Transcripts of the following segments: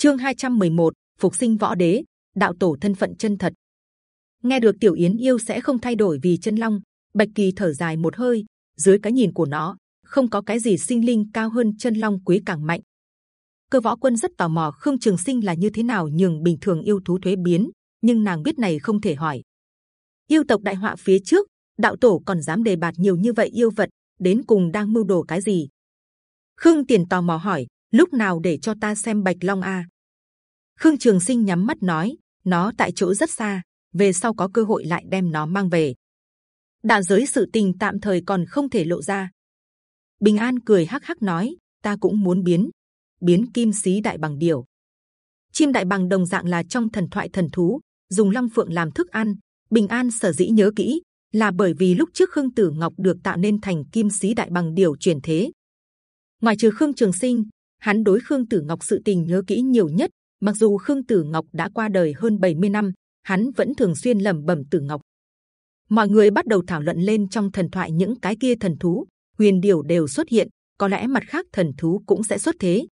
Chương 211, phục sinh võ đế, đạo tổ thân phận chân thật. Nghe được Tiểu Yến yêu sẽ không thay đổi vì chân long, Bạch Kỳ thở dài một hơi. Dưới cái nhìn của nó, không có cái gì sinh linh cao hơn chân long quý càng mạnh. Cơ võ quân rất tò mò Khương Trường Sinh là như thế nào nhường bình thường yêu thú thuế biến, nhưng nàng biết này không thể hỏi. Yêu tộc đại họa phía trước, đạo tổ còn dám đề bạt nhiều như vậy yêu vật, đến cùng đang mưu đồ cái gì? Khương Tiền tò mò hỏi, lúc nào để cho ta xem Bạch Long a? Khương Trường Sinh nhắm mắt nói, nó tại chỗ rất xa, về sau có cơ hội lại đem nó mang về. Đạo giới sự tình tạm thời còn không thể lộ ra. Bình An cười hắc hắc nói, ta cũng muốn biến, biến kim sĩ đại bằng điều. Chim đại bằng đồng dạng là trong thần thoại thần thú, dùng long phượng làm thức ăn. Bình An sở dĩ nhớ kỹ là bởi vì lúc trước Khương Tử Ngọc được tạo nên thành kim sĩ đại bằng điều truyền thế. Ngoài trừ Khương Trường Sinh, hắn đối Khương Tử Ngọc sự tình nhớ kỹ nhiều nhất. Mặc dù Khương Tử Ngọc đã qua đời hơn 70 năm, hắn vẫn thường xuyên lẩm bẩm Tử Ngọc. Mọi người bắt đầu thảo luận lên trong thần thoại những cái kia thần thú, huyền điểu đều xuất hiện, có lẽ mặt khác thần thú cũng sẽ xuất thế.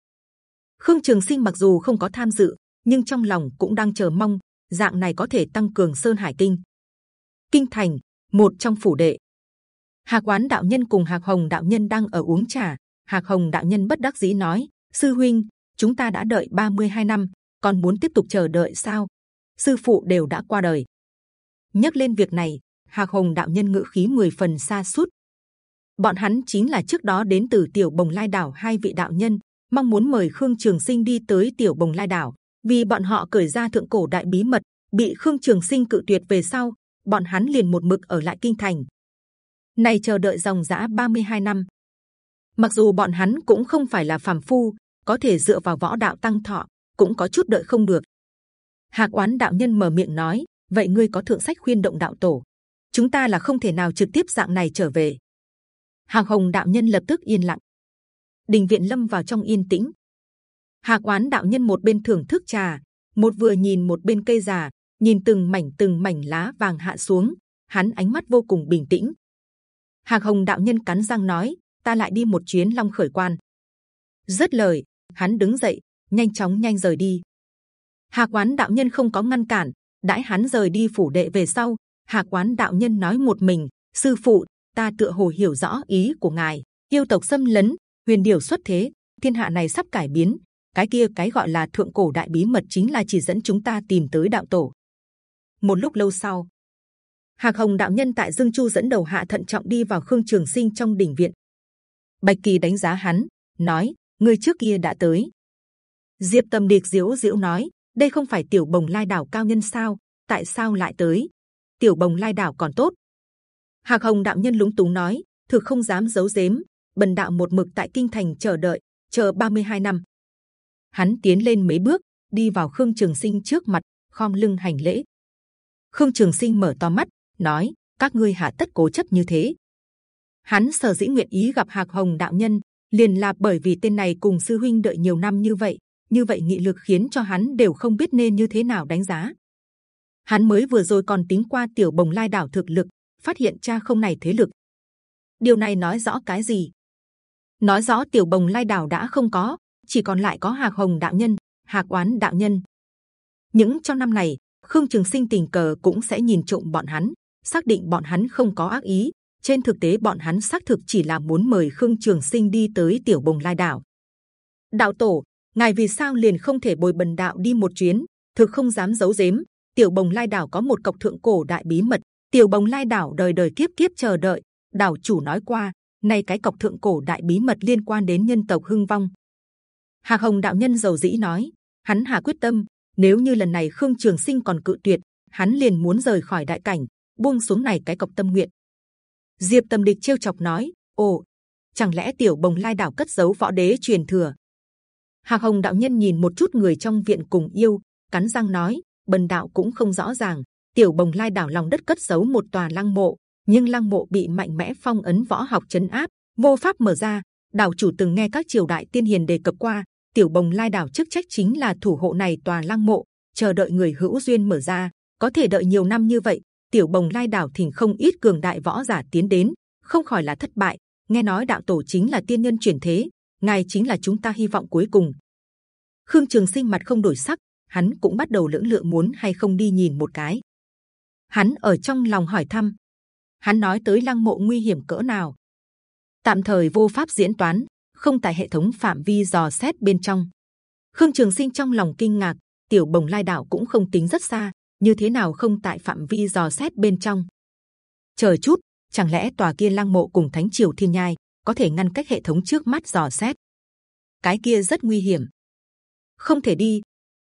Khương Trường Sinh mặc dù không có tham dự, nhưng trong lòng cũng đang chờ mong dạng này có thể tăng cường Sơn Hải Kinh. Kinh thành một trong phủ đệ, Hạc Quán đạo nhân cùng Hạc Hồng đạo nhân đang ở uống trà. Hạc Hồng đạo nhân bất đắc dĩ nói: sư huynh, chúng ta đã đợi 32 năm, còn muốn tiếp tục chờ đợi sao? Sư phụ đều đã qua đời. Nhắc lên việc này, Hạc Hồng đạo nhân ngữ khí 10 phần xa suốt. Bọn hắn chính là trước đó đến từ Tiểu Bồng Lai đảo hai vị đạo nhân, mong muốn mời Khương Trường Sinh đi tới Tiểu Bồng Lai đảo, vì bọn họ cởi ra thượng cổ đại bí mật, bị Khương Trường Sinh cự tuyệt về sau, bọn hắn liền một mực ở lại kinh thành. Này chờ đợi dòng dã 32 năm, mặc dù bọn hắn cũng không phải là phàm phu, có thể dựa vào võ đạo tăng thọ, cũng có chút đợi không được. Hạc Oán đạo nhân mở miệng nói: vậy ngươi có thượng sách khuyên động đạo tổ, chúng ta là không thể nào trực tiếp dạng này trở về. Hạc Hồng đạo nhân lập tức yên lặng. Đình viện lâm vào trong yên tĩnh. Hạc Oán đạo nhân một bên thưởng thức trà, một vừa nhìn một bên cây già, nhìn từng mảnh từng mảnh lá vàng hạ xuống, hắn ánh mắt vô cùng bình tĩnh. Hạc Hồng đạo nhân cắn răng nói: ta lại đi một chuyến long khởi quan. Rất lời, hắn đứng dậy, nhanh chóng nhanh rời đi. hà Quán đạo nhân không có ngăn cản, đãi hắn rời đi phủ đệ về sau, hà Quán đạo nhân nói một mình: sư phụ, ta tựa hồ hiểu rõ ý của ngài. Yêu tộc xâm lấn, huyền điều xuất thế, thiên hạ này sắp cải biến. Cái kia cái gọi là thượng cổ đại bí mật chính là chỉ dẫn chúng ta tìm tới đạo tổ. Một lúc lâu sau, Hạc Hồng đạo nhân tại Dương Chu dẫn đầu hạ thận trọng đi vào Khương Trường Sinh trong đỉnh viện. Bạch Kỳ đánh giá hắn, nói: người trước kia đã tới. Diệp Tâm Điệt diễu diễu nói: đây không phải Tiểu Bồng Lai đảo cao nhân sao? Tại sao lại tới? Tiểu Bồng Lai đảo còn tốt. Hạc Hồng đạo nhân lúng túng nói: thực không dám giấu giếm, bần đạo một mực tại kinh thành chờ đợi, chờ 32 năm. Hắn tiến lên mấy bước, đi vào Khương Trường Sinh trước mặt, khom lưng hành lễ. Khương Trường Sinh mở to mắt, nói: các ngươi hạ tất cố chấp như thế, hắn sở dĩ nguyện ý gặp hạc hồng đạo nhân, liền là bởi vì tên này cùng sư huynh đợi nhiều năm như vậy như vậy nghị lực khiến cho hắn đều không biết nên như thế nào đánh giá. Hắn mới vừa rồi còn tính qua tiểu bồng lai đảo thực lực, phát hiện cha không này thế lực. Điều này nói rõ cái gì? Nói rõ tiểu bồng lai đảo đã không có, chỉ còn lại có hạc hồng đạo nhân, hạc oán đạo nhân. Những trong năm này, khương trường sinh tình cờ cũng sẽ nhìn trộm bọn hắn, xác định bọn hắn không có ác ý trên thực tế bọn hắn xác thực chỉ là muốn mời khương trường sinh đi tới tiểu bồng lai đảo. Đạo tổ, ngài vì sao liền không thể bồi bần đạo đi một chuyến? Thực không dám giấu giếm, tiểu bồng lai đảo có một cọc thượng cổ đại bí mật. Tiểu bồng lai đảo đời đời kiếp kiếp chờ đợi. Đảo chủ nói qua, nay cái cọc thượng cổ đại bí mật liên quan đến nhân tộc hưng vong. Hà hồng đạo nhân giàu dĩ nói, hắn hà quyết tâm, nếu như lần này khương trường sinh còn cự tuyệt, hắn liền muốn rời khỏi đại cảnh, buông xuống này cái cọc tâm nguyện. Diệp Tâm Địch trêu chọc nói: Ồ, chẳng lẽ Tiểu Bồng Lai đảo cất giấu võ đế truyền thừa? Hạc Hồng đạo nhân nhìn một chút người trong viện cùng yêu, cắn răng nói: Bần đạo cũng không rõ ràng. Tiểu Bồng Lai đảo lòng đất cất giấu một tòa lăng mộ, nhưng lăng mộ bị mạnh mẽ phong ấn võ học chấn áp, vô pháp mở ra. Đảo chủ từng nghe các triều đại tiên hiền đề cập qua, Tiểu Bồng Lai đảo chức trách chính là thủ hộ này tòa lăng mộ, chờ đợi người hữu duyên mở ra. Có thể đợi nhiều năm như vậy, tiểu bồng lai đảo thỉnh không ít cường đại võ giả tiến đến không khỏi là thất bại. Nghe nói đạo tổ chính là tiên nhân chuyển thế ngài chính là chúng ta hy vọng cuối cùng. Khương Trường Sinh mặt không đổi sắc, hắn cũng bắt đầu lưỡng lự muốn hay không đi nhìn một cái. Hắn ở trong lòng hỏi thăm, hắn nói tới lăng mộ nguy hiểm cỡ nào, tạm thời vô pháp diễn toán, không tại hệ thống phạm vi dò xét bên trong. Khương Trường Sinh trong lòng kinh ngạc, tiểu bồng lai đảo cũng không tính rất xa, như thế nào không tại phạm vi dò xét bên trong? Chờ chút, chẳng lẽ tòa kia lăng mộ cùng thánh triều thiên nhai có thể ngăn cách hệ thống trước mắt dò xét? Cái kia rất nguy hiểm, không thể đi.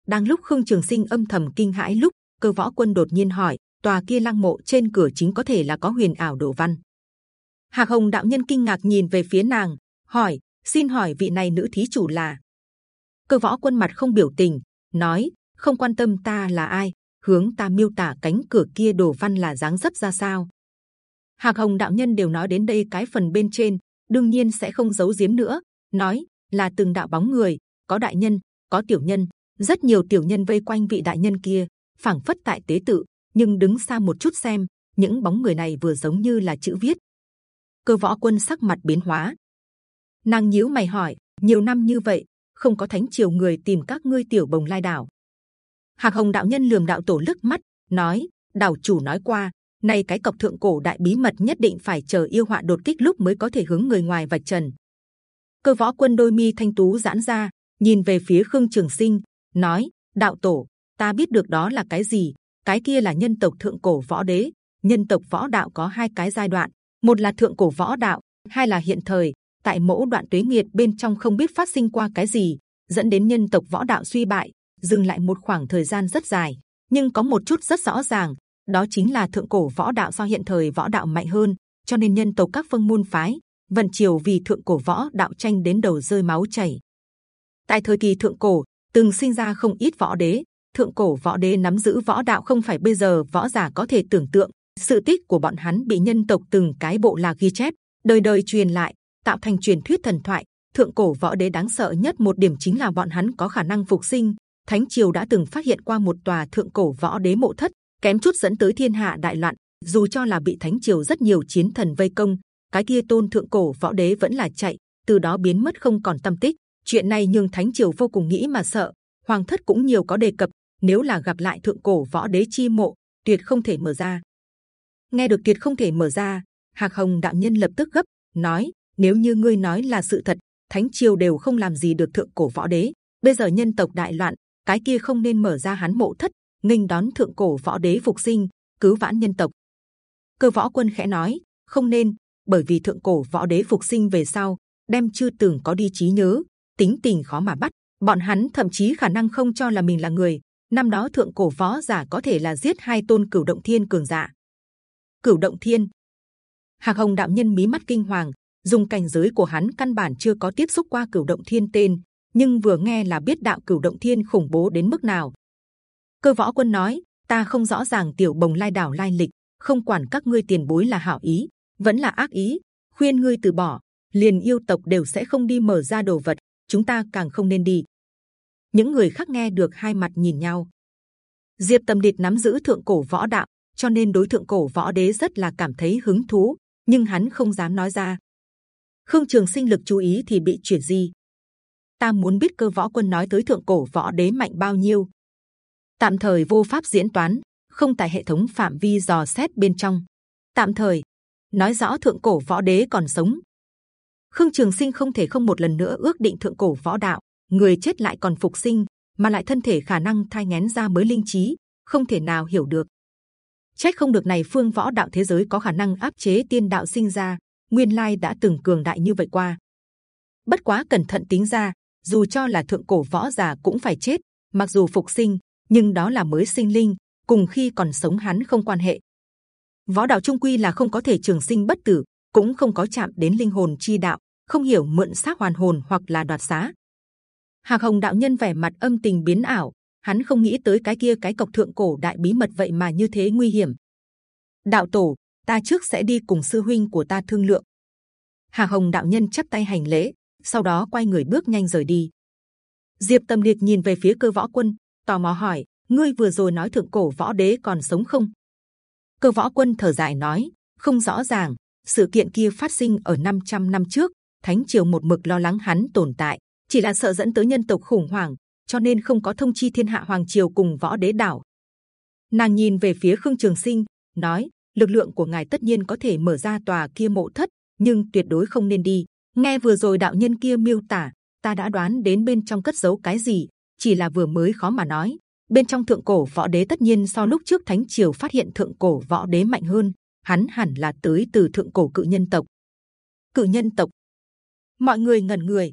Đang lúc Khương Trường Sinh âm thầm kinh hãi lúc cơ võ quân đột nhiên hỏi, tòa kia lăng mộ trên cửa chính có thể là có huyền ảo đồ văn? Hạc Hồng đạo nhân kinh ngạc nhìn về phía nàng, hỏi: xin hỏi vị này nữ thí chủ là? Cơ võ quân mặt không biểu tình, nói: không quan tâm ta là ai, hướng ta miêu tả cánh cửa kia đồ văn là dáng dấp ra sao. Hạc Hồng đạo nhân đều nói đến đây cái phần bên trên, đương nhiên sẽ không giấu giếm nữa, nói là từng đạo bóng người, có đại nhân, có tiểu nhân, rất nhiều tiểu nhân vây quanh vị đại nhân kia, phảng phất tại tế tự, nhưng đứng xa một chút xem, những bóng người này vừa giống như là chữ viết. Cơ võ quân sắc mặt biến hóa, nàng nhíu mày hỏi, nhiều năm như vậy, không có thánh triều người tìm các ngươi tiểu bồng lai đảo. Hạc Hồng đạo nhân lườm đạo tổ lướt mắt, nói: đảo chủ nói qua, nay cái cọc thượng cổ đại bí mật nhất định phải chờ yêu họa đột kích lúc mới có thể hướng người ngoài vạch trần. Cơ võ quân đôi mi thanh tú giãn ra, nhìn về phía khương trường sinh, nói: đạo tổ, ta biết được đó là cái gì? Cái kia là nhân tộc thượng cổ võ đế. Nhân tộc võ đạo có hai cái giai đoạn, một là thượng cổ võ đạo, hai là hiện thời. Tại mẫu đoạn tuế nghiệt bên trong không biết phát sinh qua cái gì, dẫn đến nhân tộc võ đạo suy bại, dừng lại một khoảng thời gian rất dài. Nhưng có một chút rất rõ ràng, đó chính là thượng cổ võ đạo so hiện thời võ đạo mạnh hơn, cho nên nhân tộc các phương môn phái vận triều vì thượng cổ võ đạo tranh đến đầu rơi máu chảy. Tại thời kỳ thượng cổ, từng sinh ra không ít võ đế. Thượng cổ võ đế nắm giữ võ đạo không phải bây giờ võ giả có thể tưởng tượng. Sự tích của bọn hắn bị nhân tộc từng cái bộ là ghi chép, đời đời truyền lại, tạo thành truyền thuyết thần thoại. Thượng cổ võ đế đáng sợ nhất một điểm chính là bọn hắn có khả năng phục sinh. Thánh triều đã từng phát hiện qua một tòa thượng cổ võ đế mộ thất, kém chút dẫn tới thiên hạ đại loạn. Dù cho là bị thánh triều rất nhiều chiến thần vây công, cái kia tôn thượng cổ võ đế vẫn là chạy, từ đó biến mất không còn tâm tích. Chuyện này nhưng thánh triều vô cùng nghĩ mà sợ. Hoàng thất cũng nhiều có đề cập, nếu là gặp lại thượng cổ võ đế chi mộ, tuyệt không thể mở ra. Nghe được tuyệt không thể mở ra, Hạc Hồng đạo nhân lập tức gấp nói: nếu như ngươi nói là sự thật, thánh triều đều không làm gì được thượng cổ võ đế. Bây giờ nhân tộc đại loạn, cái kia không nên mở ra hắn mộ thất, nghênh đón thượng cổ võ đế phục sinh, cứu vãn nhân tộc. Cơ võ quân khẽ nói, không nên, bởi vì thượng cổ võ đế phục sinh về sau, đem chưa từng có đi trí nhớ, tính tình khó mà bắt. Bọn hắn thậm chí khả năng không cho là mình là người. Năm đó thượng cổ võ giả có thể là giết hai tôn cửu động thiên cường giả. Cửu động thiên, Hạc Hồng đạo nhân mí mắt kinh hoàng, dùng cảnh giới của hắn căn bản chưa có tiếp xúc qua cửu động thiên tên, nhưng vừa nghe là biết đạo cửu động thiên khủng bố đến mức nào. Cơ võ quân nói, ta không rõ ràng tiểu bồng lai đảo lai lịch, không quản các ngươi tiền bối là hảo ý, vẫn là ác ý, khuyên ngươi từ bỏ, liền yêu tộc đều sẽ không đi mở ra đồ vật, chúng ta càng không nên đi. Những người khác nghe được hai mặt nhìn nhau. Diệp Tâm Điệt nắm giữ thượng cổ võ đạo, cho nên đối thượng cổ võ đế rất là cảm thấy hứng thú, nhưng hắn không dám nói ra. Khương Trường Sinh lực chú ý thì bị chuyển di. Ta muốn biết cơ võ quân nói tới thượng cổ võ đế mạnh bao nhiêu. Tạm thời vô pháp diễn toán, không tại hệ thống phạm vi dò xét bên trong. Tạm thời nói rõ thượng cổ võ đế còn sống. Khương Trường Sinh không thể không một lần nữa ước định thượng cổ võ đạo, người chết lại còn phục sinh, mà lại thân thể khả năng thai ngén ra mới linh trí, không thể nào hiểu được. Trách không được này phương võ đạo thế giới có khả năng áp chế tiên đạo sinh ra, nguyên lai đã từng cường đại như vậy qua. Bất quá cẩn thận tính ra, dù cho là thượng cổ võ giả cũng phải chết, mặc dù phục sinh, nhưng đó là mới sinh linh, cùng khi còn sống hắn không quan hệ. Võ đạo trung quy là không có thể trường sinh bất tử, cũng không có chạm đến linh hồn chi đạo, không hiểu mượn xác hoàn hồn hoặc là đoạt xá. Hạc Hồng đạo nhân vẻ mặt âm tình biến ảo, hắn không nghĩ tới cái kia cái cọc thượng cổ đại bí mật vậy mà như thế nguy hiểm. Đạo tổ, ta trước sẽ đi cùng sư huynh của ta thương lượng. Hà Hồng đạo nhân chắp tay hành lễ, sau đó quay người bước nhanh rời đi. Diệp Tâm Liệt nhìn về phía cơ võ quân, tò mò hỏi: ngươi vừa rồi nói thượng cổ võ đế còn sống không? Cơ võ quân thở dài nói: không rõ ràng. Sự kiện kia phát sinh ở 500 năm trước, Thánh triều một mực lo lắng hắn tồn tại, chỉ là sợ dẫn tới nhân tộc khủng hoảng. cho nên không có thông chi thiên hạ hoàng triều cùng võ đế đảo. Nàng nhìn về phía Khương Trường Sinh, nói: lực lượng của ngài tất nhiên có thể mở ra tòa kia mộ thất, nhưng tuyệt đối không nên đi. Nghe vừa rồi đạo nhân kia miêu tả, ta đã đoán đến bên trong cất giấu cái gì, chỉ là vừa mới khó mà nói. Bên trong thượng cổ võ đế tất nhiên so lúc trước thánh triều phát hiện thượng cổ võ đế mạnh hơn, hắn hẳn là tới từ thượng cổ cự nhân tộc. Cự nhân tộc, mọi người ngẩn người.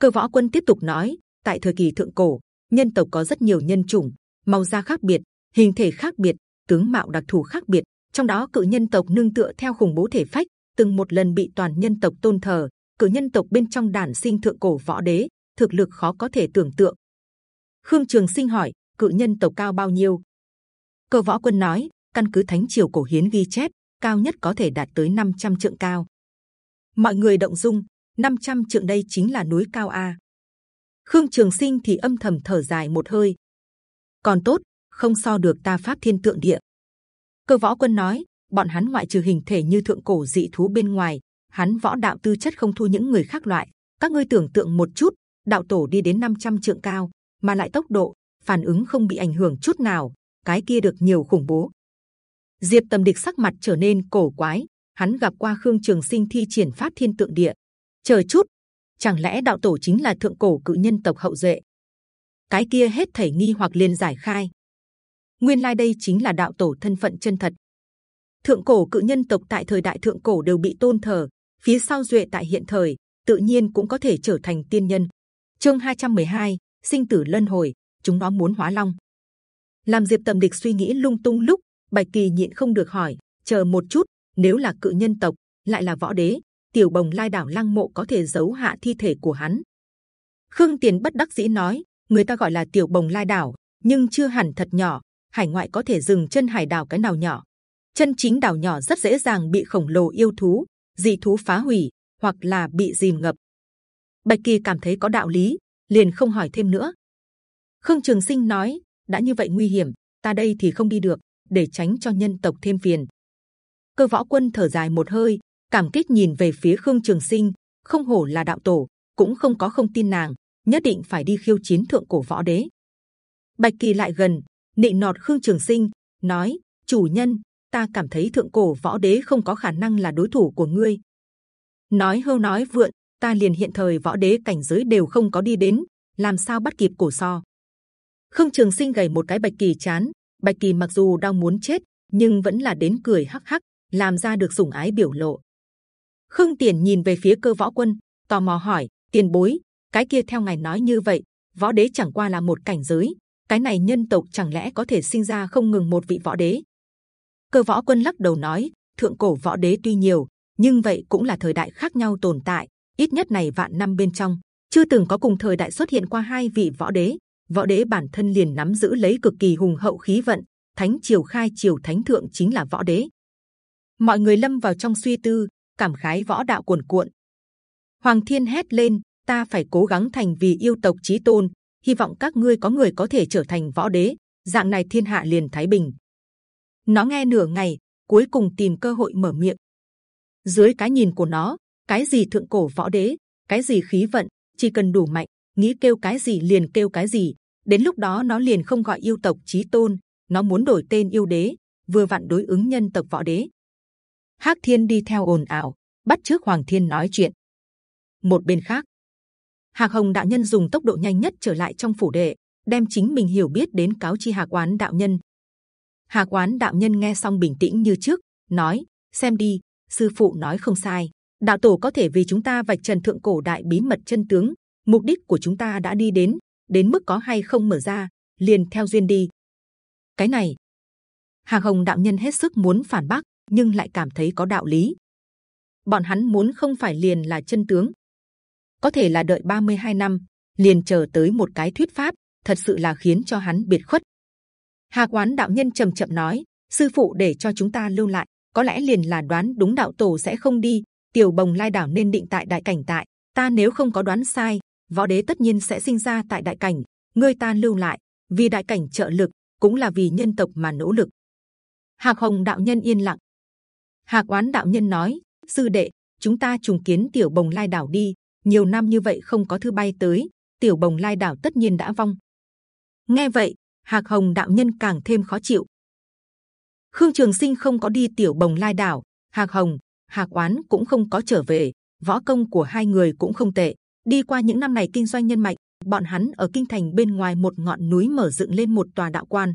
Cơ võ quân tiếp tục nói, tại thời kỳ thượng cổ, nhân tộc có rất nhiều nhân chủng, màu da khác biệt, hình thể khác biệt, tướng mạo đặc thù khác biệt. Trong đó cự nhân tộc nương tựa theo khủng bố thể phách, từng một lần bị toàn nhân tộc tôn thờ. cử nhân tộc bên trong đản sinh thượng cổ võ đế, thực lực khó có thể tưởng tượng. Khương Trường Sinh hỏi, cự nhân tộc cao bao nhiêu? Cơ võ quân nói, căn cứ thánh triều cổ hiến ghi chép, cao nhất có thể đạt tới 500 trượng cao. Mọi người động dung, 500 trượng đây chính là núi cao a. Khương Trường Sinh thì âm thầm thở dài một hơi. Còn tốt, không so được ta pháp thiên tượng địa. Cơ võ quân nói, bọn hắn ngoại trừ hình thể như thượng cổ dị thú bên ngoài, hắn võ đạo tư chất không thua những người khác loại. Các ngươi tưởng tượng một chút, đạo tổ đi đến 500 trượng cao, mà lại tốc độ, phản ứng không bị ảnh hưởng chút nào, cái kia được nhiều khủng bố. Diệp Tầm Địch sắc mặt trở nên cổ quái, hắn gặp qua Khương Trường Sinh thi triển phát thiên tượng địa. Chờ chút, chẳng lẽ đạo tổ chính là thượng cổ cự nhân tộc hậu duệ? Cái kia hết thảy nghi hoặc liền giải khai. Nguyên lai like đây chính là đạo tổ thân phận chân thật. Thượng cổ cự nhân tộc tại thời đại thượng cổ đều bị tôn thờ, phía sau duệ tại hiện thời tự nhiên cũng có thể trở thành tiên nhân. Chương 212, sinh tử lân hồi, chúng nó muốn hóa long. Làm Diệp Tầm Địch suy nghĩ lung tung lúc, Bạch Kỳ nhịn không được hỏi: chờ một chút, nếu là cự nhân tộc, lại là võ đế, tiểu bồng lai đảo lăng mộ có thể giấu hạ thi thể của hắn. Khương Tiền bất đắc dĩ nói: người ta gọi là tiểu bồng lai đảo, nhưng chưa hẳn thật nhỏ. Hải ngoại có thể dừng chân hải đảo cái nào nhỏ? Chân chính đảo nhỏ rất dễ dàng bị khổng lồ yêu thú, dị thú phá hủy, hoặc là bị dìm ngập. Bạch Kỳ cảm thấy có đạo lý, liền không hỏi thêm nữa. Khương Trường Sinh nói, đã như vậy nguy hiểm, ta đây thì không đi được, để tránh cho nhân tộc thêm phiền. Cơ võ quân thở dài một hơi, cảm kích nhìn về phía Khương Trường Sinh, không hổ là đạo tổ, cũng không có không tin nàng, nhất định phải đi khiêu chiến thượng cổ võ đế. Bạch Kỳ lại gần, nịnh nọt Khương Trường Sinh, nói: chủ nhân, ta cảm thấy thượng cổ võ đế không có khả năng là đối thủ của ngươi. Nói hưu nói vượn, ta liền hiện thời võ đế cảnh giới đều không có đi đến, làm sao bắt kịp cổ so? Khương Trường Sinh gầy một cái bạch kỳ chán, bạch kỳ mặc dù đau muốn chết, nhưng vẫn là đến cười hắc hắc, làm ra được sủng ái biểu lộ. Khương Tiền nhìn về phía cơ võ quân, tò mò hỏi: Tiền bối, cái kia theo ngài nói như vậy, võ đế chẳng qua là một cảnh giới, cái này nhân tộc chẳng lẽ có thể sinh ra không ngừng một vị võ đế? Cơ võ quân lắc đầu nói: Thượng cổ võ đế tuy nhiều, nhưng vậy cũng là thời đại khác nhau tồn tại. Ít nhất này vạn năm bên trong, chưa từng có cùng thời đại xuất hiện qua hai vị võ đế. Võ đế bản thân liền nắm giữ lấy cực kỳ hùng hậu khí vận. Thánh triều khai triều thánh thượng chính là võ đế. Mọi người lâm vào trong suy tư, cảm khái võ đạo cuồn cuộn. Hoàng Thiên hét lên: Ta phải cố gắng thành vì yêu tộc chí tôn, hy vọng các ngươi có người có thể trở thành võ đế. Dạng này thiên hạ liền thái bình. Nó nghe nửa ngày, cuối cùng tìm cơ hội mở miệng. Dưới cái nhìn của nó, cái gì thượng cổ võ đế, cái gì khí vận, chỉ cần đủ mạnh, nghĩ kêu cái gì liền kêu cái gì. Đến lúc đó nó liền không gọi yêu tộc chí tôn, nó muốn đổi tên yêu đế, vừa vặn đối ứng nhân tộc võ đế. Hắc Thiên đi theo ồn ào, bắt trước Hoàng Thiên nói chuyện. Một bên khác, Hạc Hồng đạo nhân dùng tốc độ nhanh nhất trở lại trong phủ đệ, đem chính mình hiểu biết đến cáo chi Hạc oán đạo nhân. Hà Quán đạo nhân nghe xong bình tĩnh như trước, nói: xem đi, sư phụ nói không sai. Đạo tổ có thể vì chúng ta vạch trần thượng cổ đại bí mật chân tướng mục đích của chúng ta đã đi đến đến mức có hay không mở ra liền theo duyên đi. Cái này Hà hồng đạo nhân hết sức muốn phản bác nhưng lại cảm thấy có đạo lý. Bọn hắn muốn không phải liền là chân tướng. Có thể là đợi 32 năm liền chờ tới một cái thuyết pháp thật sự là khiến cho hắn biệt khuất. Hà Quán đạo nhân trầm chậm nói: sư phụ để cho chúng ta lưu lại, có lẽ liền là đoán đúng đạo tổ sẽ không đi. Tiểu Bồng Lai đảo nên định tại đại cảnh tại. Ta nếu không có đoán sai, võ đế tất nhiên sẽ sinh ra tại đại cảnh. Ngươi ta lưu lại, vì đại cảnh trợ lực, cũng là vì nhân tộc mà nỗ lực. Hạc Hồng đạo nhân yên lặng. Hạc Quán đạo nhân nói: sư đệ, chúng ta trùng kiến Tiểu Bồng Lai đảo đi. Nhiều năm như vậy không có thư bay tới, tiểu bồng lai đảo tất nhiên đã vong. Nghe vậy, hạc hồng đạo nhân càng thêm khó chịu. Khương Trường Sinh không có đi tiểu bồng lai đảo, hạc hồng, hạc oán cũng không có trở về, võ công của hai người cũng không tệ. Đi qua những năm này kinh doanh nhân mạch, bọn hắn ở kinh thành bên ngoài một ngọn núi mở dựng lên một tòa đạo quan.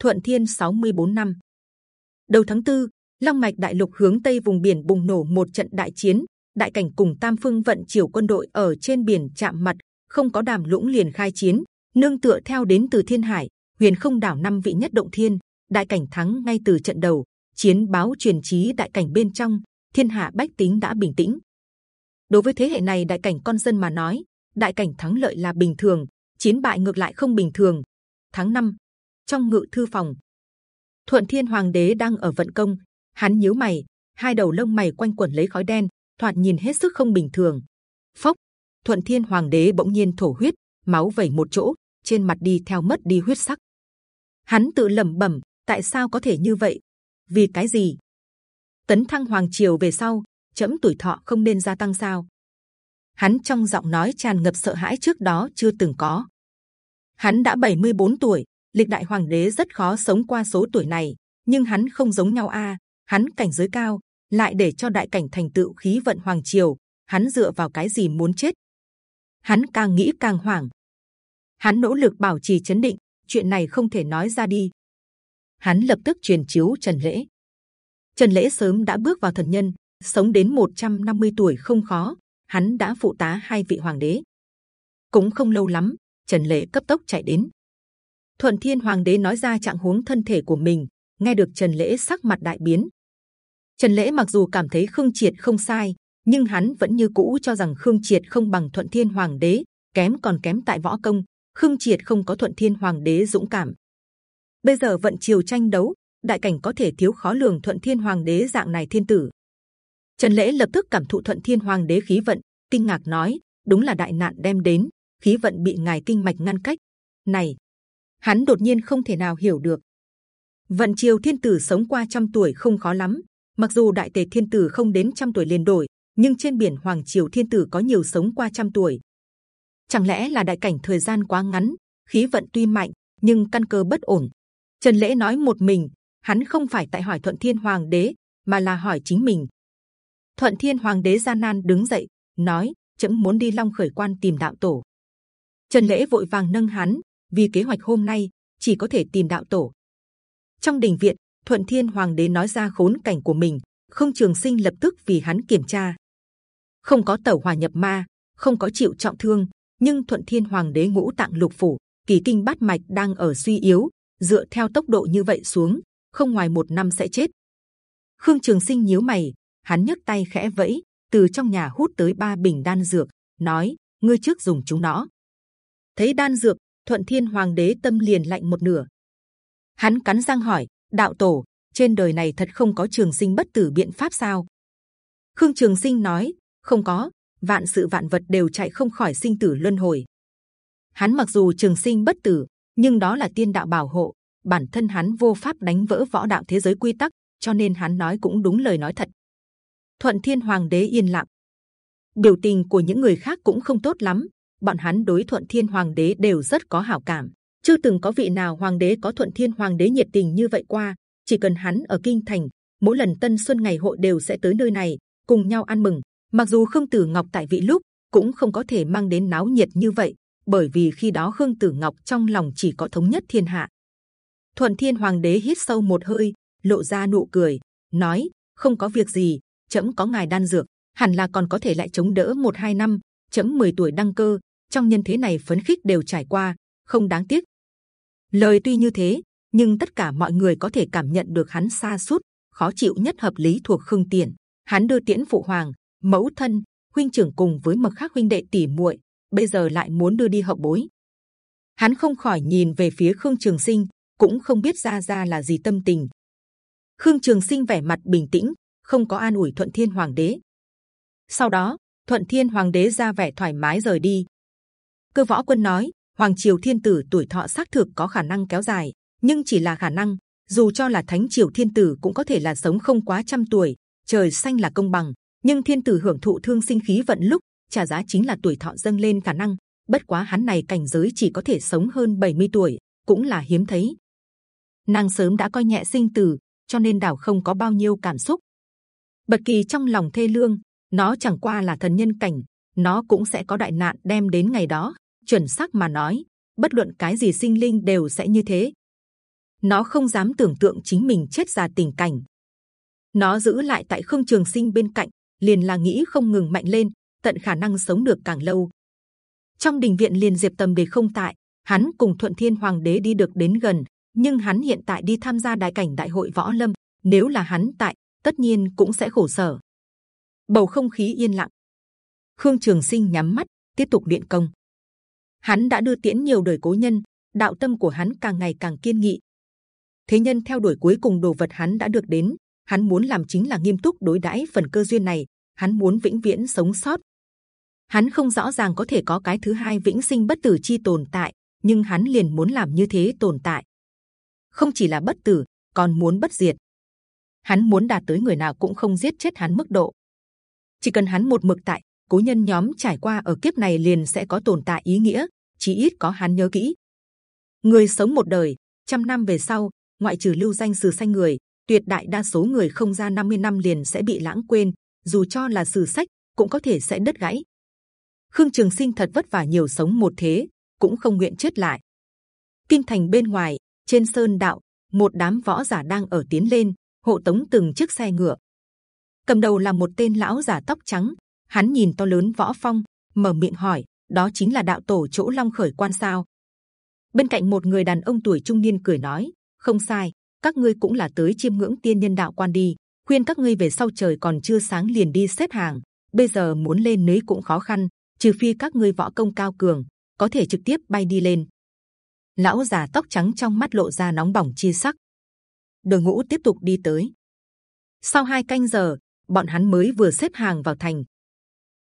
Thuận Thiên 64 năm. Đầu tháng tư, Long mạch đại lục hướng tây vùng biển bùng nổ một trận đại chiến. Đại cảnh cùng Tam Phương vận chiều quân đội ở trên biển chạm mặt, không có đàm lũng liền khai chiến. Nương tựa theo đến từ Thiên Hải, Huyền Không đảo năm vị nhất động thiên, đại cảnh thắng ngay từ trận đầu. Chiến báo truyền trí đại cảnh bên trong, thiên hạ bách tính đã bình tĩnh. Đối với thế hệ này đại cảnh con dân mà nói, đại cảnh thắng lợi là bình thường, chiến bại ngược lại không bình thường. Tháng 5, trong ngự thư phòng, Thuận Thiên Hoàng đế đang ở vận công, hắn nhíu mày, hai đầu lông mày quanh quẩn lấy khói đen, thoạt nhìn hết sức không bình thường. Phốc, Thuận Thiên Hoàng đế bỗng nhiên thổ huyết, máu vẩy một chỗ, trên mặt đi theo mất đi huyết sắc. Hắn tự lẩm bẩm, tại sao có thể như vậy? Vì cái gì? Tấn thăng hoàng triều về sau, chấm tuổi thọ không nên gia tăng sao? Hắn trong giọng nói tràn ngập sợ hãi trước đó chưa từng có. Hắn đã 74 tuổi, lịch đại hoàng đế rất khó sống qua số tuổi này, nhưng hắn không giống nhau a. hắn cảnh giới cao, lại để cho đại cảnh thành tựu khí vận hoàng triều, hắn dựa vào cái gì muốn chết? Hắn càng nghĩ càng hoảng. Hắn nỗ lực bảo trì chấn định, chuyện này không thể nói ra đi. Hắn lập tức truyền chiếu Trần Lễ. Trần Lễ sớm đã bước vào thần nhân, sống đến 150 tuổi không khó. Hắn đã phụ tá hai vị hoàng đế. Cũng không lâu lắm, Trần Lễ cấp tốc chạy đến. Thuận Thiên Hoàng đế nói ra trạng huống thân thể của mình, nghe được Trần Lễ sắc mặt đại biến. Trần Lễ mặc dù cảm thấy Khương Triệt không sai, nhưng hắn vẫn như cũ cho rằng Khương Triệt không bằng Thuận Thiên Hoàng đế, kém còn kém tại võ công. Khương Triệt không có Thuận Thiên Hoàng đế dũng cảm. Bây giờ vận chiều tranh đấu, đại cảnh có thể thiếu khó lường Thuận Thiên Hoàng đế dạng này thiên tử. Trần Lễ lập tức cảm thụ Thuận Thiên Hoàng đế khí vận, kinh ngạc nói: đúng là đại nạn đem đến, khí vận bị ngài kinh mạch ngăn cách. Này, hắn đột nhiên không thể nào hiểu được. Vận triều thiên tử sống qua trăm tuổi không khó lắm, mặc dù đại tề thiên tử không đến trăm tuổi liền đổi, nhưng trên biển hoàng triều thiên tử có nhiều sống qua trăm tuổi. Chẳng lẽ là đại cảnh thời gian quá ngắn, khí vận tuy mạnh nhưng căn cơ bất ổn. Trần lễ nói một mình, hắn không phải tại hỏi thuận thiên hoàng đế, mà là hỏi chính mình. Thuận thiên hoàng đế gian nan đứng dậy, nói: chấm muốn đi long khởi quan tìm đạo tổ. Trần lễ vội vàng nâng hắn, vì kế hoạch hôm nay chỉ có thể tìm đạo tổ. Trong đình viện, Thuận Thiên Hoàng đế nói ra khốn cảnh của mình, không Trường Sinh lập tức vì hắn kiểm tra. Không có tẩu hòa nhập ma, không có chịu trọng thương, nhưng Thuận Thiên Hoàng đế ngũ tạng lục phủ, kỳ kinh bát mạch đang ở suy yếu, dựa theo tốc độ như vậy xuống, không ngoài một năm sẽ chết. Khương Trường Sinh nhíu mày, hắn nhấc tay khẽ vẫy, từ trong nhà hút tới ba bình đan dược, nói: ngươi trước dùng chúng nó. Thấy đan dược, thuận thiên hoàng đế tâm liền lạnh một nửa hắn cắn răng hỏi đạo tổ trên đời này thật không có trường sinh bất tử biện pháp sao khương trường sinh nói không có vạn sự vạn vật đều chạy không khỏi sinh tử luân hồi. Hắn mặc dù trường sinh bất tử, nhưng đó là tiên đạo bảo hộ. Bản thân hắn vô pháp đánh vỡ võ đạo thế giới quy tắc, cho nên hắn nói cũng đúng lời nói thật. Thuận thiên hoàng đế yên lặng. Biểu tình của những người khác cũng không tốt lắm. Bọn hắn đối thuận thiên hoàng đế đều rất có hảo cảm. Chưa từng có vị nào hoàng đế có thuận thiên hoàng đế nhiệt tình như vậy qua. Chỉ cần hắn ở kinh thành, mỗi lần tân xuân ngày hội đều sẽ tới nơi này, cùng nhau ăn mừng mặc dù khương tử ngọc tại vị lúc cũng không có thể mang đến náo nhiệt như vậy bởi vì khi đó khương tử ngọc trong lòng chỉ có thống nhất thiên hạ thuận thiên hoàng đế hít sâu một hơi lộ ra nụ cười nói không có việc gì chấm có ngài đan dược hẳn là còn có thể lại chống đỡ một hai năm chấm 10 tuổi đăng cơ trong nhân thế này phấn khích đều trải qua, không đáng tiếc. Lời tuy như thế, nhưng tất cả mọi người có thể cảm nhận được hắn xa suốt, khó chịu nhất hợp lý thuộc khương tiền. Hắn đưa tiễn phụ hoàng, mẫu thân, huynh trưởng cùng với mật khác huynh đệ tỷ muội, bây giờ lại muốn đưa đi hậu bối. Hắn không khỏi nhìn về phía khương trường sinh, cũng không biết ra ra là gì tâm tình. Khương Trường Sinh vẻ mặt bình tĩnh, không có an ủi Thuận Thiên Hoàng đế. Sau đó, Thuận Thiên Hoàng đế ra vẻ thoải mái rời đi, cơ võ quân nói hoàng triều thiên tử tuổi thọ xác thực có khả năng kéo dài nhưng chỉ là khả năng dù cho là thánh triều thiên tử cũng có thể là sống không quá trăm tuổi trời xanh là công bằng nhưng thiên tử hưởng thụ thương sinh khí vận lúc trả giá chính là tuổi thọ dâng lên khả năng bất quá hắn này cảnh giới chỉ có thể sống hơn 70 tuổi, cũng là hiếm thấy. Nàng sớm đã coi nhẹ sinh tử, cho nên đảo không có bao nhiêu cảm xúc. Bật kỳ trong lòng thê lương, nó chẳng qua là thần nhân cảnh, nó cũng sẽ có đại nạn đem đến ngày đó. Chuẩn xác mà nói, bất luận cái gì sinh linh đều sẽ như thế. Nó không dám tưởng tượng chính mình chết già tình cảnh. Nó giữ lại tại không trường sinh bên cạnh, liền là nghĩ không ngừng mạnh lên, tận khả năng sống được càng lâu. Trong đình viện liền diệp tầm để không tại, hắn cùng thuận thiên hoàng đế đi được đến gần, nhưng hắn hiện tại đi tham gia đại cảnh đại hội võ lâm, nếu là hắn tại, tất nhiên cũng sẽ khổ sở. Bầu không khí yên lặng. Khương Trường Sinh nhắm mắt tiếp tục luyện công. Hắn đã đưa tiễn nhiều đời cố nhân, đạo tâm của hắn càng ngày càng kiên nghị. Thế nhân theo đuổi cuối cùng đồ vật hắn đã được đến, hắn muốn làm chính là nghiêm túc đối đãi phần cơ duyên này. Hắn muốn vĩnh viễn sống sót. Hắn không rõ ràng có thể có cái thứ hai vĩnh sinh bất tử chi tồn tại, nhưng hắn liền muốn làm như thế tồn tại. Không chỉ là bất tử, còn muốn bất diệt. Hắn muốn đạt tới người nào cũng không giết chết hắn mức độ. Chỉ cần hắn một mực tại, cố nhân nhóm trải qua ở kiếp này liền sẽ có tồn tại ý nghĩa, chỉ ít có hắn nhớ kỹ. Người sống một đời, trăm năm về sau, ngoại trừ lưu danh sử sanh người, tuyệt đại đa số người không ra 50 năm liền sẽ bị lãng quên, dù cho là sử sách cũng có thể sẽ đứt gãy. Khương Trường Sinh thật vất vả nhiều sống một thế, cũng không nguyện chết lại. Kinh thành bên ngoài, trên sơn đạo, một đám võ giả đang ở tiến lên, hộ tống từng chiếc xe ngựa. Cầm đầu là một tên lão giả tóc trắng, hắn nhìn to lớn võ phong, mở miệng hỏi: đó chính là đạo tổ chỗ long khởi quan sao? Bên cạnh một người đàn ông tuổi trung niên cười nói: không sai, các ngươi cũng là tới chiêm ngưỡng tiên nhân đạo quan đi. khuyên các ngươi về sau trời còn chưa sáng liền đi xếp hàng. Bây giờ muốn lên nấy cũng khó khăn, trừ phi các ngươi võ công cao cường, có thể trực tiếp bay đi lên. Lão già tóc trắng trong mắt lộ ra nóng bỏng chi sắc. Đội ngũ tiếp tục đi tới. Sau hai canh giờ, bọn hắn mới vừa xếp hàng vào thành.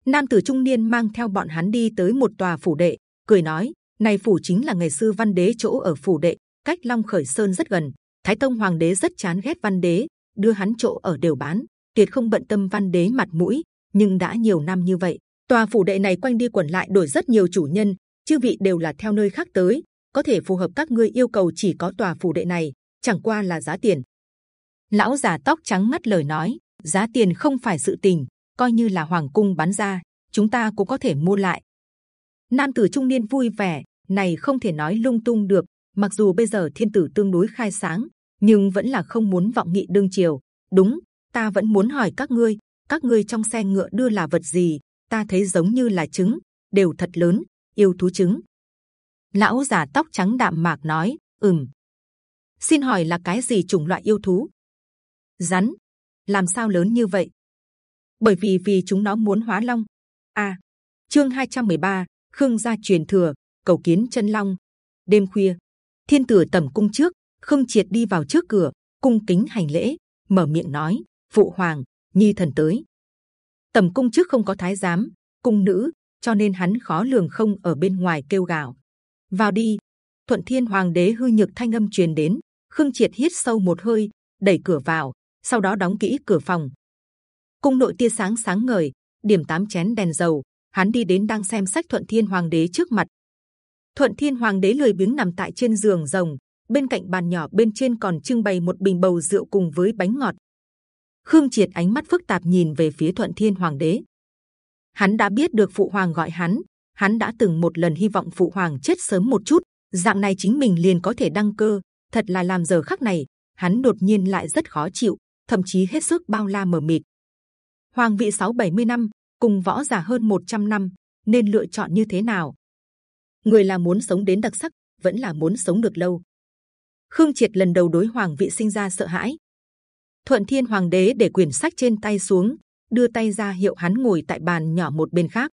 Nam tử trung niên mang theo bọn hắn đi tới một tòa phủ đệ, cười nói: này phủ chính là ngày xưa văn đế chỗ ở phủ đệ, cách Long Khởi Sơn rất gần. Thái Tông Hoàng đế rất chán ghét văn đế, đưa hắn chỗ ở đều bán, tuyệt không bận tâm văn đế mặt mũi. Nhưng đã nhiều năm như vậy, tòa phủ đệ này quanh đi quẩn lại đổi rất nhiều chủ nhân, chư vị đều là theo nơi khác tới, có thể phù hợp các ngươi yêu cầu chỉ có tòa phủ đệ này, chẳng qua là giá tiền. Lão già tóc trắng ngắt lời nói, giá tiền không phải sự tình, coi như là hoàng cung bán ra, chúng ta cũng có thể mua lại. Nam tử trung niên vui vẻ, này không thể nói lung tung được. Mặc dù bây giờ thiên tử tương đối khai sáng, nhưng vẫn là không muốn vọng nghị đương triều. Đúng, ta vẫn muốn hỏi các ngươi, các ngươi trong xe ngựa đưa là vật gì? Ta thấy giống như là trứng, đều thật lớn, yêu thú trứng. Lão già tóc trắng đạm mạc nói, ừm. Xin hỏi là cái gì chủng loại yêu thú? Rắn. Làm sao lớn như vậy? Bởi vì vì chúng nó muốn hóa long. A. À, chương 213, Khương gia truyền thừa, cầu kiến chân long. Đêm khuya, thiên tử tẩm cung trước, khương triệt đi vào trước cửa, cung kính hành lễ, mở miệng nói: phụ hoàng, nhi thần tới. Tẩm cung trước không có thái giám, cung nữ, cho nên hắn khó lường không ở bên ngoài kêu gào. Vào đi. Thuận Thiên Hoàng đế hư nhược thanh âm truyền đến. Khương Triệt hít sâu một hơi, đẩy cửa vào, sau đó đóng kỹ cửa phòng. Cung nội tia sáng sáng ngời, điểm tám chén đèn dầu. Hắn đi đến đang xem sách Thuận Thiên Hoàng đế trước mặt. Thuận Thiên Hoàng đế lười biếng nằm tại trên giường rồng, bên cạnh bàn nhỏ bên trên còn trưng bày một bình bầu rượu cùng với bánh ngọt. Khương Triệt ánh mắt phức tạp nhìn về phía Thuận Thiên Hoàng đế. Hắn đã biết được phụ hoàng gọi hắn, hắn đã từng một lần hy vọng phụ hoàng chết sớm một chút, dạng này chính mình liền có thể đăng cơ. Thật là làm giờ khắc này, hắn đột nhiên lại rất khó chịu, thậm chí hết sức bao la mờ mịt. Hoàng vị 670 năm, cùng võ giả hơn 100 năm, nên lựa chọn như thế nào? Người là muốn sống đến đặc sắc, vẫn là muốn sống được lâu. Khương Triệt lần đầu đối hoàng vị sinh ra sợ hãi. Thuận Thiên Hoàng đế để quyển sách trên tay xuống, đưa tay ra hiệu hắn ngồi tại bàn nhỏ một bên khác.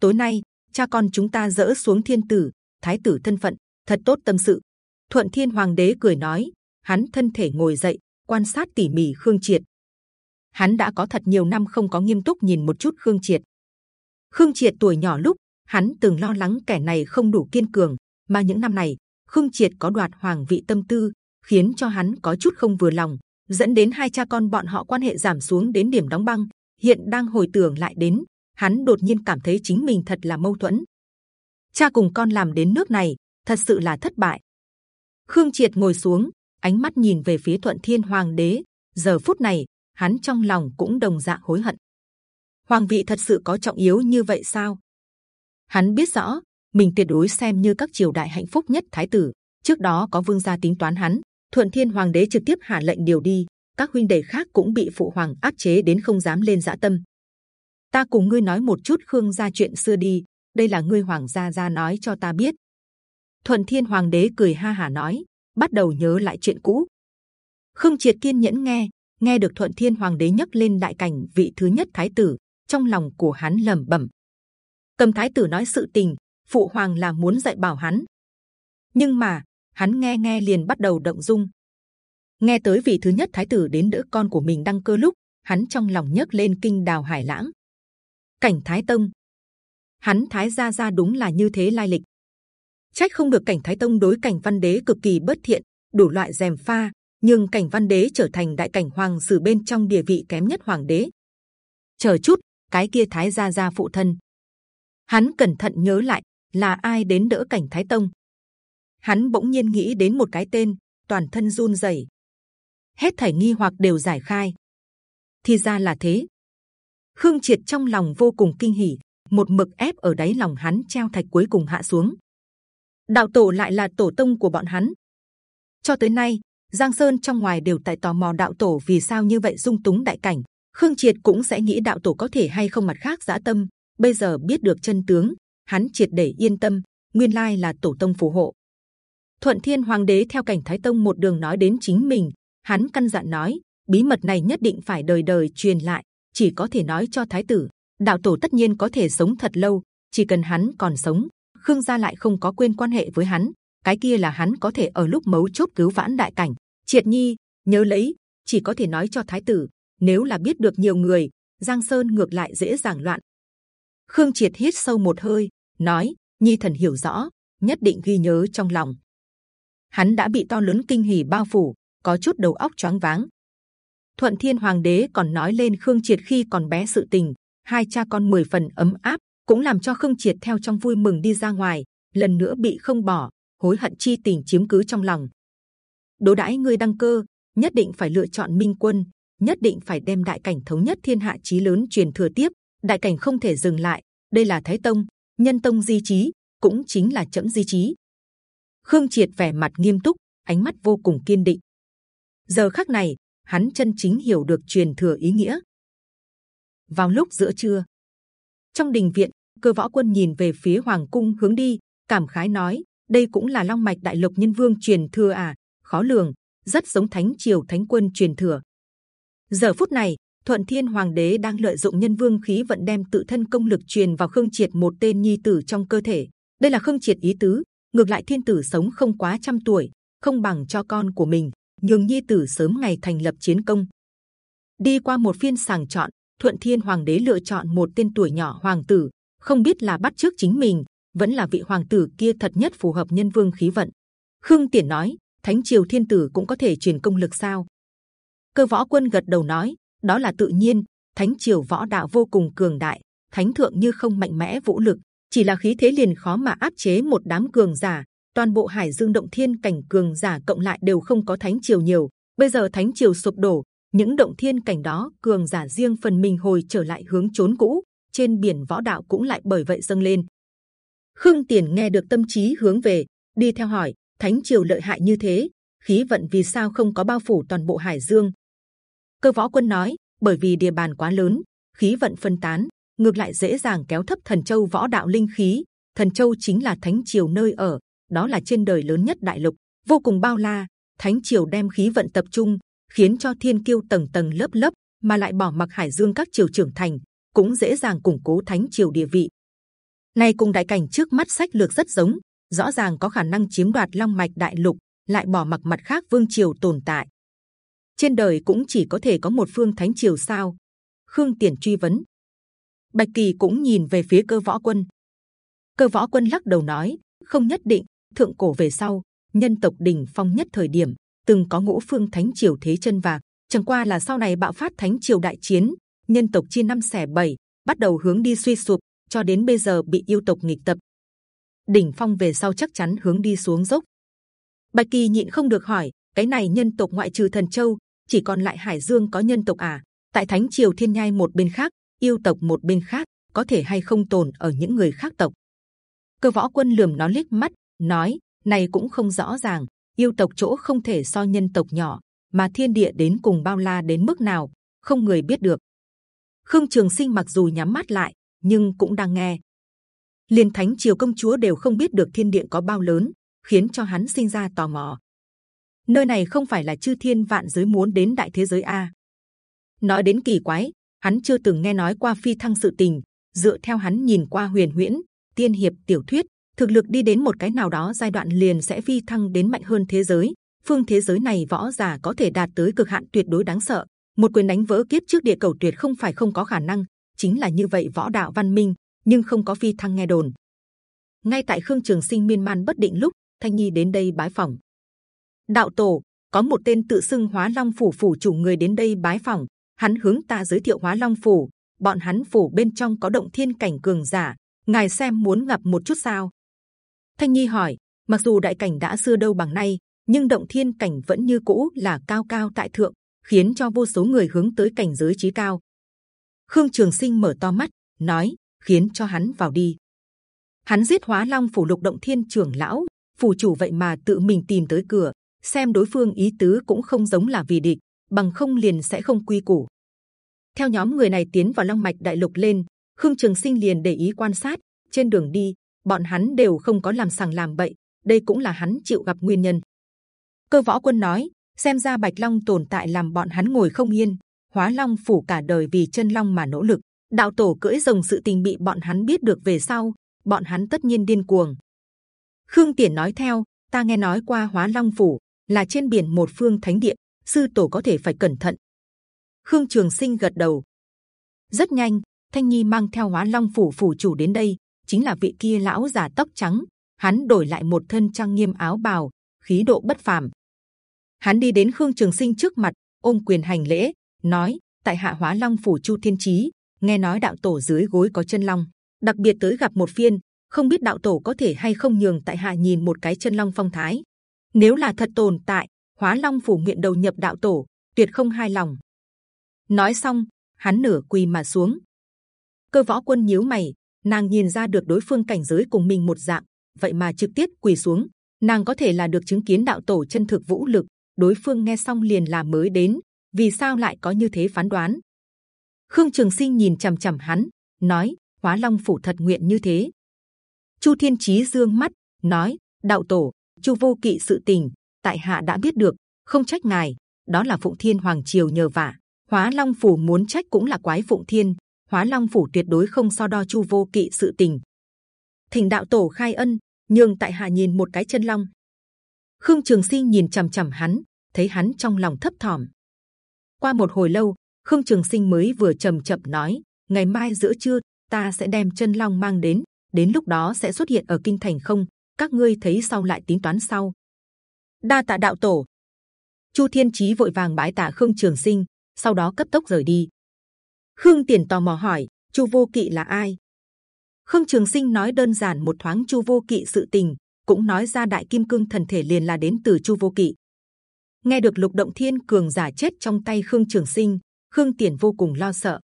Tối nay, cha con chúng ta dỡ xuống thiên tử, thái tử thân phận, thật tốt tâm sự. Thuận Thiên Hoàng đế cười nói, hắn thân thể ngồi dậy, quan sát tỉ mỉ Khương Triệt. Hắn đã có thật nhiều năm không có nghiêm túc nhìn một chút Khương Triệt. Khương Triệt tuổi nhỏ lúc, hắn từng lo lắng kẻ này không đủ kiên cường, mà những năm này, Khương Triệt có đoạt hoàng vị tâm tư, khiến cho hắn có chút không vừa lòng, dẫn đến hai cha con bọn họ quan hệ giảm xuống đến điểm đóng băng. Hiện đang hồi tưởng lại đến, hắn đột nhiên cảm thấy chính mình thật là mâu thuẫn. cha cùng con làm đến nước này thật sự là thất bại khương triệt ngồi xuống ánh mắt nhìn về phía thuận thiên hoàng đế giờ phút này hắn trong lòng cũng đồng dạng hối hận hoàng vị thật sự có trọng yếu như vậy sao hắn biết rõ, mình tuyệt đối xem như các triều đại hạnh phúc nhất thái tử. Trước đó có vương gia tính toán hắn, thuận thiên hoàng đế trực tiếp hạ lệnh điều đi, các huynh đệ khác cũng bị phụ hoàng áp chế đến không dám lên dã tâm. Ta cùng ngươi nói một chút khương gia chuyện xưa đi, đây là ngươi hoàng gia gia nói cho ta biết. Thuận thiên hoàng đế cười ha hà nói, bắt đầu nhớ lại chuyện cũ. Khương triệt kiên nhẫn nghe nghe được thuận thiên hoàng đế nhắc lên đại cảnh vị thứ nhất thái tử, trong lòng của hắn lẩm bẩm cầm thái tử nói sự tình, phụ hoàng là muốn dạy bảo hắn. Nhưng mà, hắn nghe nghe liền bắt đầu động dung. Nghe tới vị thứ nhất thái tử đến đỡ con của mình đăng cơ lúc, hắn trong lòng nhấc lên kinh đào hải lãng. Cảnh thái tông. Hắn thái gia gia đúng là như thế lai lịch. Trách không được cảnh thái tông đối cảnh văn đế cực kỳ bất thiện, đủ loại rèm pha, nhưng cảnh văn đế trở thành đại cảnh hoàng sử bên trong địa vị kém nhất hoàng đế. Chờ chút, cái kia thái gia gia phụ thân hắn cẩn thận nhớ lại, là ai đến đỡ cảnh thái tông. Hắn bỗng nhiên nghĩ đến một cái tên, toàn thân run rẩy. Hết thảy nghi hoặc đều giải khai. Thì ra là thế. Khương triệt trong lòng vô cùng kinh hỉ, một mực ép ở đáy lòng hắn treo thạch cuối cùng hạ xuống. Đạo tổ lại là tổ tông của bọn hắn. Cho tới nay, giang sơn trong ngoài đều tại tò mò đạo tổ vì sao như vậy dung túng đại cảnh. Khương triệt cũng sẽ nghĩ đạo tổ có thể hay không mặt khác dã tâm bây giờ biết được chân tướng, hắn triệt để yên tâm, nguyên lai là tổ tông phù hộ. Thuận thiên hoàng đế theo cảnh thái tông một đường nói đến chính mình, hắn căn dặn nói, bí mật này nhất định phải đời đời truyền lại, chỉ có thể nói cho thái tử, đạo tổ tất nhiên có thể sống thật lâu, chỉ cần hắn còn sống, khương gia lại không có quên quan hệ với hắn, cái kia là hắn có thể ở lúc mấu chốt cứu vãn đại cảnh. Triệt nhi, nhớ lấy, chỉ có thể nói cho thái tử, nếu là biết được nhiều người, giang sơn ngược lại dễ dàng loạn khương triệt hít sâu một hơi, nói, nhi thần hiểu rõ, nhất định ghi nhớ trong lòng. Hắn đã bị to lớn kinh hỉ bao phủ, có chút đầu óc choáng váng. Thuận thiên hoàng đế còn nói lên khương triệt khi còn bé sự tình, hai cha con mười phần ấm áp, cũng làm cho khương triệt theo trong vui mừng đi ra ngoài, lần nữa bị không bỏ, hối hận chi tình chiếm cứ trong lòng. Đố đãi ngươi đăng cơ, nhất định phải lựa chọn minh quân, nhất định phải đem đại cảnh thống nhất thiên hạ chí lớn truyền thừa tiếp đại cảnh không thể dừng lại. Đây là thái tông, nhân tông di chí cũng chính là chậm di chí khương triệt vẻ mặt nghiêm túc, ánh mắt vô cùng kiên định. Giờ khắc này, hắn chân chính hiểu được truyền thừa ý nghĩa. Vào lúc giữa trưa, trong đình viện, cơ võ quân nhìn về phía hoàng cung hướng đi, cảm khái nói, đây cũng là long mạch đại lục nhân vương truyền thừa à? Khó lường, rất giống thánh triều thánh quân truyền thừa. Giờ phút này thuận thiên hoàng đế đang lợi dụng nhân vương khí vận đem tự thân công lực truyền vào khương triệt một tên nhi tử trong cơ thể. Đây là khương triệt ý tứ, ngược lại thiên tử sống không quá trăm tuổi, không bằng cho con của mình, nhường nhi tử sớm ngày thành lập chiến công. Đi qua một phiên sàng chọn, thuận thiên hoàng đế lựa chọn một tên tuổi nhỏ hoàng tử, không biết là bắt trước chính mình, vẫn là vị hoàng tử kia thật nhất phù hợp nhân vương khí vận. Khương tiền nói, thánh triều thiên tử cũng có thể truyền công lực sao? Cơ võ quân gật đầu nói đó là tự nhiên, thánh triều võ đạo vô cùng cường đại, thánh thượng như không mạnh mẽ vũ lực, chỉ là khí thế liền khó mà áp chế một đám cường giả, toàn bộ hải dương động thiên cảnh cường giả cộng lại đều không có thánh triều nhiều. Bây giờ thánh triều sụp đổ, những động thiên cảnh đó, cường giả riêng phần mình hồi trở lại hướng trốn cũ, trên biển võ đạo cũng lại bởi vậy dâng lên. Khương tiền nghe được tâm trí hướng về, đi theo hỏi, thánh triều lợi hại như thế, khí vận vì sao không có bao phủ toàn bộ hải dương? Cơ võ quân nói, bởi vì địa bàn quá lớn, khí vận phân tán, ngược lại dễ dàng kéo thấp thần châu võ đạo linh khí. Thần châu chính là thánh triều nơi ở, đó là trên đời lớn nhất đại lục, vô cùng bao la. Thánh triều đem khí vận tập trung, khiến cho thiên kiêu tầng tầng lớp lớp, mà lại bỏ mặc hải dương các triều trưởng thành, cũng dễ dàng củng cố thánh triều địa vị. Này cùng đại cảnh trước mắt sách lược rất giống, rõ ràng có khả năng chiếm đoạt long mạch đại lục, lại bỏ mặc mặt khác vương triều tồn tại trên đời cũng chỉ có thể có một phương thánh triều sao? Khương tiền truy vấn. Bạch kỳ cũng nhìn về phía cơ võ quân. Cơ võ quân lắc đầu nói không nhất định thượng cổ về sau nhân tộc đỉnh phong nhất thời điểm từng có ngũ phương thánh triều thế chân vạc. Chẳng qua là sau này bạo phát thánh triều đại chiến nhân tộc chia năm sẻ bảy bắt đầu hướng đi suy sụp cho đến bây giờ bị yêu tộc nghịch tập. Đỉnh phong về sau chắc chắn hướng đi xuống dốc. Bạch Kỳ nhịn không được hỏi, cái này nhân tộc ngoại trừ thần châu, chỉ còn lại Hải Dương có nhân tộc à? Tại Thánh triều Thiên Nhai một bên khác, yêu tộc một bên khác, có thể hay không tồn ở những người khác tộc? Cơ võ quân lườm nó liếc mắt, nói: này cũng không rõ ràng. Yêu tộc chỗ không thể so nhân tộc nhỏ, mà thiên địa đến cùng bao la đến mức nào, không người biết được. Khương Trường Sinh mặc dù nhắm mắt lại, nhưng cũng đang nghe. Liên Thánh triều công chúa đều không biết được thiên địa có bao lớn, khiến cho hắn sinh ra tò mò. Nơi này không phải là chư thiên vạn giới muốn đến đại thế giới a? Nói đến kỳ quái, hắn chưa từng nghe nói qua phi thăng sự tình. Dựa theo hắn nhìn qua huyền huyễn, tiên hiệp tiểu thuyết, thực lực đi đến một cái nào đó giai đoạn liền sẽ phi thăng đến mạnh hơn thế giới. Phương thế giới này võ giả có thể đạt tới cực hạn tuyệt đối đáng sợ. Một quyền đánh vỡ kiếp trước địa cầu tuyệt không phải không có khả năng, chính là như vậy võ đạo văn minh, nhưng không có phi thăng nghe đồn. Ngay tại Khương Trường Sinh miên man bất định lúc, Thanh Nhi đến đây bái phỏng. Đạo tổ có một tên tự xưng Hóa Long phủ phủ chủ người đến đây bái phỏng, hắn hướng ta giới thiệu Hóa Long phủ. Bọn hắn phủ bên trong có động thiên cảnh cường giả, ngài xem muốn ngập một chút sao? Thanh Nhi hỏi, mặc dù đại cảnh đã xưa đâu bằng nay, nhưng động thiên cảnh vẫn như cũ là cao cao tại thượng, khiến cho vô số người hướng tới cảnh giới trí cao. Khương Trường Sinh mở to mắt, nói, khiến cho hắn vào đi. Hắn giết Hóa Long phủ lục động thiên trưởng lão, phủ chủ vậy mà tự mình tìm tới cửa, xem đối phương ý tứ cũng không giống là vì địch, bằng không liền sẽ không quy củ. Theo nhóm người này tiến vào Long mạch đại lục lên, Khương Trường Sinh liền để ý quan sát. Trên đường đi, bọn hắn đều không có làm sằng làm bậy, đây cũng là hắn chịu gặp nguyên nhân. Cơ võ quân nói, xem ra Bạch Long tồn tại làm bọn hắn ngồi không yên. Hóa Long phủ cả đời vì chân Long mà nỗ lực. Đạo tổ cưỡi rồng sự tình bị bọn hắn biết được về sau, bọn hắn tất nhiên điên cuồng. Khương Tiễn nói theo, ta nghe nói qua Hóa Long phủ là trên biển một phương thánh địa, sư tổ có thể phải cẩn thận. Khương Trường Sinh gật đầu. Rất nhanh, Thanh Nhi mang theo Hóa Long phủ phủ chủ đến đây, chính là vị kia lão già tóc trắng. Hắn đổi lại một thân trang nghiêm áo bào, khí độ bất phàm. Hắn đi đến Khương Trường Sinh trước mặt, ôm quyền hành lễ, nói: Tại hạ Hóa Long phủ Chu Thiên Chí, nghe nói đạo tổ dưới gối có chân long, đặc biệt tới gặp một phiên, không biết đạo tổ có thể hay không nhường tại hạ nhìn một cái chân long phong thái. Nếu là thật tồn tại, Hóa Long phủ nguyện đầu nhập đạo tổ, tuyệt không hai lòng. Nói xong, hắn nửa quỳ mà xuống. Cơ võ quân nhíu mày, nàng nhìn ra được đối phương cảnh giới cùng mình một dạng, vậy mà trực tiếp quỳ xuống. Nàng có thể là được chứng kiến đạo tổ chân thực vũ lực. Đối phương nghe xong liền là mới đến, vì sao lại có như thế phán đoán? Khương Trường Sinh nhìn c h ầ m c h ầ m hắn, nói: Hóa Long phủ thật nguyện như thế. Chu Thiên Chí dương mắt nói: Đạo tổ, Chu vô kỵ sự tình, tại hạ đã biết được, không trách ngài. Đó là Phụng Thiên Hoàng triều nhờ vả. Hóa Long phủ muốn trách cũng là quái Phụng Thiên. Hóa Long phủ tuyệt đối không so đo Chu vô kỵ sự tình. Thỉnh đạo tổ khai ân, nhường tại hạ nhìn một cái chân long. Khương Trường Sinh nhìn c h ầ m c h ầ m hắn, thấy hắn trong lòng thấp thỏm. Qua một hồi lâu, Khương Trường Sinh mới vừa trầm chậm nói: ngày mai giữa trưa ta sẽ đem chân long mang đến, đến lúc đó sẽ xuất hiện ở kinh thành không? Các ngươi thấy sau lại tính toán sau. Đa tạ đạo tổ. Chu Thiên Chí vội vàng bái tạ Khương Trường Sinh, sau đó cấp tốc rời đi. Khương Tiền tò mò hỏi: Chu Vô Kỵ là ai? Khương Trường Sinh nói đơn giản một thoáng Chu Vô Kỵ sự tình, cũng nói ra Đại Kim Cương thần thể liền là đến từ Chu Vô Kỵ. Nghe được Lục Động Thiên cường giả chết trong tay Khương Trường Sinh, Khương Tiền vô cùng lo sợ.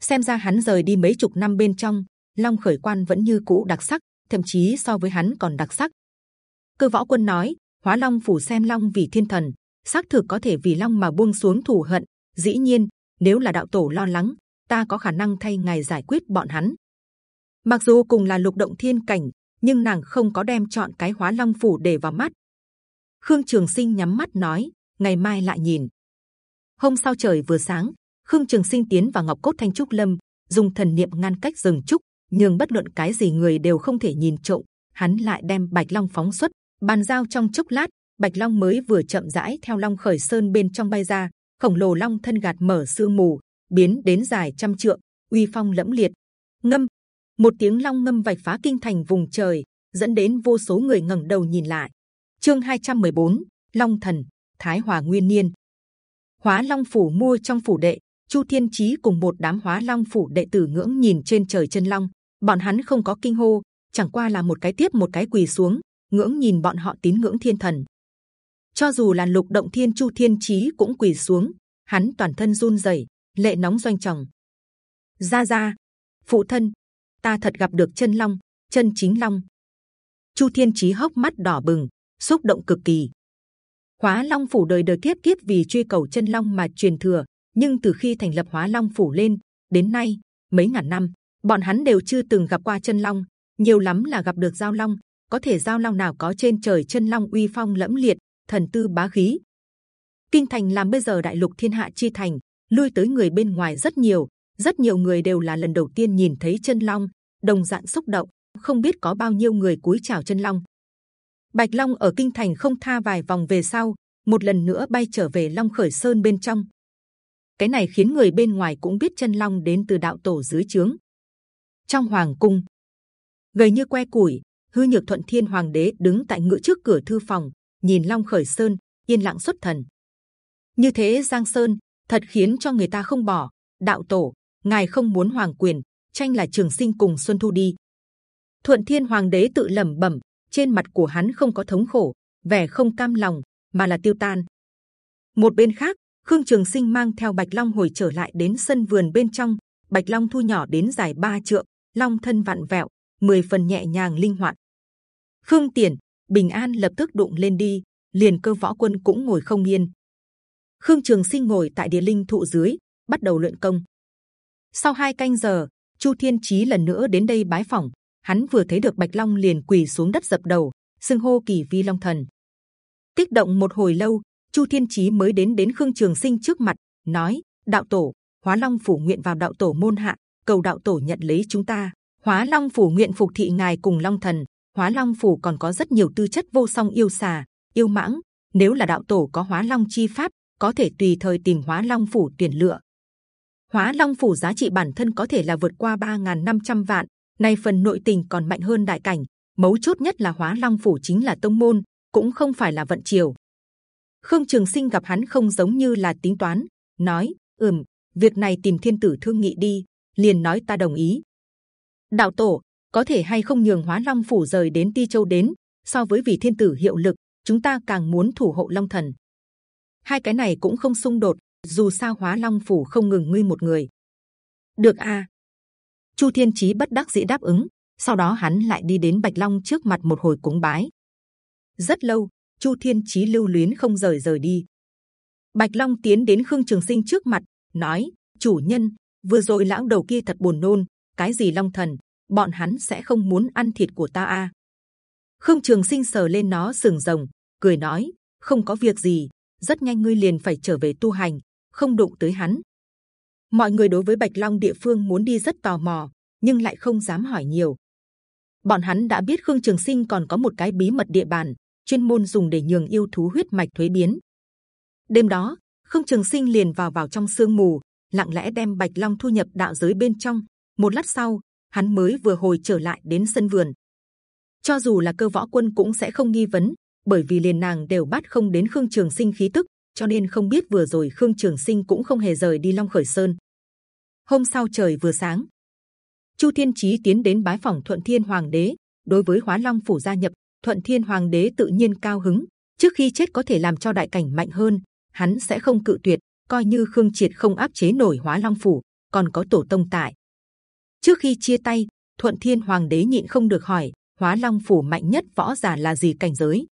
Xem ra hắn rời đi mấy chục năm bên trong, Long Khởi Quan vẫn như cũ đặc sắc, thậm chí so với hắn còn đặc sắc. Cơ Võ Quân nói, Hóa Long phủ xem Long vì thiên thần, xác thực có thể vì Long mà buông xuống thù hận. Dĩ nhiên, nếu là đạo tổ lo lắng, ta có khả năng thay ngài giải quyết bọn hắn. Mặc dù cùng là lục động thiên cảnh, nhưng nàng không có đem chọn cái hóa long phủ để vào mắt. Khương Trường Sinh nhắm mắt nói, ngày mai lại nhìn. Hôm sau trời vừa sáng, Khương Trường Sinh tiến vào Ngọc Cốt Thanh Trúc Lâm, dùng thần niệm ngăn cách rừng trúc, nhưng bất luận cái gì người đều không thể nhìn trộm. Hắn lại đem Bạch Long phóng xuất, bàn giao trong chốc lát, Bạch Long mới vừa chậm rãi theo Long Khởi Sơn bên trong bay ra, khổng lồ Long thân gạt mở sương mù, biến đến dài trăm trượng, uy phong lẫm liệt. Ngâm một tiếng long ngâm vạch phá kinh thành vùng trời, dẫn đến vô số người ngẩng đầu nhìn lại. Chương 214, Long Thần, Thái Hòa Nguyên Niên. Hóa Long phủ mua trong phủ đệ, Chu Thiên Chí cùng một đám Hóa Long phủ đệ tử ngưỡng nhìn trên trời chân long, bọn hắn không có kinh hô, chẳng qua là một cái tiếp một cái quỳ xuống ngưỡng nhìn bọn họ tín ngưỡng thiên thần. Cho dù là lục động thiên chu thiên chí cũng quỳ xuống hắn toàn thân run rẩy lệ nóng doanh chồng ra ra phụ thân ta thật gặp được chân long chân chính long. Chu thiên chí hốc mắt đỏ bừng xúc động cực kỳ. Hóa long phủ đời đời kiếp kiếp vì truy cầu chân long mà truyền thừa nhưng từ khi thành lập hóa long phủ lên, đến nay, mấy ngàn năm, bọn hắn đều chưa từng gặp qua chân long. Nhiều lắm là gặp được giao long. Có thể giao long nào có trên trời chân long uy phong lẫm liệt, thần tư bá khí. Kinh thành làm bây giờ đại lục thiên hạ chi thành, lui tới người bên ngoài rất nhiều. Rất nhiều người đều là lần đầu tiên nhìn thấy chân long, đồng dạng xúc động. Không biết có bao nhiêu người cúi chào chân long. Bạch long ở kinh thành không tha vài vòng về sau, một lần nữa bay trở về long khởi sơn bên trong cái này khiến người bên ngoài cũng biết chân long đến từ đạo tổ dưới trướng. Trong hoàng cung, gầy như que củi, hư nhược thuận thiên hoàng đế đứng tại ngựa trước cửa thư phòng, nhìn long khởi sơn, yên lặng xuất thần. Như thế giang sơn, thật khiến cho người ta không bỏ. Đạo tổ, ngài không muốn hoàng quyền, tranh là trường sinh cùng xuân thu đi. Thuận thiên hoàng đế tự lẩm bẩm, trên mặt của hắn không có thống khổ, vẻ không cam lòng, mà là tiêu tan. Một bên khác khương trường sinh mang theo bạch long hồi trở lại đến sân vườn bên trong. Bạch long thu nhỏ đến dài ba trượng, long thân vặn vẹo, mười phần nhẹ nhàng linh hoạt. Khương tiền, bình an lập tức đụng lên đi, liền cơ võ quân cũng ngồi không yên. Khương trường sinh ngồi tại địa linh thụ dưới, bắt đầu luyện công. Sau hai canh giờ, chu thiên chí lần nữa đến đây bái phỏng. Hắn vừa thấy được bạch long liền quỳ xuống đất dập đầu sưng hô kỳ vi long thần. Kích động một hồi lâu chu thiên chí mới đến đến khương trường sinh trước mặt, nói, đạo tổ, hóa long phủ nguyện vào đạo tổ môn hạ, cầu đạo tổ nhận lấy chúng ta. Hóa long phủ nguyện phục thị ngài cùng long thần. Hóa long phủ còn có rất nhiều tư chất vô song yêu xà, yêu mãng. Nếu là đạo tổ có hóa long chi pháp, có thể tùy thời tìm hóa long phủ tuyển lựa. Hóa long phủ giá trị bản thân có thể là vượt qua 3.500 vạn. Nay phần nội tình còn mạnh hơn đại cảnh. Mấu chốt nhất là hóa long phủ chính là tông môn, cũng không phải là vận triều khương trường sinh gặp hắn không giống như là tính toán, nói, ừm, việc này tìm thiên tử thương nghị đi, liền nói ta đồng ý. Đạo tổ, có thể hay không nhường hóa long phủ rời đến ti châu đến, so với vì thiên tử hiệu lực, chúng ta càng muốn thủ hộ long thần. Hai cái này cũng không xung đột, dù sao hóa long phủ không ngừng ngươi một người. Được a chu thiên chí bất đắc dĩ đáp ứng, sau đó hắn lại đi đến bạch long trước mặt một hồi cúng bái. Rất lâu chu thiên chí lưu luyến không rời rời đi. Bạch long tiến đến khương trường sinh trước mặt, nói, chủ nhân, vừa rồi lão đầu kia thật buồn nôn, cái gì long thần, bọn hắn sẽ không muốn ăn thịt của ta a khương trường sinh sờ lên nó sừng rồng, cười nói, không có việc gì, rất nhanh ngươi liền phải trở về tu hành, không đụng tới hắn. Mọi người đối với bạch long địa phương muốn đi rất tò mò, nhưng lại không dám hỏi nhiều. Bọn hắn đã biết khương trường sinh còn có một cái bí mật địa bàn chuyên môn dùng để nhường yêu thú huyết mạch thuế biến. Đêm đó khương trường sinh liền vào vào trong sương mù, lặng lẽ đem bạch long thu nhập đạo giới bên trong. Một lát sau, hắn mới vừa hồi trở lại đến sân vườn. Cho dù là cơ võ quân cũng sẽ không nghi vấn, bởi vì liền nàng đều bắt không đến khương trường sinh khí tức, cho nên không biết vừa rồi khương trường sinh cũng không hề rời đi long khởi sơn. Hôm sau trời vừa sáng, chu thiên chí tiến đến bái phỏng thuận thiên hoàng đế, đối với hóa long phủ gia nhập thuận thiên hoàng đế tự nhiên cao hứng, trước khi chết có thể làm cho đại cảnh mạnh hơn, hắn sẽ không cự tuyệt, coi như khương triệt không áp chế nổi hóa long phủ, còn có tổ tông tại. Trước khi chia tay, thuận thiên hoàng đế nhịn không được hỏi, hóa long phủ mạnh nhất võ giả là gì cảnh giới?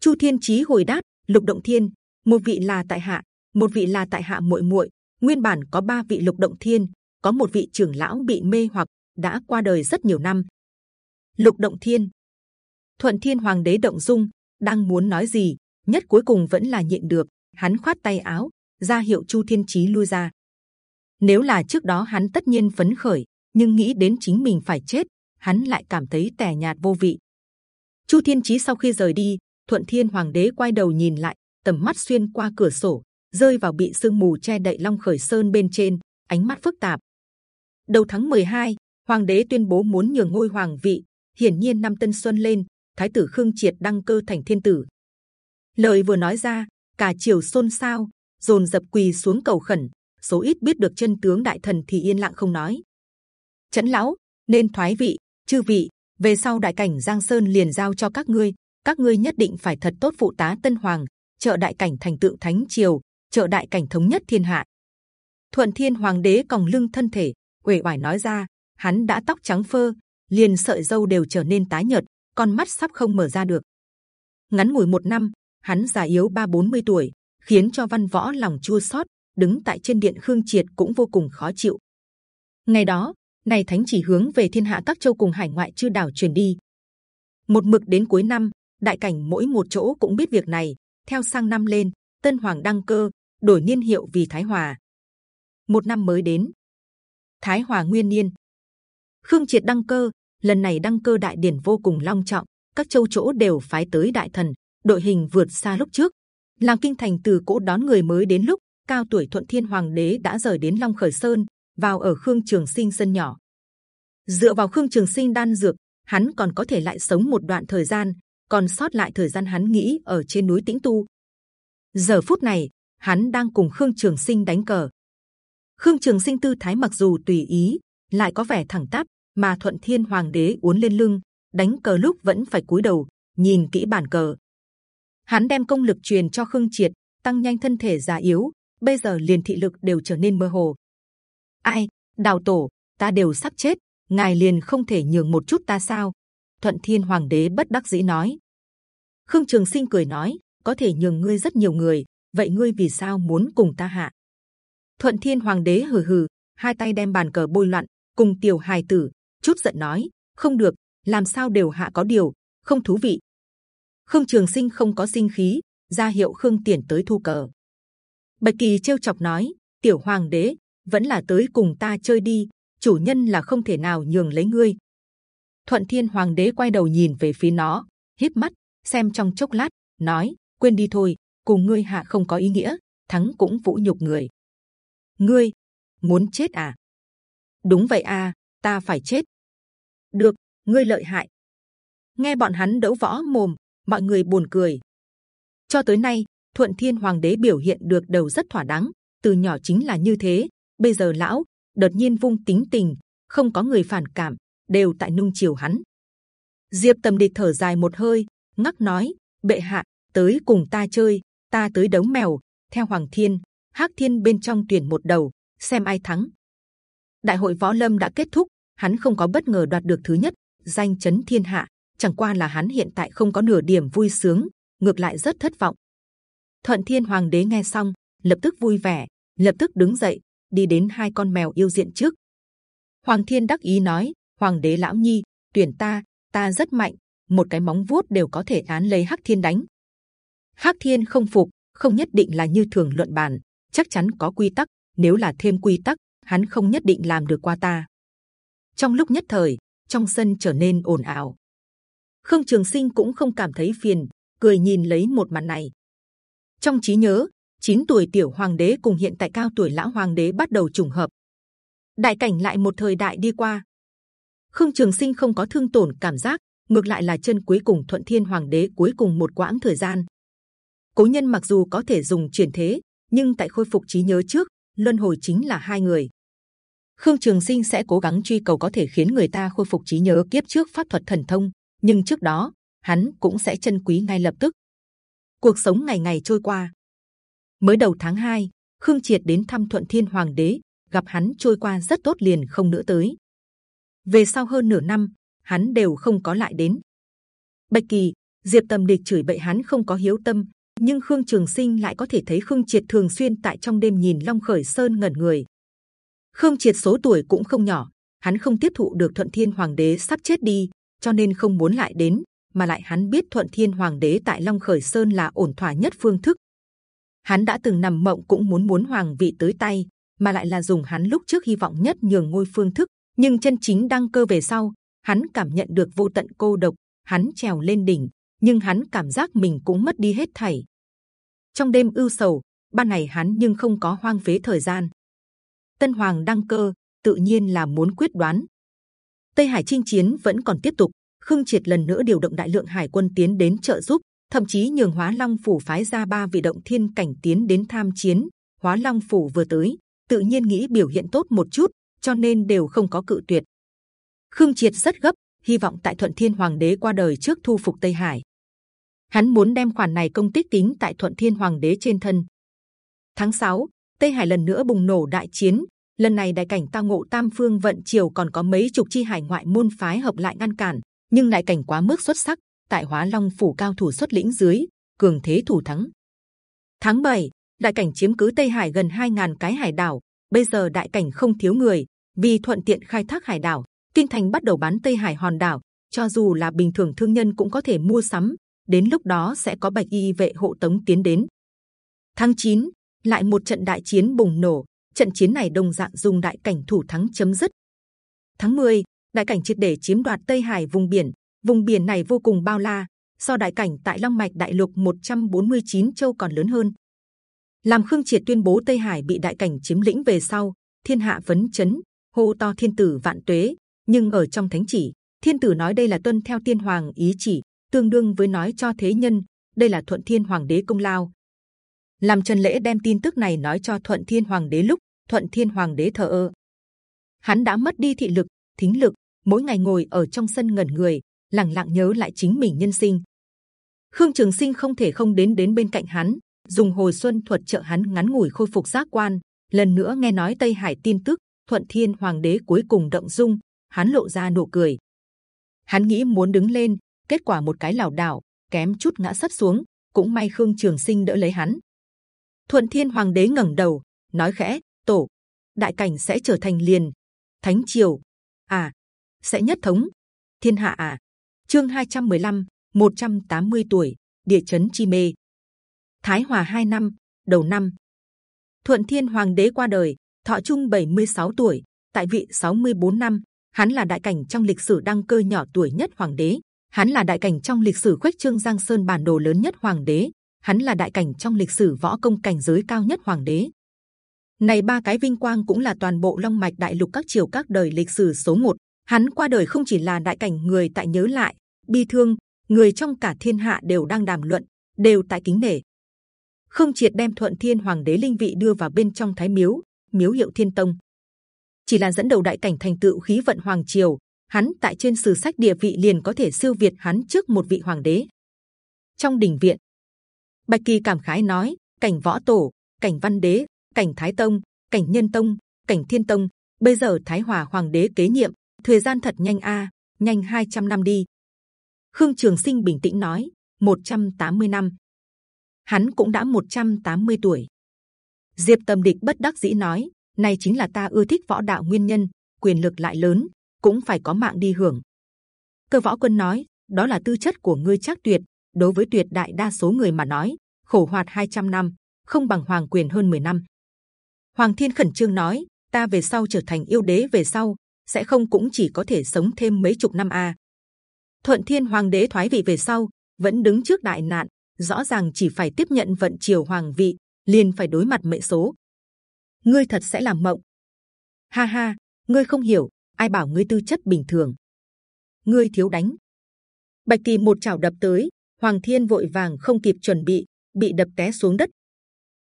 Chu thiên chí hồi đáp, lục động thiên, một vị là tại hạ, một vị là tại hạ muội muội, nguyên bản có ba vị lục động thiên, có một vị trưởng lão bị mê hoặc, đã qua đời rất nhiều năm. Lục động thiên thuận thiên hoàng đế động dung đang muốn nói gì nhất cuối cùng vẫn là nhịn được hắn khoát tay áo ra hiệu chu thiên chí lui ra. Nếu là trước đó hắn tất nhiên phấn khởi nhưng nghĩ đến chính mình phải chết hắn lại cảm thấy tẻ nhạt vô vị. Chu thiên chí sau khi rời đi thuận thiên hoàng đế quay đầu nhìn lại tầm mắt xuyên qua cửa sổ rơi vào bị sương mù che đậy long khởi sơn bên trên ánh mắt phức tạp. Đầu tháng 12, hoàng đế tuyên bố muốn nhường ngôi hoàng vị hiển nhiên năm tân xuân lên thái tử khương triệt đăng cơ thành thiên tử. Lời vừa nói ra, cả triều xôn xao, dồn dập quỳ xuống cầu khẩn, số ít biết được chân tướng đại thần thì yên lặng không nói. Chấn lão, nên thoái vị, chư vị, về sau đại cảnh giang sơn liền giao cho các ngươi các ngươi nhất định phải thật tốt phụ tá tân hoàng, trợ đại cảnh thành tựu thánh triều, trợ đại cảnh thống nhất thiên hạ. Thuận thiên hoàng đế còng lưng thân thể, uể oải nói ra, hắn đã tóc trắng phơ, liền sợi dâu đều trở nên tái nhợt con mắt sắp không mở ra được. Ngắn ngủi một năm, hắn già yếu ba bốn mươi tuổi, khiến cho văn võ lòng chua xót, đứng tại trên điện khương triệt cũng vô cùng khó chịu. Ngày đó này thánh chỉ hướng về thiên hạ các châu cùng hải ngoại chư đảo truyền đi. Một mực đến cuối năm, đại cảnh mỗi một chỗ cũng biết việc này. Theo sang năm lên, tân hoàng đăng cơ, đổi niên hiệu vì thái hòa. Một năm mới đến. Thái hòa nguyên niên. Khương triệt đăng cơ lần này đăng cơ đại điển vô cùng long trọng, các châu chỗ đều phái tới đại thần, đội hình vượt xa lúc trước. Làm kinh thành từ cỗ đón người mới đến lúc, cao tuổi thuận thiên hoàng đế đã rời đến long khởi sơn, vào ở khương trường sinh sân nhỏ. Dựa vào khương trường sinh đan dược, hắn còn có thể lại sống một đoạn thời gian, còn sót lại thời gian hắn nghĩ ở trên núi tĩnh tu. Giờ phút này, hắn đang cùng khương trường sinh đánh cờ. Khương trường sinh tư thái mặc dù tùy ý, lại có vẻ thẳng tắp mà thuận thiên hoàng đế uốn lên lưng, đánh cờ lúc vẫn phải cúi đầu, nhìn kỹ bản cờ. Hắn đem công lực truyền cho khương triệt, tăng nhanh thân thể già yếu, bây giờ liền thị lực đều trở nên mơ hồ. Ai, đào tổ, ta đều sắp chết, ngài liền không thể nhường một chút ta sao? Thuận thiên hoàng đế bất đắc dĩ nói. Khương trường sinh cười nói, có thể nhường ngươi rất nhiều người, vậy ngươi vì sao muốn cùng ta hạ? Thuận thiên hoàng đế hừ hừ, hai tay đem bàn cờ bôi loạn, cùng tiểu hài tử chút giận nói, không được, làm sao đều hạ có điều, không thú vị. Khương trường sinh không có sinh khí, ra hiệu khương tiền tới thu cờ. Bạch kỳ trêu chọc nói, tiểu hoàng đế, vẫn là tới cùng ta chơi đi, chủ nhân là không thể nào nhường lấy ngươi. Thuận thiên hoàng đế quay đầu nhìn về phía nó, híp mắt, xem trong chốc lát, nói, quên đi thôi, cùng ngươi hạ không có ý nghĩa, thắng cũng vũ nhục người. Ngươi muốn chết à? Đúng vậy à ta phải chết. Được, ngươi lợi hại. Nghe bọn hắn đấu võ mồm, mọi người buồn cười. Cho tới nay, thuận thiên hoàng đế biểu hiện được đầu rất thỏa đáng, từ nhỏ chính là như thế. Bây giờ lão, đột nhiên vung tính tình, không có người phản cảm, đều tại nung chiều hắn. Diệp tầm địch thở dài một hơi, ngắc nói, bệ hạ, tới cùng ta chơi, ta tới đấu mèo. Theo hoàng thiên, hắc thiên bên trong tuyển một đầu, xem ai thắng đại hội võ lâm đã kết thúc, hắn không có bất ngờ đoạt được thứ nhất, danh chấn thiên hạ. Chẳng qua là hắn hiện tại không có nửa điểm vui sướng, ngược lại rất thất vọng. Thuận thiên hoàng đế nghe xong, lập tức vui vẻ, lập tức đứng dậy, đi đến hai con mèo yêu diện trước. Hoàng thiên đắc ý nói, hoàng đế lão nhi, tuyển ta ta rất mạnh, một cái móng vuốt đều có thể án lấy hắc thiên đánh. Hắc thiên không phục, không nhất định là như thường luận bàn, chắc chắn có quy tắc, nếu là thêm quy tắc hắn không nhất định làm được qua ta. Trong lúc nhất thời, trong sân trở nên ồn ào. Khương trường sinh cũng không cảm thấy phiền, cười nhìn lấy một màn này. Trong trí nhớ 9 tuổi tiểu hoàng đế cùng hiện tại cao tuổi lão hoàng đế bắt đầu trùng hợp. Đại cảnh lại một thời đại đi qua. Khương trường sinh không có thương tổn cảm giác, ngược lại là chân cuối cùng thuận thiên hoàng đế cuối cùng một quãng thời gian. Cố nhân mặc dù có thể dùng chuyển thế, nhưng tại khôi phục trí nhớ trước, luân hồi chính là hai người khương trường sinh sẽ cố gắng truy cầu có thể khiến người ta khôi phục trí nhớ kiếp trước pháp thuật thần thông nhưng trước đó hắn cũng sẽ chân quý ngay lập tức. Cuộc sống ngày ngày trôi qua. Mới đầu tháng 2, khương triệt đến thăm thuận thiên hoàng đế gặp hắn trôi qua rất tốt liền không nữa tới. Về sau hơn nửa năm hắn đều không có lại đến. Bạch kỳ diệp tầm địch chửi bậy hắn không có hiếu tâm nhưng khương trường sinh lại có thể thấy khương triệt thường xuyên tại trong đêm nhìn long khởi sơn ngẩn người khương triệt số tuổi cũng không nhỏ, hắn không tiếp thụ được thuận thiên hoàng đế sắp chết đi, cho nên không muốn lại đến, mà lại hắn biết thuận thiên hoàng đế tại long khởi sơn là ổn thỏa nhất phương thức. Hắn đã từng nằm mộng cũng muốn muốn hoàng vị tới tay, mà lại là dùng hắn lúc trước hy vọng nhất nhường ngôi phương thức, nhưng chân chính đăng cơ về sau, hắn cảm nhận được vô tận cô độc, hắn trèo lên đỉnh, nhưng hắn cảm giác mình cũng mất đi hết thảy. Trong đêm ưu sầu, ban ngày hắn nhưng không có hoang phế thời gian tân hoàng đăng cơ tự nhiên là muốn quyết đoán tây hải chinh chiến vẫn còn tiếp tục khương triệt lần nữa điều động đại lượng hải quân tiến đến trợ giúp thậm chí nhường hóa long phủ phái ra ba vị động thiên cảnh tiến đến tham chiến hóa long phủ vừa tới tự nhiên nghĩ biểu hiện tốt một chút cho nên đều không có cự tuyệt khương triệt rất gấp hy vọng tại Thuận Thiên Hoàng đế qua đời trước thu phục Tây Hải. Hắn muốn đem khoản này công tích tính tại Thuận Thiên Hoàng đế trên thân. Tháng 6, Tây Hải lần nữa bùng nổ đại chiến. Lần này đại cảnh tao ngộ Tam Phương vận triều còn có mấy chục chi hải ngoại môn phái hợp lại ngăn cản, nhưng đại cảnh quá mức xuất sắc. Tại Hóa Long phủ cao thủ xuất lĩnh dưới, cường thế thủ thắng. Tháng 7, đại cảnh chiếm cứ Tây Hải gần 2.000 cái hải đảo. Bây giờ đại cảnh không thiếu người, vì thuận tiện khai thác hải đảo, kinh thành bắt đầu bán Tây Hải hòn đảo. Cho dù là bình thường thương nhân cũng có thể mua sắm. Đến lúc đó sẽ có bạch y vệ hộ tống tiến đến. Tháng 9, lại một trận đại chiến bùng nổ. Trận chiến này đồng dạng dùng đại cảnh thủ thắng chấm dứt. Tháng 10, đại cảnh triệt để chiếm đoạt Tây Hải vùng biển. Vùng biển này vô cùng bao la, so đại cảnh tại Long Mạch Đại Lục 149 châu còn lớn hơn. Làm Khương Triệt tuyên bố Tây Hải bị đại cảnh chiếm lĩnh về sau, thiên hạ vấn chấn, hô to thiên tử vạn tuế. Nhưng ở trong thánh chỉ, thiên tử nói đây là tuân theo tiên hoàng ý chỉ, tương đương với nói cho thế nhân đây là thuận thiên hoàng đế công lao. Làm Trần lễ đem tin tức này nói cho thuận thiên hoàng đế lúc thuận thiên hoàng đế thờ ơ, hắn đã mất đi thị lực, thính lực, mỗi ngày ngồi ở trong sân ngẩn người, lặng lặng nhớ lại chính mình nhân sinh. Khương Trường Sinh không thể không đến đến bên cạnh hắn, dùng hồi xuân thuật trợ hắn ngắn ngủi khôi phục giác quan. Lần nữa nghe nói Tây Hải tin tức, Thuận Thiên Hoàng đế cuối cùng động dung, hắn lộ ra nụ cười. Hắn nghĩ muốn đứng lên, kết quả một cái lảo đảo, kém chút ngã sấp xuống. Cũng may Khương Trường Sinh đỡ lấy hắn. Thuận Thiên Hoàng đế ngẩng đầu, nói khẽ: Tổ, đại cảnh sẽ trở thành liền thánh triều, à, sẽ nhất thống thiên hạ à? Chương 215, 180 tuổi, địa chấn chi mê. Thái Hòa 2 năm, đầu năm. Thuận Thiên Hoàng đế qua đời, thọ trung 76 tuổi, tại vị 64 năm. Hắn là đại cảnh trong lịch sử đăng cơ nhỏ tuổi nhất hoàng đế. Hắn là đại cảnh trong lịch sử khuếch trương giang sơn bản đồ lớn nhất hoàng đế. Hắn là đại cảnh trong lịch sử võ công cảnh giới cao nhất hoàng đế. Này ba cái vinh quang cũng là toàn bộ long mạch đại lục các triều các đời lịch sử số một. Hắn qua đời không chỉ là đại cảnh người tại nhớ lại, bi thương, người trong cả thiên hạ đều đang đàm luận, đều tại kính nể. Không triệt đem thuận thiên hoàng đế linh vị đưa vào bên trong thái miếu, miếu hiệu thiên tông. Chỉ là dẫn đầu đại cảnh thành tựu khí vận hoàng triều, hắn tại trên sử sách địa vị liền có thể siêu việt hắn trước một vị hoàng đế. Trong đình viện, bạch kỳ cảm khái nói: cảnh võ tổ, cảnh văn đế, cảnh thái tông, cảnh nhân tông, cảnh thiên tông. Bây giờ thái hòa hoàng đế kế nhiệm, thời gian thật nhanh a, nhanh 200 năm đi. Khương Trường Sinh bình tĩnh nói, 180 năm. Hắn cũng đã 180 tuổi. Diệp Tâm Địch bất đắc dĩ nói, này chính là ta ưa thích võ đạo nguyên nhân, quyền lực lại lớn, cũng phải có mạng đi hưởng. Cơ võ quân nói, đó là tư chất của ngươi chắc tuyệt. Đối với tuyệt đại đa số người mà nói, khổ hoạt 200 năm, không bằng hoàng quyền hơn 10 năm. Hoàng Thiên khẩn trương nói, ta về sau trở thành yêu đế về sau sẽ không cũng chỉ có thể sống thêm mấy chục năm a. À. Thuận Thiên Hoàng đế thoái vị về sau vẫn đứng trước đại nạn, rõ ràng chỉ phải tiếp nhận vận triều hoàng vị, liền phải đối mặt mệnh số. Ngươi thật sẽ làm mộng? Ha ha, ngươi không hiểu, ai bảo ngươi tư chất bình thường? Ngươi thiếu đánh. Bạch kỳ một chảo đập tới, Hoàng Thiên vội vàng không kịp chuẩn bị, bị đập té xuống đất.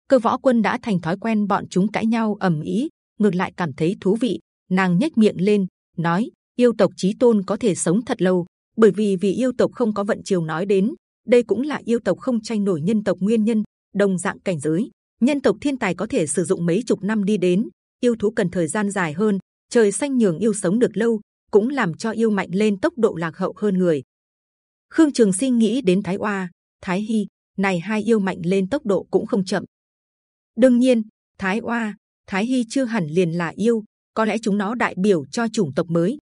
Cơ võ quân đã thành thói quen bọn chúng cãi nhau ầm ĩ, ngược lại cảm thấy thú vị, nàng nhếch miệng lên nói yêu tộc chí tôn có thể sống thật lâu bởi vì vì yêu tộc không có vận chiều nói đến đây cũng là yêu tộc không tranh nổi nhân tộc nguyên nhân đồng dạng cảnh giới. Nhân tộc thiên tài có thể sử dụng mấy chục năm đi đến yêu thú cần thời gian dài hơn trời xanh nhường yêu sống được lâu cũng làm cho yêu mạnh lên tốc độ lạc hậu hơn người khương trường sinh nghĩ đến thái oa thái Hi, này hai yêu mạnh lên tốc độ cũng không chậm đương nhiên thái oa thái Hi chưa hẳn liền là yêu có lẽ chúng nó đại biểu cho chủng tộc mới.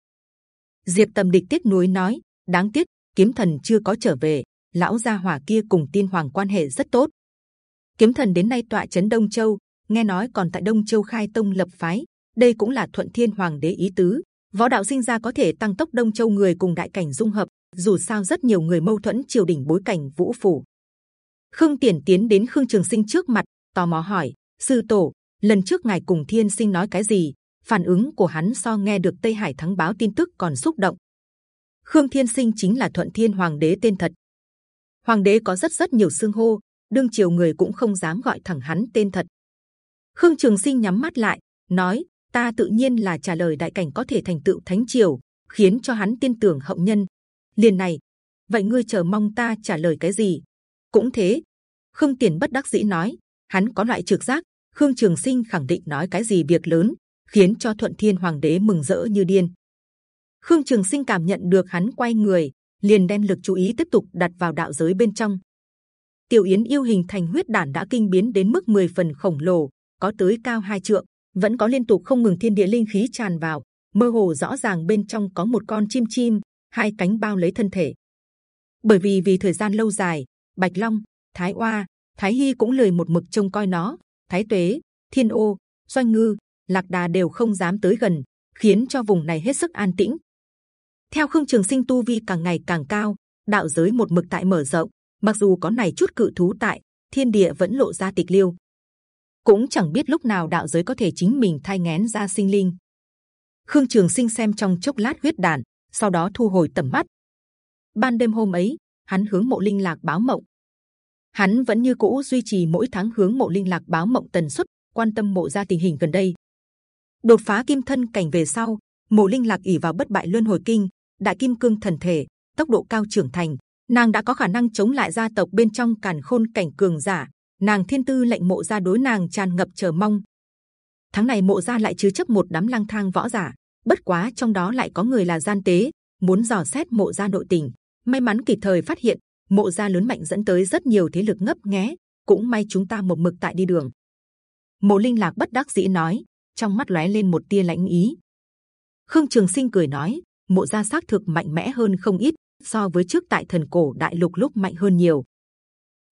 Diệp Tầm Địch tiếc nuối nói, đáng tiếc kiếm thần chưa có trở về. Lão gia hỏa kia cùng tiên hoàng quan hệ rất tốt. Kiếm thần đến nay tọa chấn Đông Châu, nghe nói còn tại Đông Châu khai tông lập phái. Đây cũng là thuận thiên hoàng đế ý tứ. Võ đạo sinh ra có thể tăng tốc Đông Châu người cùng đại cảnh dung hợp. Dù sao rất nhiều người mâu thuẫn triều đình bối cảnh vũ phủ. Khương Tiền tiến đến Khương Trường Sinh trước mặt, tò mò hỏi: sư tổ, lần trước ngài cùng Thiên Sinh nói cái gì? phản ứng của hắn so nghe được Tây Hải thắng báo tin tức còn xúc động. Khương Thiên Sinh chính là Thuận Thiên Hoàng đế tên thật. Hoàng đế có rất rất nhiều xương hô, đương triều người cũng không dám gọi thẳng hắn tên thật. Khương Trường Sinh nhắm mắt lại, nói: Ta tự nhiên là trả lời đại cảnh có thể thành tựu thánh triều, khiến cho hắn tin tưởng hậu nhân liền này, vậy ngươi chờ mong ta trả lời cái gì? cũng thế. Khương Tiền bất đắc dĩ nói, hắn có loại trực giác, Khương Trường Sinh khẳng định nói cái gì việc lớn, khiến cho Thuận Thiên Hoàng đế mừng rỡ như điên. Khương Trường Sinh cảm nhận được hắn quay người, liền đem lực chú ý tiếp tục đặt vào đạo giới bên trong. Tiểu Yến yêu hình thành huyết đản đã kinh biến đến mức 10 phần khổng lồ, có tới cao hai trượng, vẫn có liên tục không ngừng thiên địa linh khí tràn vào, mơ hồ rõ ràng bên trong có một con chim chim, hai cánh bao lấy thân thể. Bởi vì vì thời gian lâu dài, Bạch Long, Thái Oa, Thái Hy cũng lười một mực trông coi nó. Thái Tuế, Thiên Ô, Doanh Ngư, Lạc Đà đều không dám tới gần, khiến cho vùng này hết sức an tĩnh. Theo Khương Trường Sinh tu vi càng ngày càng cao, đạo giới một mực tại mở rộng. Mặc dù có này chút cự thú tại, thiên địa vẫn lộ ra tịch liêu. Cũng chẳng biết lúc nào đạo giới có thể chính mình thay ngén ra sinh linh. Khương Trường Sinh xem trong chốc lát huyết đàn, sau đó thu hồi tầm mắt. Ban đêm hôm ấy, hắn hướng mộ linh lạc báo mộng. Hắn vẫn như cũ duy trì mỗi tháng hướng mộ linh lạc báo mộng tần suất, quan tâm mộ gia tình hình gần đây. Đột phá kim thân cảnh về sau, mộ linh lạc ỉ vào bất bại luân hồi kinh, đại kim cương thần thể, tốc độ cao trưởng thành, nàng đã có khả năng chống lại gia tộc bên trong càn khôn cảnh cường giả. Nàng thiên tư lệnh mộ gia đối nàng tràn ngập chờ mong. Tháng này mộ gia lại chứa chấp một đám lang thang võ giả, bất quá trong đó lại có người là gian tế, muốn dò xét mộ gia nội tình. May mắn kịp thời phát hiện mộ gia lớn mạnh dẫn tới rất nhiều thế lực ngấp nghé cũng may chúng ta một mực tại đi đường. Mộ linh lạc bất đắc dĩ nói trong mắt lóe lên một tia lãnh ý. Khương trường sinh cười nói mộ gia xác thực mạnh mẽ hơn không ít so với trước tại thần cổ đại lục lúc mạnh hơn nhiều.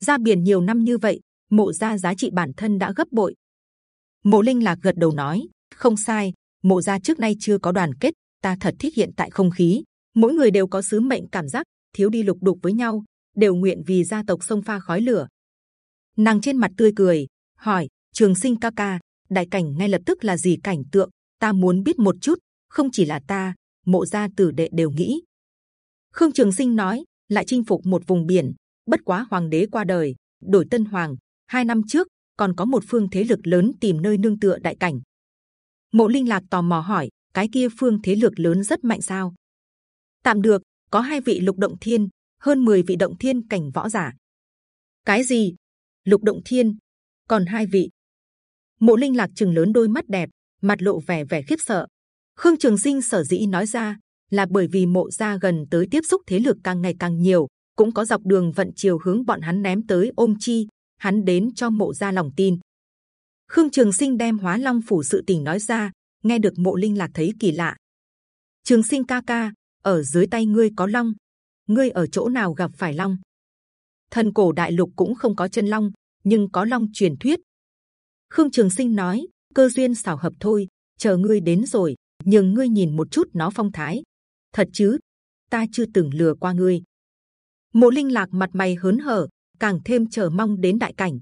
Ra biển nhiều năm như vậy mộ gia giá trị bản thân đã gấp bội. Mộ linh lạc gật đầu nói không sai mộ gia trước nay chưa có đoàn kết ta thật thích hiện tại không khí mỗi người đều có sứ mệnh cảm giác thiếu đi lục đục với nhau, đều nguyện vì gia tộc sông pha khói lửa. Nàng trên mặt tươi cười, hỏi Trường Sinh ca ca, đại cảnh ngay lập tức là gì cảnh tượng? Ta muốn biết một chút, không chỉ là ta, mộ gia tử đệ đều nghĩ. Khương Trường Sinh nói, lại chinh phục một vùng biển. Bất quá hoàng đế qua đời, đổi tân hoàng. Hai năm trước còn có một phương thế lực lớn tìm nơi nương tựa đại cảnh. Mộ Linh Lạc tò mò hỏi, cái kia phương thế lực lớn rất mạnh sao? Tạm được, có hai vị lục động thiên, hơn 10 vị động thiên cảnh võ giả. Cái gì? Lục động thiên? Còn hai vị? Mộ Linh lạc chừng lớn đôi mắt đẹp, mặt lộ vẻ vẻ khiếp sợ. Khương Trường Sinh sở dĩ nói ra là bởi vì mộ gia gần tới tiếp xúc thế lực càng ngày càng nhiều, cũng có dọc đường vận chiều hướng bọn hắn ném tới ôm chi, hắn đến cho mộ gia lòng tin. Khương Trường Sinh đem Hóa Long phủ sự tình nói ra, nghe được mộ linh lạc thấy kỳ lạ. Trường Sinh ca ca, ở dưới tay ngươi có long, ngươi ở chỗ nào gặp phải long? Thần cổ đại lục cũng không có chân long, nhưng có long truyền thuyết. Khương Trường Sinh nói, cơ duyên xảo hợp thôi, chờ ngươi đến rồi, Nhưng ngươi nhìn một chút nó phong thái. Thật chứ? Ta chưa từng lừa qua ngươi. Mộ Linh lạc mặt mày hớn hở, càng thêm chờ mong đến đại cảnh.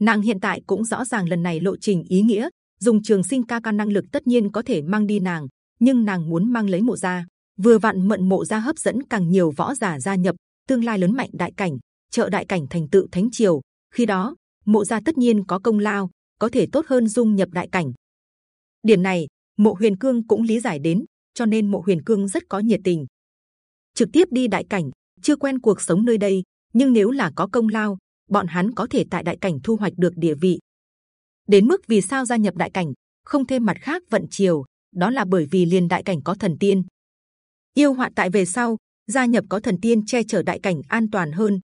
Nàng hiện tại cũng rõ ràng lần này lộ trình ý nghĩa, dùng Trường Sinh ca ca năng lực tất nhiên có thể mang đi nàng, nhưng nàng muốn mang lấy mộ gia. Vừa vặn mận mộ gia hấp dẫn càng nhiều võ giả gia nhập tương lai lớn mạnh đại cảnh trợ đại cảnh thành tựu thánh triều. Khi đó mộ gia tất nhiên có công lao có thể tốt hơn dung nhập đại cảnh. Điểm này mộ huyền cương cũng lý giải đến cho nên mộ huyền cương rất có nhiệt tình. Trực tiếp đi đại cảnh chưa quen cuộc sống nơi đây nhưng nếu là có công lao bọn hắn có thể tại đại cảnh thu hoạch được địa vị. Đến mức vì sao gia nhập đại cảnh, không thêm mặt khác vận chiều, đó là bởi vì liền đại cảnh có thần tiên. Yêu hoạn tại về sau, gia nhập có thần tiên che chở đại cảnh an toàn hơn.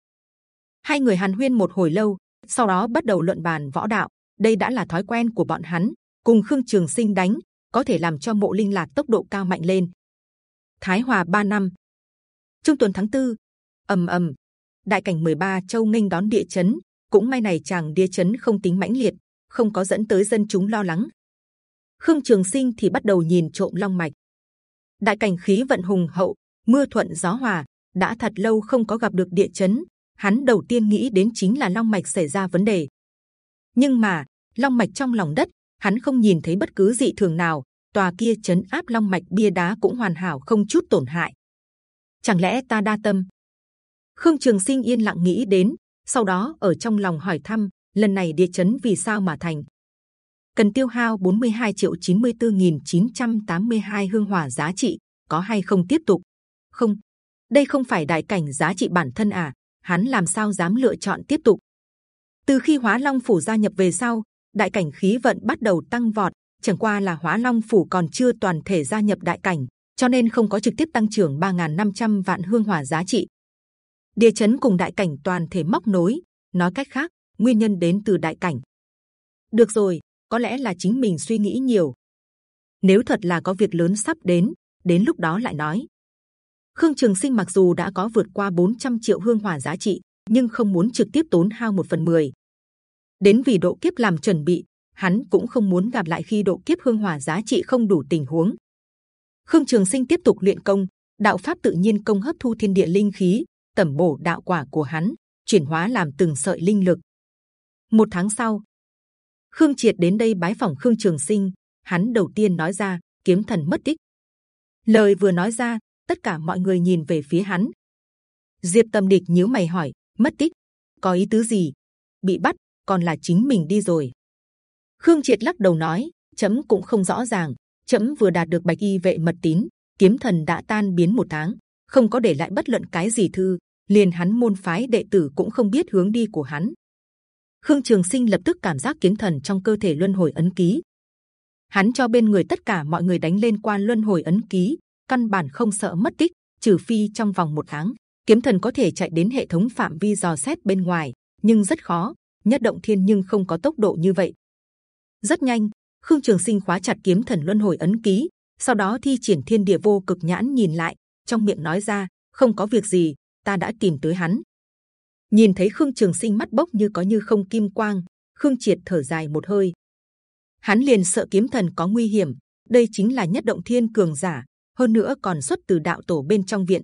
Hai người hàn huyên một hồi lâu, sau đó bắt đầu luận bàn võ đạo. Đây đã là thói quen của bọn hắn, cùng khương trường sinh đánh, có thể làm cho mộ linh lạc tốc độ cao mạnh lên. Thái hòa ba năm. Trung tuần tháng tư. Ầm ầm đại cảnh 13 châu nghênh đón địa chấn cũng may này chàng địa chấn không tính mãnh liệt không có dẫn tới dân chúng lo lắng khương trường sinh thì bắt đầu nhìn trộm long mạch đại cảnh khí vận hùng hậu, mưa thuận gió hòa, đã thật lâu không có gặp được địa chấn. Hắn đầu tiên nghĩ đến chính là long mạch xảy ra vấn đề. Nhưng mà long mạch trong lòng đất, hắn không nhìn thấy bất cứ dị thường nào. Tòa kia chấn áp long mạch bia đá cũng hoàn hảo không chút tổn hại. Chẳng lẽ ta đa tâm? Khương Trường Sinh yên lặng nghĩ đến, sau đó ở trong lòng hỏi thăm lần này địa chấn vì sao mà thành cần tiêu hao 42 triệu 94.982 hương hỏa giá trị có hay không tiếp tục? Không, đây không phải đại cảnh giá trị bản thân à? Hắn làm sao dám lựa chọn tiếp tục? Từ khi Hóa Long phủ gia nhập về sau, đại cảnh khí vận bắt đầu tăng vọt. Chẳng qua là Hóa Long phủ còn chưa toàn thể gia nhập đại cảnh, cho nên không có trực tiếp tăng trưởng 3.500 vạn hương hỏa giá trị. Địa chấn cùng đại cảnh toàn thể móc nối, nói cách khác, nguyên nhân đến từ đại cảnh. Được rồi, có lẽ là chính mình suy nghĩ nhiều. Nếu thật là có việc lớn sắp đến, đến lúc đó lại nói. Khương Trường Sinh mặc dù đã có vượt qua 400 triệu hương hỏa giá trị, nhưng không muốn trực tiếp tốn hao một phần mười. Đến vì độ kiếp làm chuẩn bị, hắn cũng không muốn gặp lại khi độ kiếp hương hỏa giá trị không đủ tình huống. Khương Trường Sinh tiếp tục luyện công, đạo pháp tự nhiên công hấp thu thiên địa linh khí, tẩm bổ đạo quả của hắn, chuyển hóa làm từng sợi linh lực. Một tháng sau, Khương Triệt đến đây bái phỏng Khương Trường Sinh. Hắn đầu tiên nói ra kiếm thần mất tích. Lời vừa nói ra, tất cả mọi người nhìn về phía hắn. Diệp Tâm Địch nhíu mày hỏi: mất tích, có ý tứ gì? Bị bắt, còn là chính mình đi rồi. Khương Triệt lắc đầu nói: chấm cũng không rõ ràng. chấm vừa đạt được bạch y vệ mật tín, kiếm thần đã tan biến một tháng, không có để lại bất luận cái gì thư, liền hắn môn phái đệ tử cũng không biết hướng đi của hắn. Khương Trường Sinh lập tức cảm giác kiếm thần trong cơ thể luân hồi ấn ký. Hắn cho bên người tất cả mọi người đánh lên quan luân hồi ấn ký, căn bản không sợ mất tích, trừ phi trong vòng một tháng, kiếm thần có thể chạy đến hệ thống phạm vi dò xét bên ngoài, nhưng rất khó. Nhất động thiên nhưng không có tốc độ như vậy. Rất nhanh, Khương Trường Sinh khóa chặt kiếm thần luân hồi ấn ký, sau đó thi triển thiên địa vô cực nhãn nhìn lại, trong miệng nói ra, không có việc gì, ta đã tìm tới hắn. Nhìn thấy Khương Trường Sinh mắt bốc như có như không kim quang, Khương Triệt thở dài một hơi. Hắn liền sợ kiếm thần có nguy hiểm. Đây chính là nhất động thiên cường giả, hơn nữa còn xuất từ đạo tổ bên trong viện.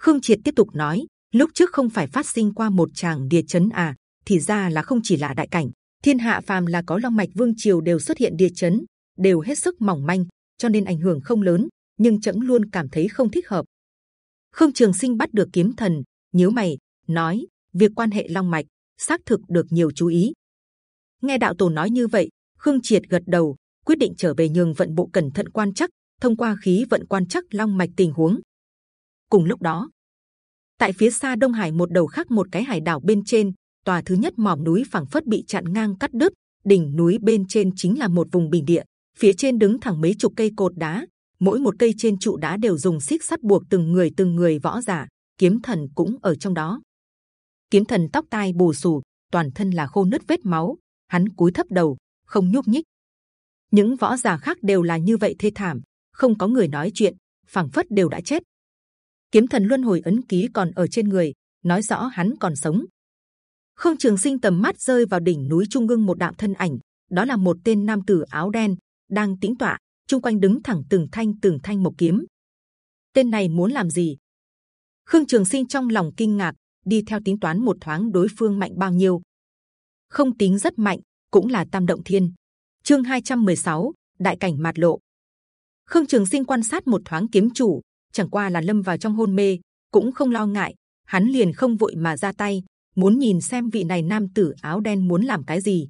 Khương Triệt tiếp tục nói, lúc trước không phải phát sinh qua một tràng địa chấn à? Thì ra là không chỉ là đại cảnh, thiên hạ phàm là có long mạch vương triều đều xuất hiện địa chấn, đều hết sức mỏng manh, cho nên ảnh hưởng không lớn. Nhưng chậm luôn cảm thấy không thích hợp. Khương Trường Sinh bắt được kiếm thần, nhíu mày, nói việc quan hệ long mạch xác thực được nhiều chú ý. Nghe đạo tổ nói như vậy, Khương Triệt gật đầu, quyết định trở về nhường vận bộ cẩn thận quan chắc, thông qua khí vận quan chắc long mạch tình huống. Cùng lúc đó, tại phía xa Đông Hải một đầu khác một cái hải đảo bên trên, tòa thứ nhất mỏm núi phẳng phất bị chặn ngang cắt đứt, đỉnh núi bên trên chính là một vùng bình địa, phía trên đứng thẳng mấy chục cây cột đá, mỗi một cây trên trụ đá đều dùng xích sắt buộc từng người từng người võ giả, kiếm thần cũng ở trong đó. Kiếm thần tóc tai bù xù toàn thân là khô nứt vết máu hắn cúi thấp đầu không nhúc nhích. Những võ giả khác đều là như vậy thê thảm không có người nói chuyện phảng phất đều đã chết. Kiếm thần luân hồi ấn ký còn ở trên người nói rõ hắn còn sống. Không trường sinh tầm mắt rơi vào đỉnh núi trung ương một đạo thân ảnh đó là một tên nam tử áo đen đang tĩnh tọa chung quanh đứng thẳng từng thanh từng thanh một kiếm. Tên này muốn làm gì? Khương trường sinh trong lòng kinh ngạc đi theo tính toán một thoáng đối phương mạnh bao nhiêu. Không tính rất mạnh cũng là tam động thiên. Chương 216, đại cảnh mạt lộ. Khương trường sinh quan sát một thoáng kiếm chủ chẳng qua là lâm vào trong hôn mê cũng không lo ngại hắn liền không vội mà ra tay muốn nhìn xem vị này nam tử áo đen muốn làm cái gì.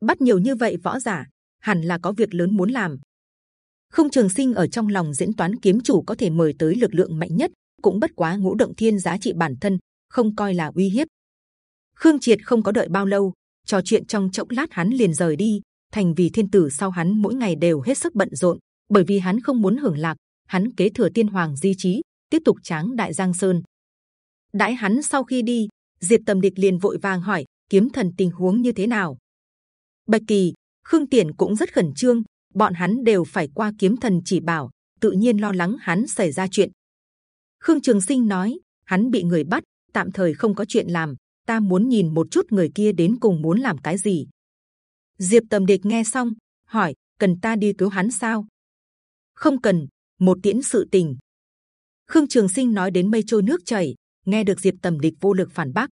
Bắt nhiều như vậy võ giả hẳn là có việc lớn muốn làm không trường sinh ở trong lòng diễn toán kiếm chủ có thể mời tới lực lượng mạnh nhất cũng bất quá ngũ động thiên giá trị bản thân không coi là uy hiếp. Khương Triệt không có đợi bao lâu, trò chuyện trong chốc lát hắn liền rời đi. Thành vì thiên tử sau hắn mỗi ngày đều hết sức bận rộn, bởi vì hắn không muốn hưởng lạc, hắn kế thừa tiên hoàng di trí, tiếp tục tráng đại giang sơn. Đãi hắn sau khi đi, Diệp Tầm Địch liền vội vàng hỏi kiếm thần tình huống như thế nào. Bạch Kỳ, Khương Tiền cũng rất khẩn trương, bọn hắn đều phải qua kiếm thần chỉ bảo, tự nhiên lo lắng hắn xảy ra chuyện. Khương Trường Sinh nói, hắn bị người bắt, tạm thời không có chuyện làm. Ta muốn nhìn một chút người kia đến cùng muốn làm cái gì. Diệp Tầm Địch nghe xong, hỏi: cần ta đi cứu hắn sao? Không cần, một tiễn sự tình. Khương Trường Sinh nói đến mây trôi nước chảy, nghe được Diệp Tầm Địch vô lực phản bác.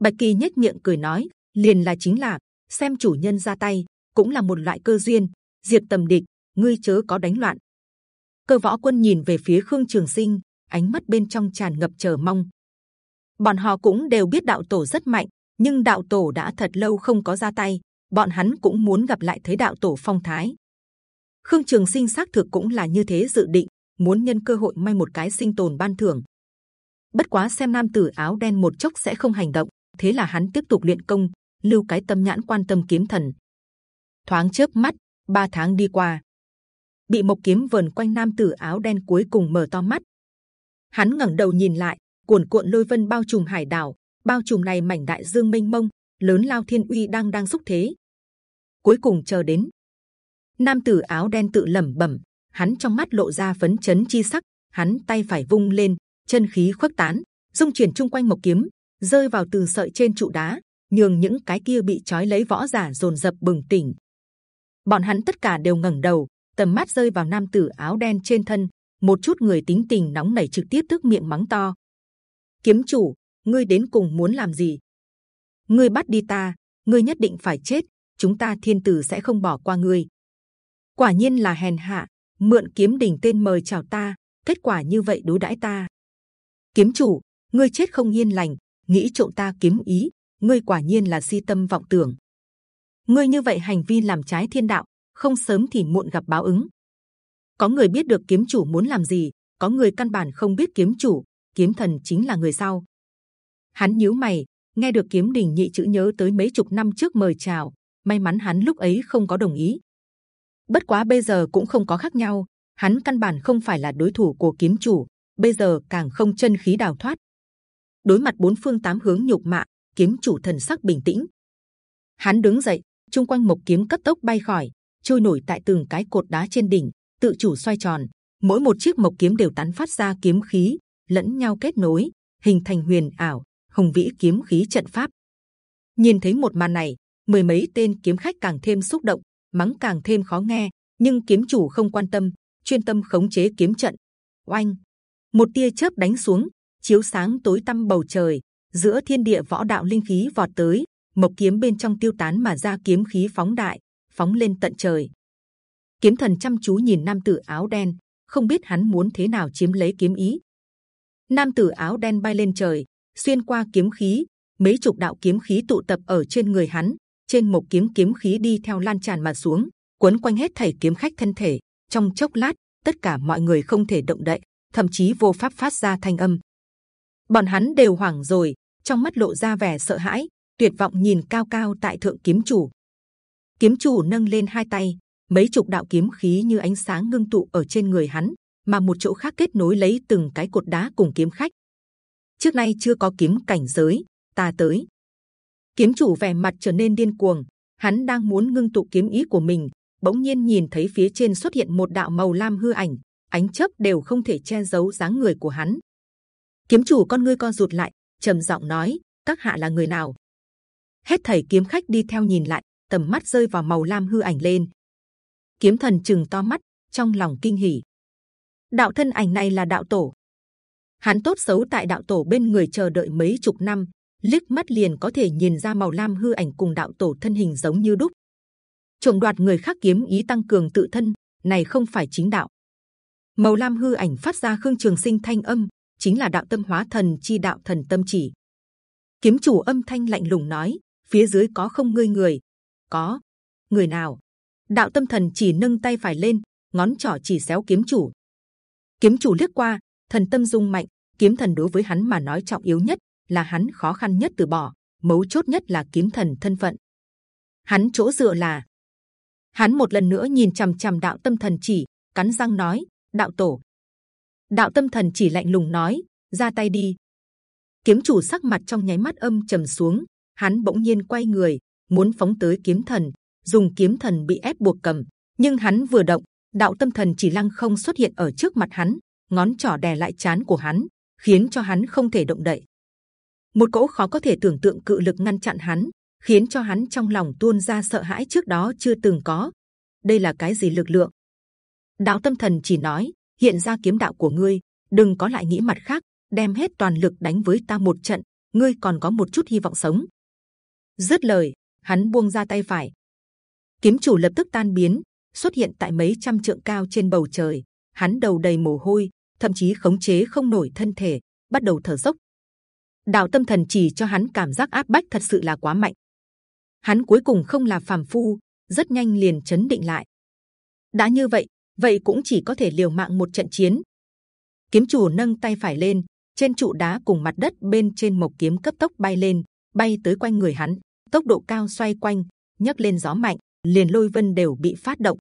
Bạch Kỳ nhếch miệng cười nói: liền là chính là xem chủ nhân ra tay, cũng là một loại cơ duyên. Diệt Tầm Địch, ngươi chớ có đánh loạn. Cơ võ quân nhìn về phía Khương Trường Sinh, ánh mắt bên trong tràn ngập chờ mong bọn họ cũng đều biết đạo tổ rất mạnh nhưng đạo tổ đã thật lâu không có ra tay bọn hắn cũng muốn gặp lại thấy đạo tổ phong thái khương trường sinh xác thực cũng là như thế dự định muốn nhân cơ hội may một cái sinh tồn ban thưởng. Bất quá xem nam tử áo đen một chốc sẽ không hành động, thế là hắn tiếp tục luyện công, lưu cái tâm nhãn quan tâm kiếm thần. Thoáng chớp mắt, ba tháng đi qua, bị mộc kiếm vờn quanh nam tử áo đen cuối cùng mở to mắt. Hắn ngẩng đầu nhìn lại, cuồn cuộn lôi vân bao trùm hải đảo, bao trùm này mảnh đại dương mênh mông, lớn lao thiên uy đang đang xúc thế. Cuối cùng chờ đến, nam tử áo đen tự lẩm bẩm, hắn trong mắt lộ ra phấn chấn chi sắc, hắn tay phải vung lên, chân khí khuếch tán, dung chuyển chung quanh mộc kiếm, rơi vào từ sợi trên trụ đá, nhường những cái kia bị trói lấy võ giả dồn dập bừng tỉnh. Bọn hắn tất cả đều ngẩng đầu, tầm mắt rơi vào nam tử áo đen trên thân, một chút người tính tình nóng nảy trực tiếp tức miệng mắng to. Kiếm chủ, ngươi đến cùng muốn làm gì? Ngươi bắt đi ta, ngươi nhất định phải chết. Chúng ta thiên tử sẽ không bỏ qua ngươi. Quả nhiên là hèn hạ, mượn kiếm đỉnh tên mời chào ta, kết quả như vậy đối đãi ta. Kiếm chủ, ngươi chết không yên lành, nghĩ trộm ta kiếm ý, ngươi quả nhiên là si tâm vọng tưởng. Ngươi như vậy hành vi làm trái thiên đạo, không sớm thì muộn gặp báo ứng. Có người biết được kiếm chủ muốn làm gì, có người căn bản không biết kiếm chủ, kiếm thần chính là người sau. Hắn nhíu mày, nghe được kiếm đình nhị chữ nhớ tới mấy chục năm trước mời chào, may mắn hắn lúc ấy không có đồng ý. Bất quá bây giờ cũng không có khác nhau, hắn căn bản không phải là đối thủ của kiếm chủ, bây giờ càng không chân khí đào thoát. Đối mặt bốn phương tám hướng nhục mạ, kiếm chủ thần sắc bình tĩnh. Hắn đứng dậy, chung quanh mộc kiếm cấp tốc bay khỏi, trôi nổi tại từng cái cột đá trên đỉnh, tự chủ xoay tròn. Mỗi một chiếc mộc kiếm đều tán phát ra kiếm khí, lẫn nhau kết nối, hình thành huyền ảo, hùng vĩ kiếm khí trận pháp. Nhìn thấy một màn này, mười mấy tên kiếm khách càng thêm xúc động, mắng càng thêm khó nghe. Nhưng kiếm chủ không quan tâm, chuyên tâm khống chế kiếm trận. Oanh, một tia chớp đánh xuống, chiếu sáng tối tăm bầu trời. Giữa thiên địa võ đạo linh khí vọt tới, mộc kiếm bên trong tiêu tán mà ra kiếm khí phóng đại, phóng lên tận trời. Kiếm thần chăm chú nhìn nam tử áo đen, không biết hắn muốn thế nào chiếm lấy kiếm ý. Nam tử áo đen bay lên trời, xuyên qua kiếm khí, mấy chục đạo kiếm khí tụ tập ở trên người hắn. Trên một kiếm kiếm khí đi theo lan tràn mà xuống, cuốn quanh hết thảy kiếm khách thân thể. Trong chốc lát, tất cả mọi người không thể động đậy, thậm chí vô pháp phát ra thanh âm. Bọn hắn đều hoảng rồi, trong mắt lộ ra vẻ sợ hãi, tuyệt vọng nhìn cao cao tại thượng kiếm chủ. Kiếm chủ nâng lên hai tay, mấy chục đạo kiếm khí như ánh sáng ngưng tụ ở trên người hắn, mà một chỗ khác kết nối lấy từng cái cột đá cùng kiếm khách. Trước nay chưa có kiếm cảnh giới, ta tới. Kiếm chủ vẻ mặt trở nên điên cuồng, hắn đang muốn ngưng tụ kiếm ý của mình, bỗng nhiên nhìn thấy phía trên xuất hiện một đạo màu lam hư ảnh, ánh chớp đều không thể che giấu dáng người của hắn. Kiếm chủ con ngươi co rụt lại, trầm giọng nói: các hạ là người nào? Hết thảy kiếm khách đi theo nhìn lại, tầm mắt rơi vào màu lam hư ảnh lên. Kiếm thần chừng to mắt, trong lòng kinh hỉ. Đạo thân ảnh này là đạo tổ. Hắn tốt xấu tại đạo tổ bên người chờ đợi mấy chục năm, liếc mắt liền có thể nhìn ra màu lam hư ảnh cùng đạo tổ thân hình giống như đúc. Trộm đoạt người khác kiếm ý tăng cường tự thân, này không phải chính đạo. Màu lam hư ảnh phát ra khương trường sinh thanh âm, chính là đạo tâm hóa thần chi đạo thần tâm chỉ. Kiếm chủ âm thanh lạnh lùng nói, phía dưới có không ngươi người, có người nào? Đạo tâm thần chỉ nâng tay phải lên, ngón trỏ chỉ xéo kiếm chủ. Kiếm chủ liếc qua, thần tâm rung mạnh. Kiếm thần đối với hắn mà nói trọng yếu nhất là hắn khó khăn nhất từ bỏ, mấu chốt nhất là kiếm thần thân phận. Hắn chỗ dựa là hắn một lần nữa nhìn c h ầ m c h ầ m đạo tâm thần chỉ, cắn răng nói: đạo tổ. Đạo tâm thần chỉ lạnh lùng nói: ra tay đi. Kiếm chủ sắc mặt trong nháy mắt âm trầm xuống, hắn bỗng nhiên quay người, muốn phóng tới kiếm thần, dùng kiếm thần bị ép buộc cầm, nhưng hắn vừa động, đạo tâm thần chỉ lăng không xuất hiện ở trước mặt hắn, ngón trỏ đè lại chán của hắn, khiến cho hắn không thể động đậy. Một cỗ khó có thể tưởng tượng cự lực ngăn chặn hắn, khiến cho hắn trong lòng tuôn ra sợ hãi trước đó chưa từng có. Đây là cái gì lực lượng? Đạo tâm thần chỉ nói hiện ra kiếm đạo của ngươi, đừng có lại nghĩ mặt khác, đem hết toàn lực đánh với ta một trận, ngươi còn có một chút hy vọng sống. Dứt lời, hắn buông ra tay phải. Kiếm chủ lập tức tan biến xuất hiện tại mấy trăm trượng cao trên bầu trời. Hắn đầu đầy mồ hôi thậm chí khống chế không nổi thân thể bắt đầu thở dốc. Đạo tâm thần chỉ cho hắn cảm giác áp bách thật sự là quá mạnh. Hắn cuối cùng không là phàm phu rất nhanh liền chấn định lại. Đã như vậy vậy cũng chỉ có thể liều mạng một trận chiến. Kiếm chủ nâng tay phải lên trên trụ đá cùng mặt đất bên trên mộc kiếm cấp tốc bay lên bay tới quanh người hắn tốc độ cao xoay quanh, nhấc lên gió mạnh, liền lôi vân đều bị phát động.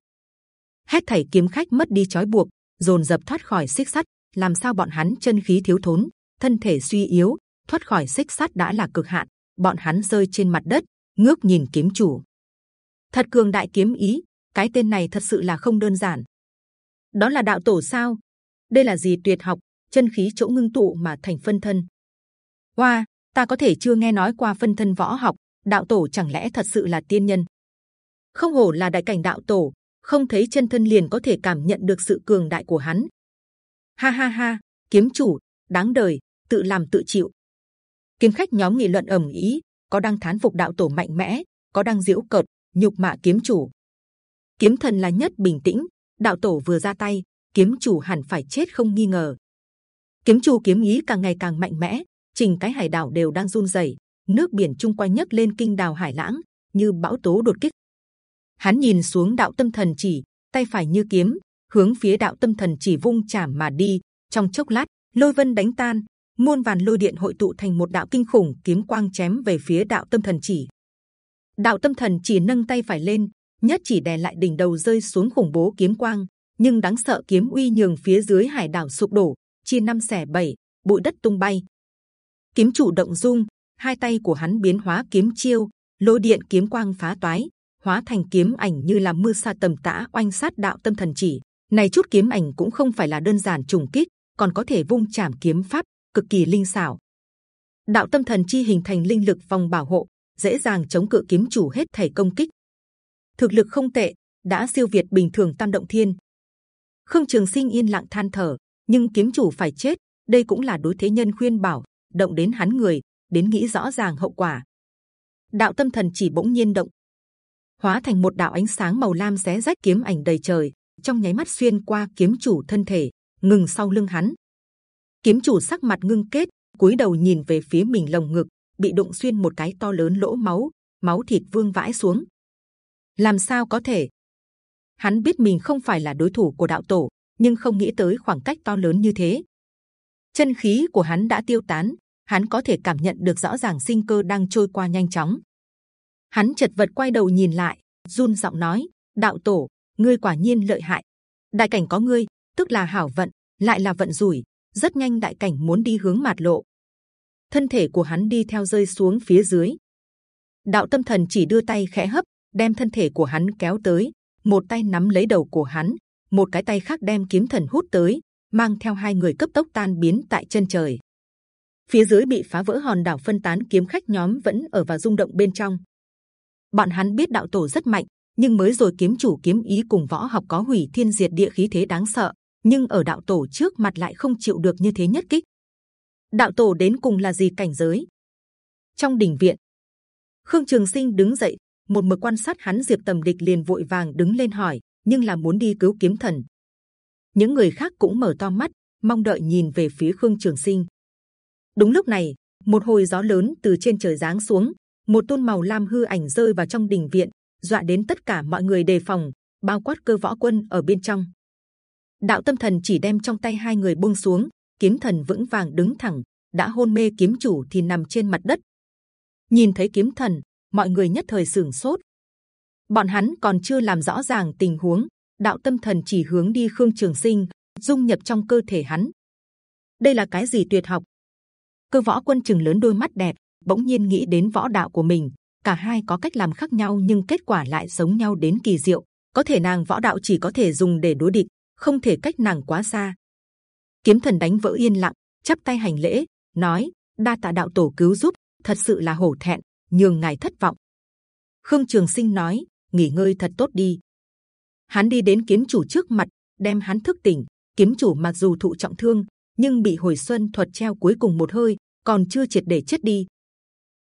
Hết thảy kiếm khách mất đi chói buộc, dồn dập thoát khỏi xích sắt. Làm sao bọn hắn chân khí thiếu thốn, thân thể suy yếu, thoát khỏi xích sắt đã là cực hạn. Bọn hắn rơi trên mặt đất, ngước nhìn kiếm chủ. Thật cường đại kiếm ý, cái tên này thật sự là không đơn giản. Đó là đạo tổ sao? Đây là gì tuyệt học, chân khí chỗ ngưng tụ mà thành phân thân? Hoa ta có thể chưa nghe nói qua phân thân võ học đạo tổ chẳng lẽ thật sự là tiên nhân? Không hổ là đại cảnh đạo tổ, không thấy chân thân liền có thể cảm nhận được sự cường đại của hắn. Ha ha ha, kiếm chủ, đáng đời, tự làm tự chịu. Kiếm khách nhóm nghị luận ầm ĩ, có đang thán phục đạo tổ mạnh mẽ, có đang diễu cợt, nhục mạ kiếm chủ. Kiếm thần là nhất bình tĩnh, đạo tổ vừa ra tay, kiếm chủ hẳn phải chết không nghi ngờ. Kiếm chủ kiếm ý càng ngày càng mạnh mẽ, trình cái hải đảo đều đang run rẩy nước biển chung quanh nhấc lên kinh đào hải lãng, như bão tố đột kích. Hắn nhìn xuống đạo tâm thần chỉ, tay phải như kiếm, hướng phía đạo tâm thần chỉ vung chạm mà đi. Trong chốc lát, lôi vân đánh tan, muôn vàn lôi điện hội tụ thành một đạo kinh khủng kiếm quang chém về phía đạo tâm thần chỉ. Đạo tâm thần chỉ nâng tay phải lên, nhất chỉ đè lại đỉnh đầu rơi xuống khủng bố kiếm quang, nhưng đáng sợ kiếm uy nhường phía dưới hải đảo sụp đổ, chia năm sẻ bảy, bụi đất tung bay. Kiếm chủ động dung hai tay của hắn biến hóa kiếm chiêu lôi điện kiếm quang phá toái, hóa thành kiếm ảnh như là mưa sa tầm tã oanh sát đạo tâm thần chỉ. Này chút kiếm ảnh cũng không phải là đơn giản trùng kích, còn có thể vung chạm kiếm pháp, cực kỳ linh xảo. Đạo tâm thần chi hình thành linh lực vòng bảo hộ, dễ dàng chống cự kiếm chủ hết thảy công kích. Thực lực không tệ, đã siêu việt bình thường tam động thiên. Khương trường sinh yên lặng than thở, nhưng kiếm chủ phải chết, đây cũng là đối thế nhân khuyên bảo, động đến hắn người đến nghĩ rõ ràng hậu quả. Đạo tâm thần chỉ bỗng nhiên động, hóa thành một đạo ánh sáng màu lam xé rách kiếm ảnh đầy trời, trong nháy mắt xuyên qua kiếm chủ thân thể, ngừng sau lưng hắn. Kiếm chủ sắc mặt ngưng kết, cúi đầu nhìn về phía mình lồng ngực, bị đụng xuyên một cái to lớn lỗ máu máu thịt vương vãi xuống. Làm sao có thể? Hắn biết mình không phải là đối thủ của đạo tổ, nhưng không nghĩ tới khoảng cách to lớn như thế. Chân khí của hắn đã tiêu tán hắn có thể cảm nhận được rõ ràng sinh cơ đang trôi qua nhanh chóng. Hắn chật vật quay đầu nhìn lại, run giọng nói, đạo tổ, ngươi quả nhiên lợi hại. Đại cảnh có ngươi, tức là hảo vận, lại là vận rủi, rất nhanh đại cảnh muốn đi hướng mạt lộ. Thân thể của hắn đi theo rơi xuống phía dưới. Đạo tâm thần chỉ đưa tay khẽ hấp, đem thân thể của hắn kéo tới, một tay nắm lấy đầu của hắn, một cái tay khác đem kiếm thần hút tới, mang theo hai người cấp tốc tan biến tại chân trời phía dưới bị phá vỡ hòn đảo phân tán kiếm khách nhóm vẫn ở và rung động bên trong. Bọn hắn biết đạo tổ rất mạnh, nhưng mới rồi kiếm chủ kiếm ý cùng võ học có hủy thiên diệt địa khí thế đáng sợ, nhưng ở đạo tổ trước mặt lại không chịu được như thế nhất kích. Đạo tổ đến cùng là gì cảnh giới? Trong đình viện, khương trường sinh đứng dậy, một mực quan sát hắn diệp tầm địch liền vội vàng đứng lên hỏi, nhưng là muốn đi cứu kiếm thần. Những người khác cũng mở to mắt, mong đợi nhìn về phía khương trường sinh đúng lúc này, một hồi gió lớn từ trên trời giáng xuống, một tôn màu lam hư ảnh rơi vào trong đình viện, dọa đến tất cả mọi người đề phòng, bao quát cơ võ quân ở bên trong. Đạo tâm thần chỉ đem trong tay hai người buông xuống, kiếm thần vững vàng đứng thẳng, đã hôn mê kiếm chủ thì nằm trên mặt đất. Nhìn thấy kiếm thần, mọi người nhất thời sửng sốt. Bọn hắn còn chưa làm rõ ràng tình huống, đạo tâm thần chỉ hướng đi khương trường sinh, dung nhập trong cơ thể hắn. Đây là cái gì tuyệt học? Cơ võ quân chừng lớn đôi mắt đẹp, bỗng nhiên nghĩ đến võ đạo của mình. Cả hai có cách làm khác nhau nhưng kết quả lại giống nhau đến kỳ diệu. Có thể nàng võ đạo chỉ có thể dùng để đối địch, không thể cách nàng quá xa. Kiếm thần đánh vỡ yên lặng, chắp tay hành lễ, nói, đa tạ đạo tổ cứu giúp, thật sự là hổ thẹn, nhường ngài thất vọng. Khương trường sinh nói, nghỉ ngơi thật tốt đi. Hắn đi đến kiếm chủ trước mặt, đem hắn thức tỉnh. Kiếm chủ mặc dù thụ trọng thương nhưng bị hồi xuân thuật treo cuối cùng một hơi, còn chưa triệt để chết đi.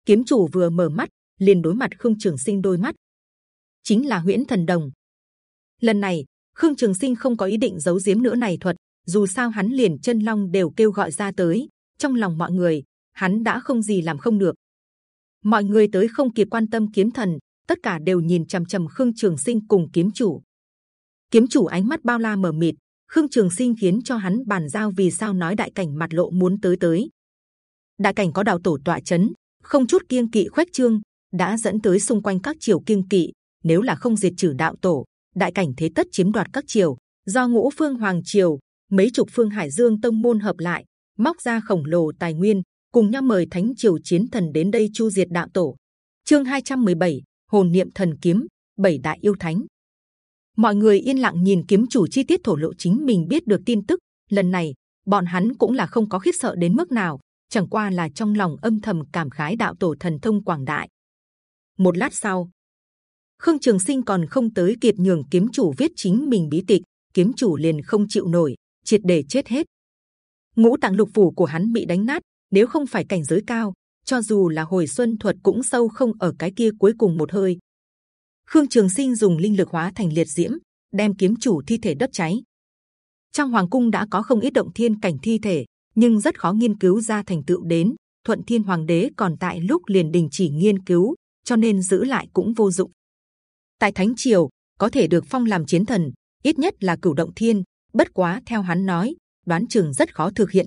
Kiếm chủ vừa mở mắt, liền đối mặt khương trường sinh đôi mắt. Chính là huyễn thần đồng. Lần này, khương trường sinh không có ý định giấu giếm nữa này thuật, dù sao hắn liền chân long đều kêu gọi ra tới. Trong lòng mọi người, hắn đã không gì làm không được. Mọi người tới không kịp quan tâm kiếm thần, tất cả đều nhìn c h ầ m c h ầ m khương trường sinh cùng kiếm chủ. Kiếm chủ ánh mắt bao la mở mịt Khương Trường Sinh khiến cho hắn bàn giao vì sao nói đại cảnh mặt lộ muốn tới tới. Đại cảnh có đạo tổ tọa chấn, không chút kiêng kỵ khuếch trương, đã dẫn tới xung quanh các triều kiêng kỵ. Nếu là không diệt trừ đạo tổ, đại cảnh thế tất chiếm đoạt các triều. Do ngũ phương hoàng triều, mấy chục phương hải dương tông môn hợp lại, móc ra khổng lồ tài nguyên, cùng nhau mời thánh triều chiến thần đến đây chu diệt đạo tổ. Chương 217, hồn niệm thần kiếm, bảy đại yêu thánh. Mọi người yên lặng nhìn kiếm chủ chi tiết thổ lộ chính mình biết được tin tức. Lần này, bọn hắn cũng là không có khiếp sợ đến mức nào, chẳng qua là trong lòng âm thầm cảm khái đạo tổ thần thông quảng đại. Một lát sau, Khương Trường Sinh còn không tới kịp nhường kiếm chủ viết chính mình bí tịch, kiếm chủ liền không chịu nổi, triệt để chết hết. Ngũ tạng lục phủ của hắn bị đánh nát, nếu không phải cảnh giới cao, cho dù là hồi xuân thuật cũng sâu không ở cái kia cuối cùng một hơi. Khương Trường Sinh dùng linh lực hóa thành liệt diễm, đem kiếm chủ thi thể đốt cháy. Trong hoàng cung đã có không ít động thiên cảnh thi thể, nhưng rất khó nghiên cứu ra thành tựu đến. Thuận Thiên Hoàng đế còn tại lúc liền đình chỉ nghiên cứu, cho nên giữ lại cũng vô dụng. Tại Thánh triều có thể được phong làm chiến thần, ít nhất là cửu động thiên. Bất quá theo hắn nói, đoán chừng rất khó thực hiện.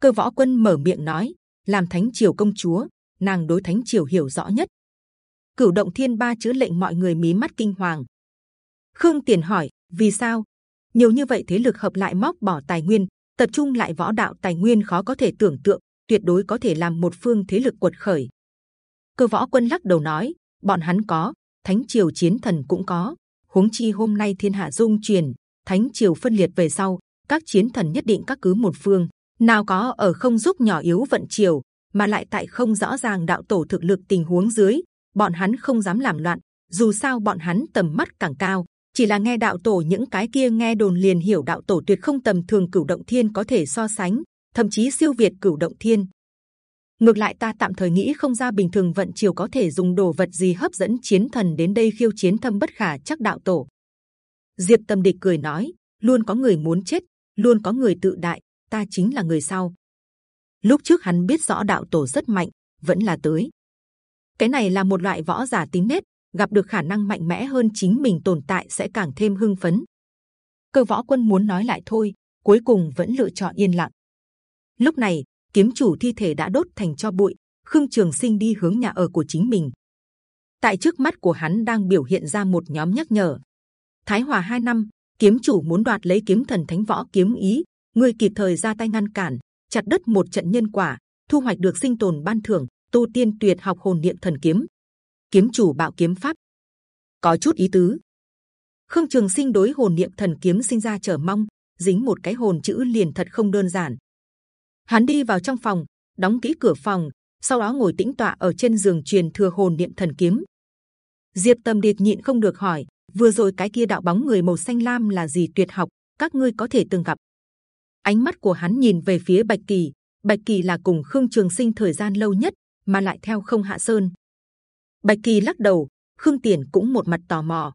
Cơ võ quân mở miệng nói, làm Thánh triều công chúa, nàng đối Thánh triều hiểu rõ nhất. Cửu động thiên ba chữ lệnh mọi người mí mắt kinh hoàng. Khương Tiền hỏi, vì sao? Nhiều như vậy thế lực hợp lại móc bỏ tài nguyên, tập trung lại võ đạo tài nguyên khó có thể tưởng tượng, tuyệt đối có thể làm một phương thế lực quật khởi. Cơ võ quân lắc đầu nói, bọn hắn có, thánh triều chiến thần cũng có. Huống chi hôm nay thiên hạ dung truyền, thánh triều phân liệt về sau, các chiến thần nhất định các cứ một phương, nào có ở không giúp nhỏ yếu vận triều, mà lại tại không rõ ràng đạo tổ thực lực tình huống dưới, bọn hắn không dám làm loạn. Dù sao bọn hắn tầm mắt càng cao, chỉ là nghe đạo tổ những cái kia nghe đồn liền hiểu đạo tổ tuyệt không tầm thường cửu động thiên có thể so sánh, thậm chí siêu việt cửu động thiên. Ngược lại ta tạm thời nghĩ không ra bình thường vận chiều có thể dùng đồ vật gì hấp dẫn chiến thần đến đây khiêu chiến thâm bất khả chắc đạo tổ. Diệp Tâm Địch cười nói, luôn có người muốn chết, luôn có người tự đại, ta chính là người sau. Lúc trước hắn biết rõ đạo tổ rất mạnh, vẫn là tới. Cái này là một loại võ giả tính nết, gặp được khả năng mạnh mẽ hơn chính mình tồn tại sẽ càng thêm hưng phấn. Cơ võ quân muốn nói lại thôi, cuối cùng vẫn lựa chọn yên lặng. Lúc này kiếm chủ thi thể đã đốt thành cho bụi, khương trường sinh đi hướng nhà ở của chính mình. Tại trước mắt của hắn đang biểu hiện ra một nhóm nhắc nhở. Thái Hòa hai năm, kiếm chủ muốn đoạt lấy kiếm thần thánh võ kiếm ý, người kịp thời ra tay ngăn cản, chặt đất một trận nhân quả, thu hoạch được sinh tồn ban thưởng, tu tiên tuyệt học hồn niệm thần kiếm, kiếm chủ bạo kiếm pháp có chút ý tứ. Khương Trường Sinh đối hồn niệm thần kiếm sinh ra chờ mong, dính một cái hồn chữ liền thật không đơn giản. Hắn đi vào trong phòng, đóng kỹ cửa phòng, sau đó ngồi tĩnh tọa ở trên giường truyền thừa hồn niệm thần kiếm. Diệp Tâm Điệt nhịn không được hỏi, vừa rồi cái kia đạo bóng người màu xanh lam là gì tuyệt học? Các ngươi có thể từng gặp. Ánh mắt của hắn nhìn về phía Bạch Kỳ. Bạch Kỳ là cùng Khương Trường Sinh thời gian lâu nhất, mà lại theo không hạ sơn. Bạch Kỳ lắc đầu, Khương Tiền cũng một mặt tò mò.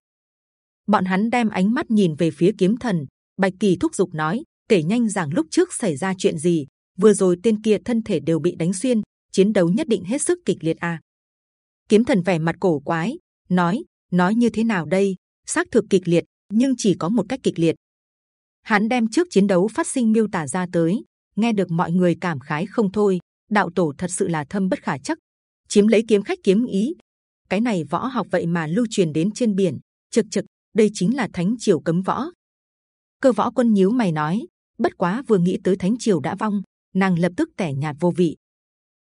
Bọn hắn đem ánh mắt nhìn về phía kiếm thần. Bạch Kỳ thúc giục nói, kể nhanh rằng lúc trước xảy ra chuyện gì. Vừa rồi tên kia thân thể đều bị đánh xuyên, chiến đấu nhất định hết sức kịch liệt. À. Kiếm thần vẻ mặt cổ quái, nói, nói như thế nào đây? xác thực kịch liệt, nhưng chỉ có một cách kịch liệt. Hắn đem trước chiến đấu phát sinh miêu tả ra tới, nghe được mọi người cảm khái không thôi. Đạo tổ thật sự là thâm bất khả chắc, chiếm lấy kiếm khách kiếm ý, cái này võ học vậy mà lưu truyền đến trên biển. Trực trực đây chính là thánh triều cấm võ. Cơ võ quân nhíu mày nói bất quá vừa nghĩ tới thánh triều đã vong nàng lập tức tẻ nhạt vô vị.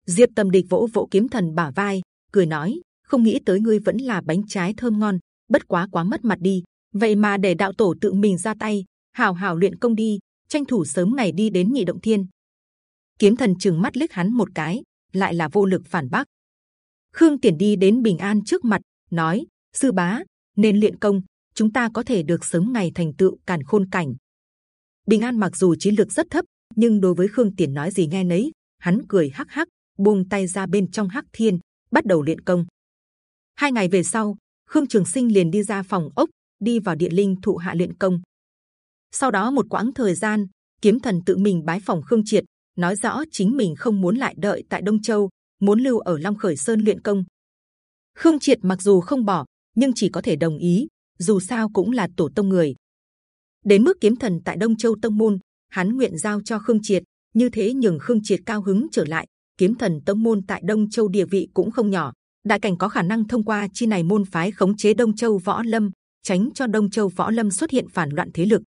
Diệp tâm địch vỗ vỗ kiếm thần bả vai cười nói không nghĩ tới ngươi vẫn là bánh trái thơm ngon bất quá quá mất mặt đi. Vậy mà để đạo tổ tự mình ra tay hào hào luyện công đi tranh thủ sớm ngày đi đến nhị động thiên kiếm thần chừng mắt liếc hắn một cái lại là vô lực phản bác Khương Tiền đi đến Bình An trước mặt, nói: sư bá, nên luyện công, chúng ta có thể được sớm ngày thành tựu càn khôn cảnh. Bình An mặc dù trí lực rất thấp, nhưng đối với Khương Tiền nói gì nghe nấy, hắn cười hắc hắc, buông tay ra bên trong hắc thiên, bắt đầu luyện công. Hai ngày về sau, Khương Trường Sinh liền đi ra phòng ốc, đi vào địa linh thụ hạ luyện công. Sau đó một quãng thời gian, kiếm thần tự mình bái phòng Khương Triệt, nói rõ chính mình không muốn lại đợi tại Đông Châu, muốn lưu ở Long Khởi Sơn luyện công. Khương Triệt mặc dù không bỏ, nhưng chỉ có thể đồng ý, dù sao cũng là tổ tông người. đến mức kiếm thần tại Đông Châu Tông môn, hắn nguyện giao cho Khương Triệt, như thế nhường Khương Triệt cao hứng trở lại. Kiếm thần Tông môn tại Đông Châu địa vị cũng không nhỏ, đại cảnh có khả năng thông qua chi này môn phái khống chế Đông Châu võ lâm, tránh cho Đông Châu võ lâm xuất hiện phản loạn thế lực.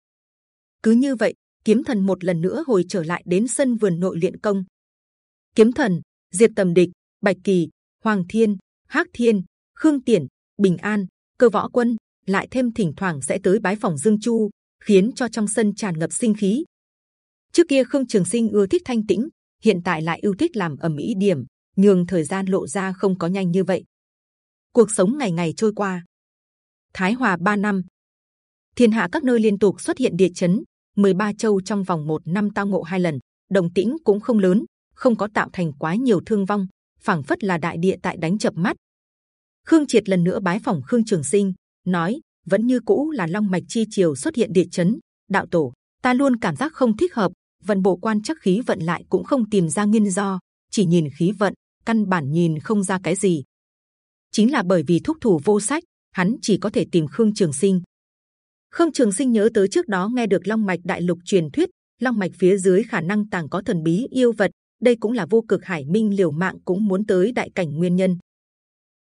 Cứ như vậy, kiếm thần một lần nữa hồi trở lại đến sân vườn nội luyện công. Kiếm thần, diệt tầm địch, bạch kỳ, hoàng thiên, hắc thiên, khương Tiển, bình an, cơ võ quân, lại thêm thỉnh thoảng sẽ tới bái phòng dương chu, khiến cho trong sân tràn ngập sinh khí. Trước kia khương trường sinh ưa thích thanh tĩnh, hiện tại lại yêu thích làm ẩm ý điểm, nhường thời gian lộ ra không có nhanh như vậy. Cuộc sống ngày ngày trôi qua. Thái Hòa 3 năm, thiên hạ các nơi liên tục xuất hiện địa chấn, 13 châu trong vòng một năm tao ngộ hai lần, đồng tĩnh cũng không lớn, không có tạo thành quá nhiều thương vong, phảng phất là đại địa tại đánh chập mắt. Khương Triệt lần nữa bái phòng Khương Trường Sinh, nói vẫn như cũ là long mạch chi triều xuất hiện địa chấn. Đạo tổ, ta luôn cảm giác không thích hợp, vận bộ quan chắc khí vận lại cũng không tìm ra nguyên do, chỉ nhìn khí vận, căn bản nhìn không ra cái gì. Chính là bởi vì thúc thủ vô sách, hắn chỉ có thể tìm Khương Trường Sinh. Khương Trường Sinh nhớ tới trước đó nghe được Long Mạch Đại Lục truyền thuyết, Long Mạch phía dưới khả năng tàng có thần bí yêu vật, đây cũng là vô cực hải minh liều mạng cũng muốn tới đại cảnh nguyên nhân.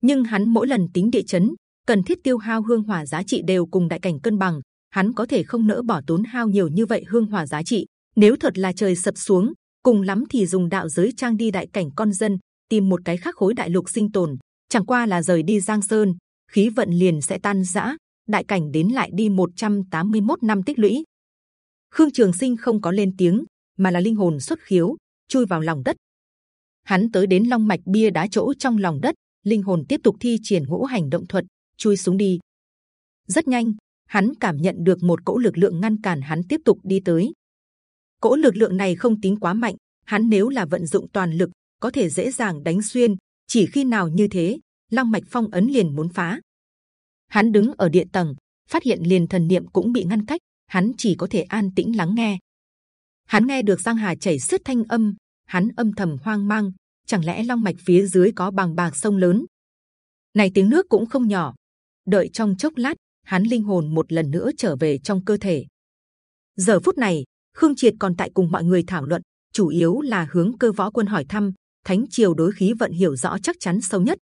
Nhưng hắn mỗi lần tính địa chấn, cần thiết tiêu hao hương hỏa giá trị đều cùng đại cảnh cân bằng, hắn có thể không nỡ bỏ tốn hao nhiều như vậy hương hỏa giá trị. Nếu thật là trời sập xuống, cùng lắm thì dùng đạo giới trang đi đại cảnh con dân, tìm một cái khác khối đại lục sinh tồn. Chẳng qua là rời đi giang sơn, khí vận liền sẽ tan rã, đại cảnh đến lại đi 181 năm tích lũy. Khương Trường Sinh không có lên tiếng, mà là linh hồn xuất khiếu, chui vào lòng đất. Hắn tới đến long mạch bia đá chỗ trong lòng đất, linh hồn tiếp tục thi triển ngũ hành động thuật, chui xuống đi. Rất nhanh, hắn cảm nhận được một cỗ lực lượng ngăn cản hắn tiếp tục đi tới. Cỗ lực lượng này không tính quá mạnh, hắn nếu là vận dụng toàn lực, có thể dễ dàng đánh xuyên. Chỉ khi nào như thế, long mạch phong ấn liền muốn phá. Hắn đứng ở địa tầng, phát hiện liền thần niệm cũng bị ngăn cách, hắn chỉ có thể an tĩnh lắng nghe. Hắn nghe được giang hà chảy xiết thanh âm, hắn âm thầm hoang mang, chẳng lẽ long mạch phía dưới có bằng bạc sông lớn? Này tiếng nước cũng không nhỏ. Đợi trong chốc lát, hắn linh hồn một lần nữa trở về trong cơ thể. Giờ phút này, Khương Triệt còn tại cùng mọi người thảo luận, chủ yếu là hướng cơ võ quân hỏi thăm. Thánh triều đối khí vận hiểu rõ chắc chắn sâu nhất.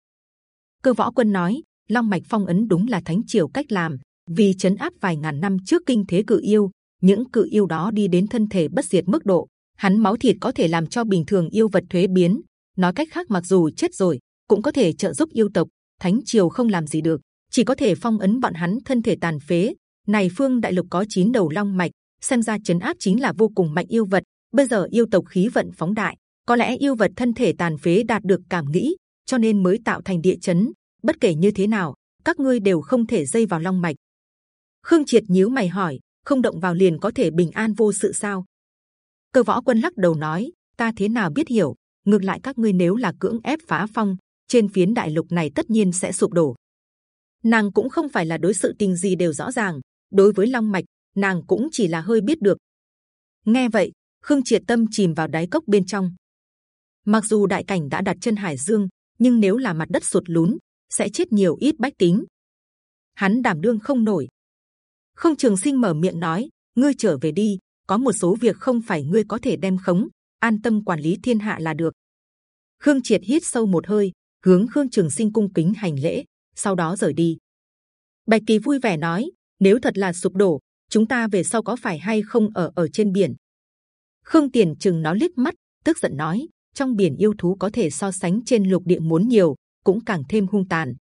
Cơ võ quân nói, long mạch phong ấn đúng là thánh triều cách làm, vì chấn áp vài ngàn năm trước kinh thế cự yêu, những cự yêu đó đi đến thân thể bất diệt mức độ, hắn máu thịt có thể làm cho bình thường yêu vật thuế biến. Nói cách khác, mặc dù chết rồi, cũng có thể trợ giúp yêu tộc. Thánh triều không làm gì được, chỉ có thể phong ấn bọn hắn thân thể tàn phế. Này phương đại lục có chín đầu long mạch, xem ra chấn áp chính là vô cùng mạnh yêu vật. Bây giờ yêu tộc khí vận phóng đại, có lẽ yêu vật thân thể tàn phế đạt được cảm nghĩ, cho nên mới tạo thành địa chấn. Bất kể như thế nào, các ngươi đều không thể dây vào long mạch. Khương Triệt nhíu mày hỏi, không động vào liền có thể bình an vô sự sao? Cơ võ quân lắc đầu nói, ta thế nào biết hiểu? Ngược lại các ngươi nếu là cưỡng ép phá phong, trên phiến đại lục này tất nhiên sẽ sụp đổ. Nàng cũng không phải là đối sự tình gì đều rõ ràng. Đối với long mạch, nàng cũng chỉ là hơi biết được. Nghe vậy, Khương Triệt tâm chìm vào đáy cốc bên trong. Mặc dù đại cảnh đã đặt chân hải dương, nhưng nếu là mặt đất sụt lún, sẽ chết nhiều ít bách tính. Hắn đảm đương không nổi, không Trường Sinh mở miệng nói: ngươi trở về đi. Có một số việc không phải ngươi có thể đem khống, an tâm quản lý thiên hạ là được. Khương Triệt hít sâu một hơi, hướng Khương Trường Sinh cung kính hành lễ, sau đó rời đi. Bạch Kỳ vui vẻ nói: nếu thật là sụp đổ, chúng ta về sau có phải hay không ở ở trên biển? Khương Tiền chừng nó liếc mắt, tức giận nói: trong biển yêu thú có thể so sánh trên lục địa muốn nhiều, cũng càng thêm hung tàn.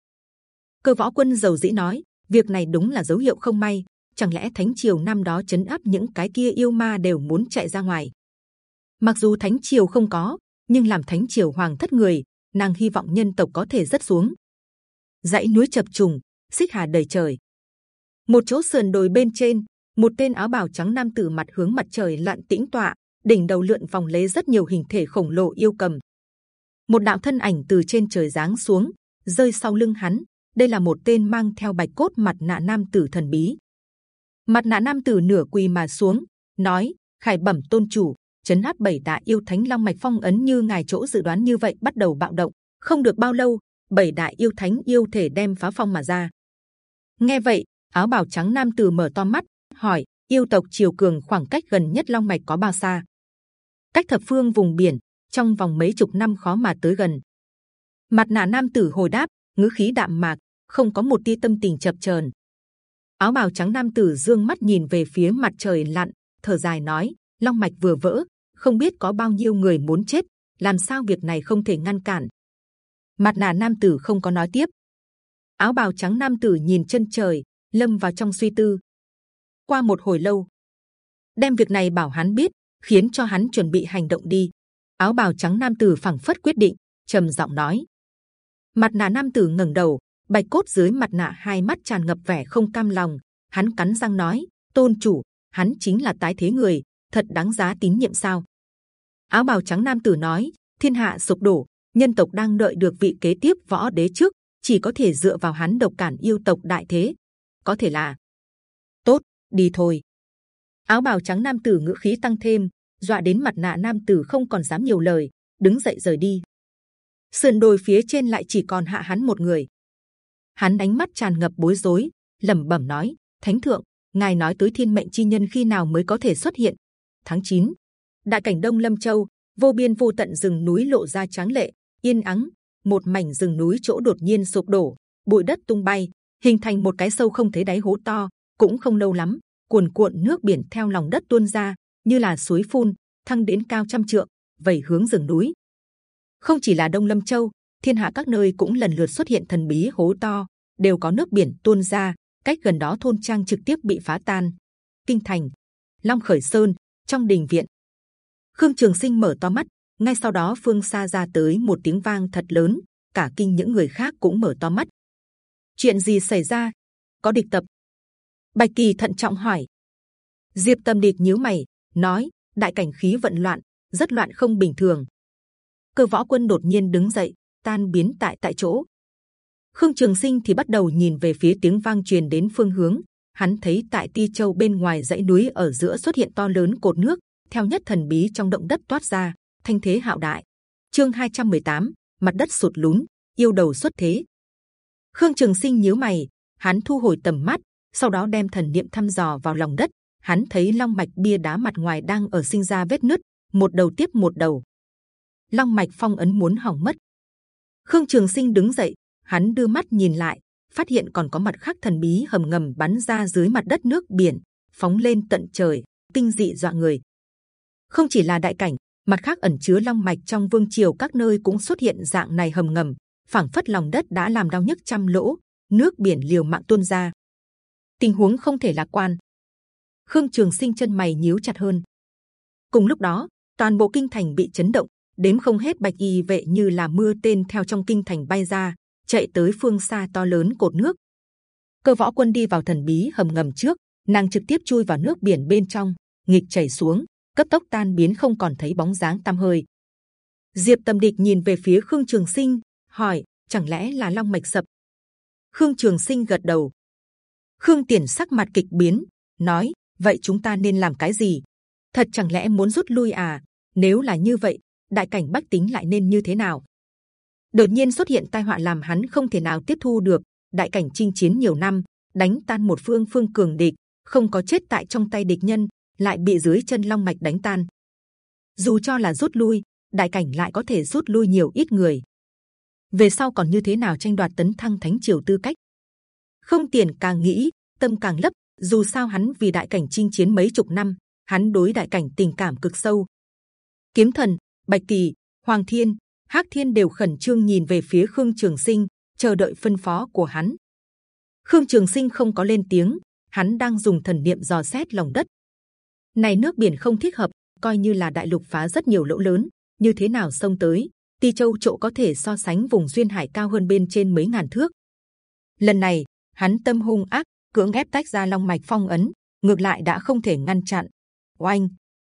Cơ võ quân giàu dĩ nói: việc này đúng là dấu hiệu không may, chẳng lẽ thánh triều năm đó chấn áp những cái kia yêu ma đều muốn chạy ra ngoài? Mặc dù thánh triều không có nhưng làm thánh triều hoàng thất người nàng hy vọng nhân tộc có thể rất xuống. Dãy núi chập trùng xích hà đầy trời. Một chỗ sườn đồi bên trên một tên áo bào trắng nam tử mặt hướng mặt trời lặn tĩnh tọa đỉnh đầu lượn vòng lấy rất nhiều hình thể khổng lồ yêu cầm một đạo thân ảnh từ trên trời giáng xuống, rơi sau lưng hắn. Đây là một tên mang theo bạch cốt mặt nạ nam tử thần bí. Mặt nạ nam tử nửa quỳ mà xuống, nói, khải bẩm tôn chủ, chấn áp bảy đại yêu thánh long mạch phong ấn như ngài chỗ dự đoán như vậy bắt đầu bạo động. Không được bao lâu, bảy đại yêu thánh yêu thể đem phá phong mà ra. Nghe vậy, áo bào trắng nam tử mở to mắt, hỏi, yêu tộc triều cường khoảng cách gần nhất long mạch có bao xa? Cách thập phương vùng biển trong vòng mấy chục năm khó mà tới gần. Mặt nạ nam tử hồi đáp, ngữ khí đạm mạc, không có một tia tâm tình chập chờn. Áo bào trắng nam tử dương mắt nhìn về phía mặt trời lặn, thở dài nói: Long mạch vừa vỡ, không biết có bao nhiêu người muốn chết, làm sao việc này không thể ngăn cản? Mặt nạ nam tử không có nói tiếp. Áo bào trắng nam tử nhìn chân trời, lâm vào trong suy tư. Qua một hồi lâu, đem việc này bảo hắn biết, khiến cho hắn chuẩn bị hành động đi. Áo bào trắng nam tử phẳng phất quyết định, trầm giọng nói. Mặt nạ nam tử ngẩng đầu, bạch cốt dưới mặt nạ hai mắt tràn ngập vẻ không cam lòng. Hắn cắn răng nói: Tôn chủ, hắn chính là tái thế người, thật đáng giá tín nhiệm sao? Áo bào trắng nam tử nói: Thiên hạ sụp đổ, nhân tộc đang đợi được vị kế tiếp võ đế trước, chỉ có thể dựa vào hắn độc cản yêu tộc đại thế. Có thể là tốt, đi thôi. Áo bào trắng nam tử ngữ khí tăng thêm, dọa đến mặt nạ nam tử không còn dám nhiều lời, đứng dậy rời đi. Sườn đồi phía trên lại chỉ còn hạ hắn một người. Hắn ánh mắt tràn ngập bối rối, lẩm bẩm nói: Thánh thượng, ngài nói tới thiên mệnh chi nhân khi nào mới có thể xuất hiện? Tháng 9, đại cảnh Đông Lâm Châu, vô biên vô tận rừng núi lộ ra tráng lệ, yên ắng. Một mảnh rừng núi chỗ đột nhiên sụp đổ, bụi đất tung bay, hình thành một cái sâu không thấy đáy hố to. Cũng không lâu lắm, cuồn cuộn nước biển theo lòng đất tuôn ra, như là suối phun, thăng đến cao trăm trượng, vẩy hướng rừng núi. Không chỉ là Đông Lâm Châu, thiên hạ các nơi cũng lần lượt xuất hiện thần bí hố to, đều có nước biển tuôn ra. Cách gần đó thôn trang trực tiếp bị phá tan. Kinh thành, Long Khởi Sơn, trong đình viện, Khương Trường Sinh mở to mắt, ngay sau đó phương xa ra tới một tiếng vang thật lớn, cả kinh những người khác cũng mở to mắt. Chuyện gì xảy ra? Có địch tập? Bạch Kỳ thận trọng hỏi. Diệp Tâm Địch nhíu mày, nói: Đại cảnh khí vận loạn, rất loạn không bình thường. Cơ võ quân đột nhiên đứng dậy, tan biến tại tại chỗ. Khương Trường Sinh thì bắt đầu nhìn về phía tiếng vang truyền đến phương hướng. Hắn thấy tại Ti Châu bên ngoài dãy núi ở giữa xuất hiện to lớn cột nước, theo nhất thần bí trong động đất toát ra, thanh thế hạo đại. Chương 218, mặt đất sụt lún, yêu đầu xuất thế. Khương Trường Sinh nhíu mày, hắn thu hồi tầm mắt, sau đó đem thần niệm thăm dò vào lòng đất. Hắn thấy long mạch bia đá mặt ngoài đang ở sinh ra vết nứt, một đầu tiếp một đầu. Long mạch phong ấn muốn hỏng mất. Khương Trường Sinh đứng dậy, hắn đưa mắt nhìn lại, phát hiện còn có mặt khác thần bí hầm ngầm bắn ra dưới mặt đất nước biển, phóng lên tận trời, tinh dị dọa người. Không chỉ là đại cảnh, mặt khác ẩn chứa long mạch trong vương triều các nơi cũng xuất hiện dạng này hầm ngầm, phảng phất lòng đất đã làm đau nhức trăm lỗ, nước biển liều mạng tuôn ra. Tình huống không thể lạc quan. Khương Trường Sinh chân mày nhíu chặt hơn. Cùng lúc đó, toàn bộ kinh thành bị chấn động, đếm không hết bạch y vệ như là mưa tên theo trong kinh thành bay ra, chạy tới phương xa to lớn cột nước. Cơ võ quân đi vào thần bí hầm ngầm trước, nàng trực tiếp chui vào nước biển bên trong, nghịch chảy xuống, cấp tốc tan biến không còn thấy bóng dáng tăm hơi. Diệp Tâm Địch nhìn về phía Khương Trường Sinh, hỏi: chẳng lẽ là long mạch sập? Khương Trường Sinh gật đầu. Khương Tiền sắc mặt kịch biến, nói: vậy chúng ta nên làm cái gì? Thật chẳng lẽ muốn rút lui à? Nếu là như vậy, đại cảnh bách tính lại nên như thế nào? Đột nhiên xuất hiện tai họa làm hắn không thể nào tiếp thu được. Đại cảnh chinh chiến nhiều năm, đánh tan một phương phương cường địch, không có chết tại trong tay địch nhân, lại bị dưới chân long mạch đánh tan. Dù cho là rút lui, đại cảnh lại có thể rút lui nhiều ít người. Về sau còn như thế nào tranh đoạt tấn thăng thánh triều tư cách? Không tiền càng nghĩ, tâm càng lấp. Dù sao hắn vì đại cảnh chinh chiến mấy chục năm, hắn đối đại cảnh tình cảm cực sâu. Kiếm thần, bạch kỳ, hoàng thiên, hắc thiên đều khẩn trương nhìn về phía khương trường sinh, chờ đợi phân phó của hắn. Khương Trường Sinh không có lên tiếng, hắn đang dùng thần niệm dò xét lòng đất, này nước biển không thích hợp, coi như là đại lục phá rất nhiều lỗ lớn, như thế nào xông tới? Ti Châu chỗ có thể so sánh vùng duyên hải cao hơn bên trên mấy ngàn thước. Lần này hắn tâm hung ác, cưỡng ép tách ra long mạch phong ấn, ngược lại đã không thể ngăn chặn. Oanh,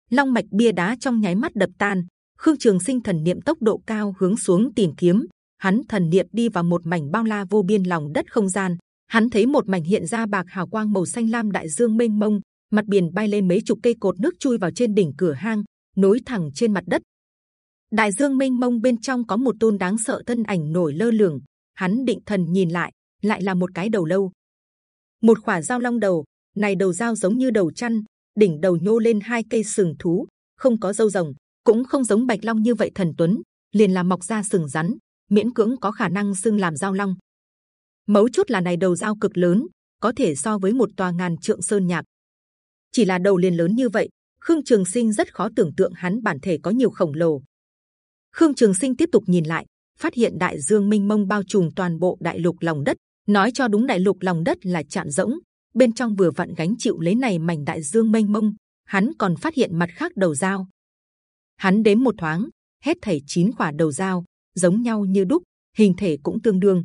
long mạch bia đá trong nháy mắt đập tan. Khương Trường Sinh thần niệm tốc độ cao hướng xuống tìm kiếm, hắn thần niệm đi vào một mảnh bao la vô biên lòng đất không gian. Hắn thấy một mảnh hiện ra bạc hào quang màu xanh lam đại dương mênh mông, mặt biển bay lên mấy chục cây cột nước chui vào trên đỉnh cửa hang, nối thẳng trên mặt đất. Đại dương mênh mông bên trong có một tôn đáng sợ thân ảnh nổi lơ lửng. Hắn định thần nhìn lại, lại là một cái đầu lâu, một khỏa dao long đầu, này đầu dao giống như đầu chăn, đỉnh đầu nhô lên hai cây sừng thú, không có râu rồng, cũng không giống bạch long như vậy thần tuấn, liền là mọc ra sừng rắn, miễn cưỡng có khả năng xưng làm dao long. Mấu chốt là này đầu dao cực lớn, có thể so với một tòa ngàn trượng sơn nhạc. Chỉ là đầu liền lớn như vậy, Khương Trường Sinh rất khó tưởng tượng hắn bản thể có nhiều khổng lồ. Khương Trường Sinh tiếp tục nhìn lại, phát hiện đại dương minh mông bao trùm toàn bộ đại lục lòng đất. Nói cho đúng đại lục lòng đất là chạn rỗng, bên trong vừa vặn gánh chịu lấy này mảnh đại dương mênh mông. Hắn còn phát hiện mặt khác đầu dao. Hắn đếm một thoáng, hết thảy chín quả đầu dao, giống nhau như đúc, hình thể cũng tương đương.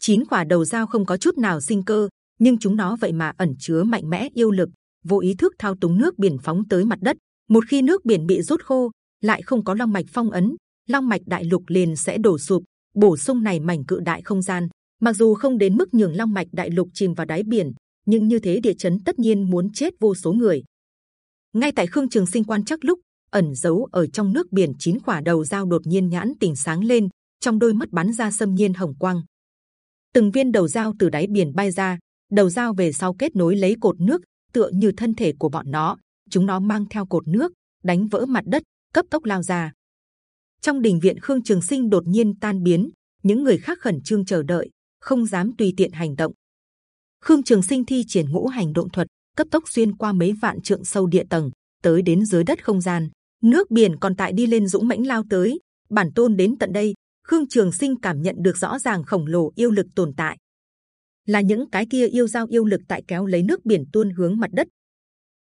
Chín quả đầu dao không có chút nào sinh cơ, nhưng chúng nó vậy mà ẩn chứa mạnh mẽ yêu lực, vô ý thức thao túng nước biển phóng tới mặt đất. Một khi nước biển bị rút khô, lại không có long mạch phong ấn, long mạch đại lục liền sẽ đổ sụp, bổ sung này mảnh cự đại không gian. Mặc dù không đến mức nhường long mạch đại lục chìm vào đáy biển, nhưng như thế địa chấn tất nhiên muốn chết vô số người. Ngay tại Khương Trường Sinh quan chắc lúc ẩn giấu ở trong nước biển chín quả đầu dao đột nhiên nhãn tỉnh sáng lên, trong đôi mắt bắn ra sâm nhiên hồng quang. Từng viên đầu dao từ đáy biển bay ra, đầu dao về sau kết nối lấy cột nước, tựa như thân thể của bọn nó. Chúng nó mang theo cột nước, đánh vỡ mặt đất, cấp tốc lao ra. Trong đình viện Khương Trường Sinh đột nhiên tan biến, những người khác khẩn trương chờ đợi, không dám tùy tiện hành động. Khương Trường Sinh thi triển ngũ hành động thuật, cấp tốc xuyên qua mấy vạn trượng sâu địa tầng, tới đến dưới đất không gian. Nước biển còn tại đi lên dũng mãnh lao tới, bản tôn đến tận đây. Khương Trường Sinh cảm nhận được rõ ràng khổng lồ yêu lực tồn tại, là những cái kia yêu giao yêu lực tại kéo lấy nước biển tuôn hướng mặt đất.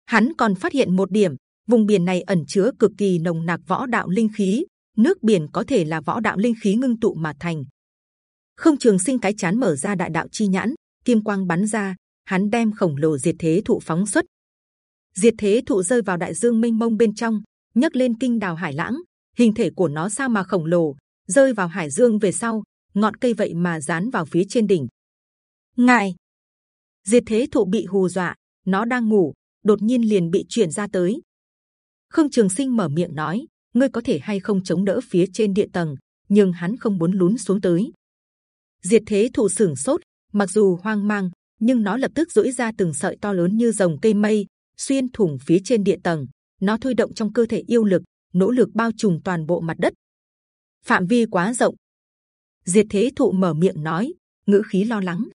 Hắn còn phát hiện một điểm, vùng biển này ẩn chứa cực kỳ nồng nặc võ đạo linh khí, nước biển có thể là võ đạo linh khí ngưng tụ mà thành. Không Trường Sinh cái chán mở ra đại đạo chi nhãn, kim quang bắn ra, hắn đem khổng lồ diệt thế thụ phóng xuất. Diệt thế thụ rơi vào đại dương mênh mông bên trong, nhấc lên kinh đào hải lãng. Hình thể của nó sao mà khổng lồ, rơi vào hải dương về sau, ngọn cây vậy mà dán vào phía trên đỉnh. Ngài, diệt thế thụ bị hù dọa, nó đang ngủ, đột nhiên liền bị chuyển ra tới. Khương Trường Sinh mở miệng nói, ngươi có thể hay không chống đỡ phía trên địa tầng, nhưng hắn không muốn lún xuống tới. Diệt thế thụ sửng sốt, mặc dù hoang mang, nhưng nó lập tức duỗi ra từng sợi to lớn như rồng cây mây, xuyên thủng phía trên địa tầng. Nó thôi động trong cơ thể yêu lực, nỗ lực bao trùm toàn bộ mặt đất. Phạm vi quá rộng. Diệt thế thụ mở miệng nói, ngữ khí lo lắng.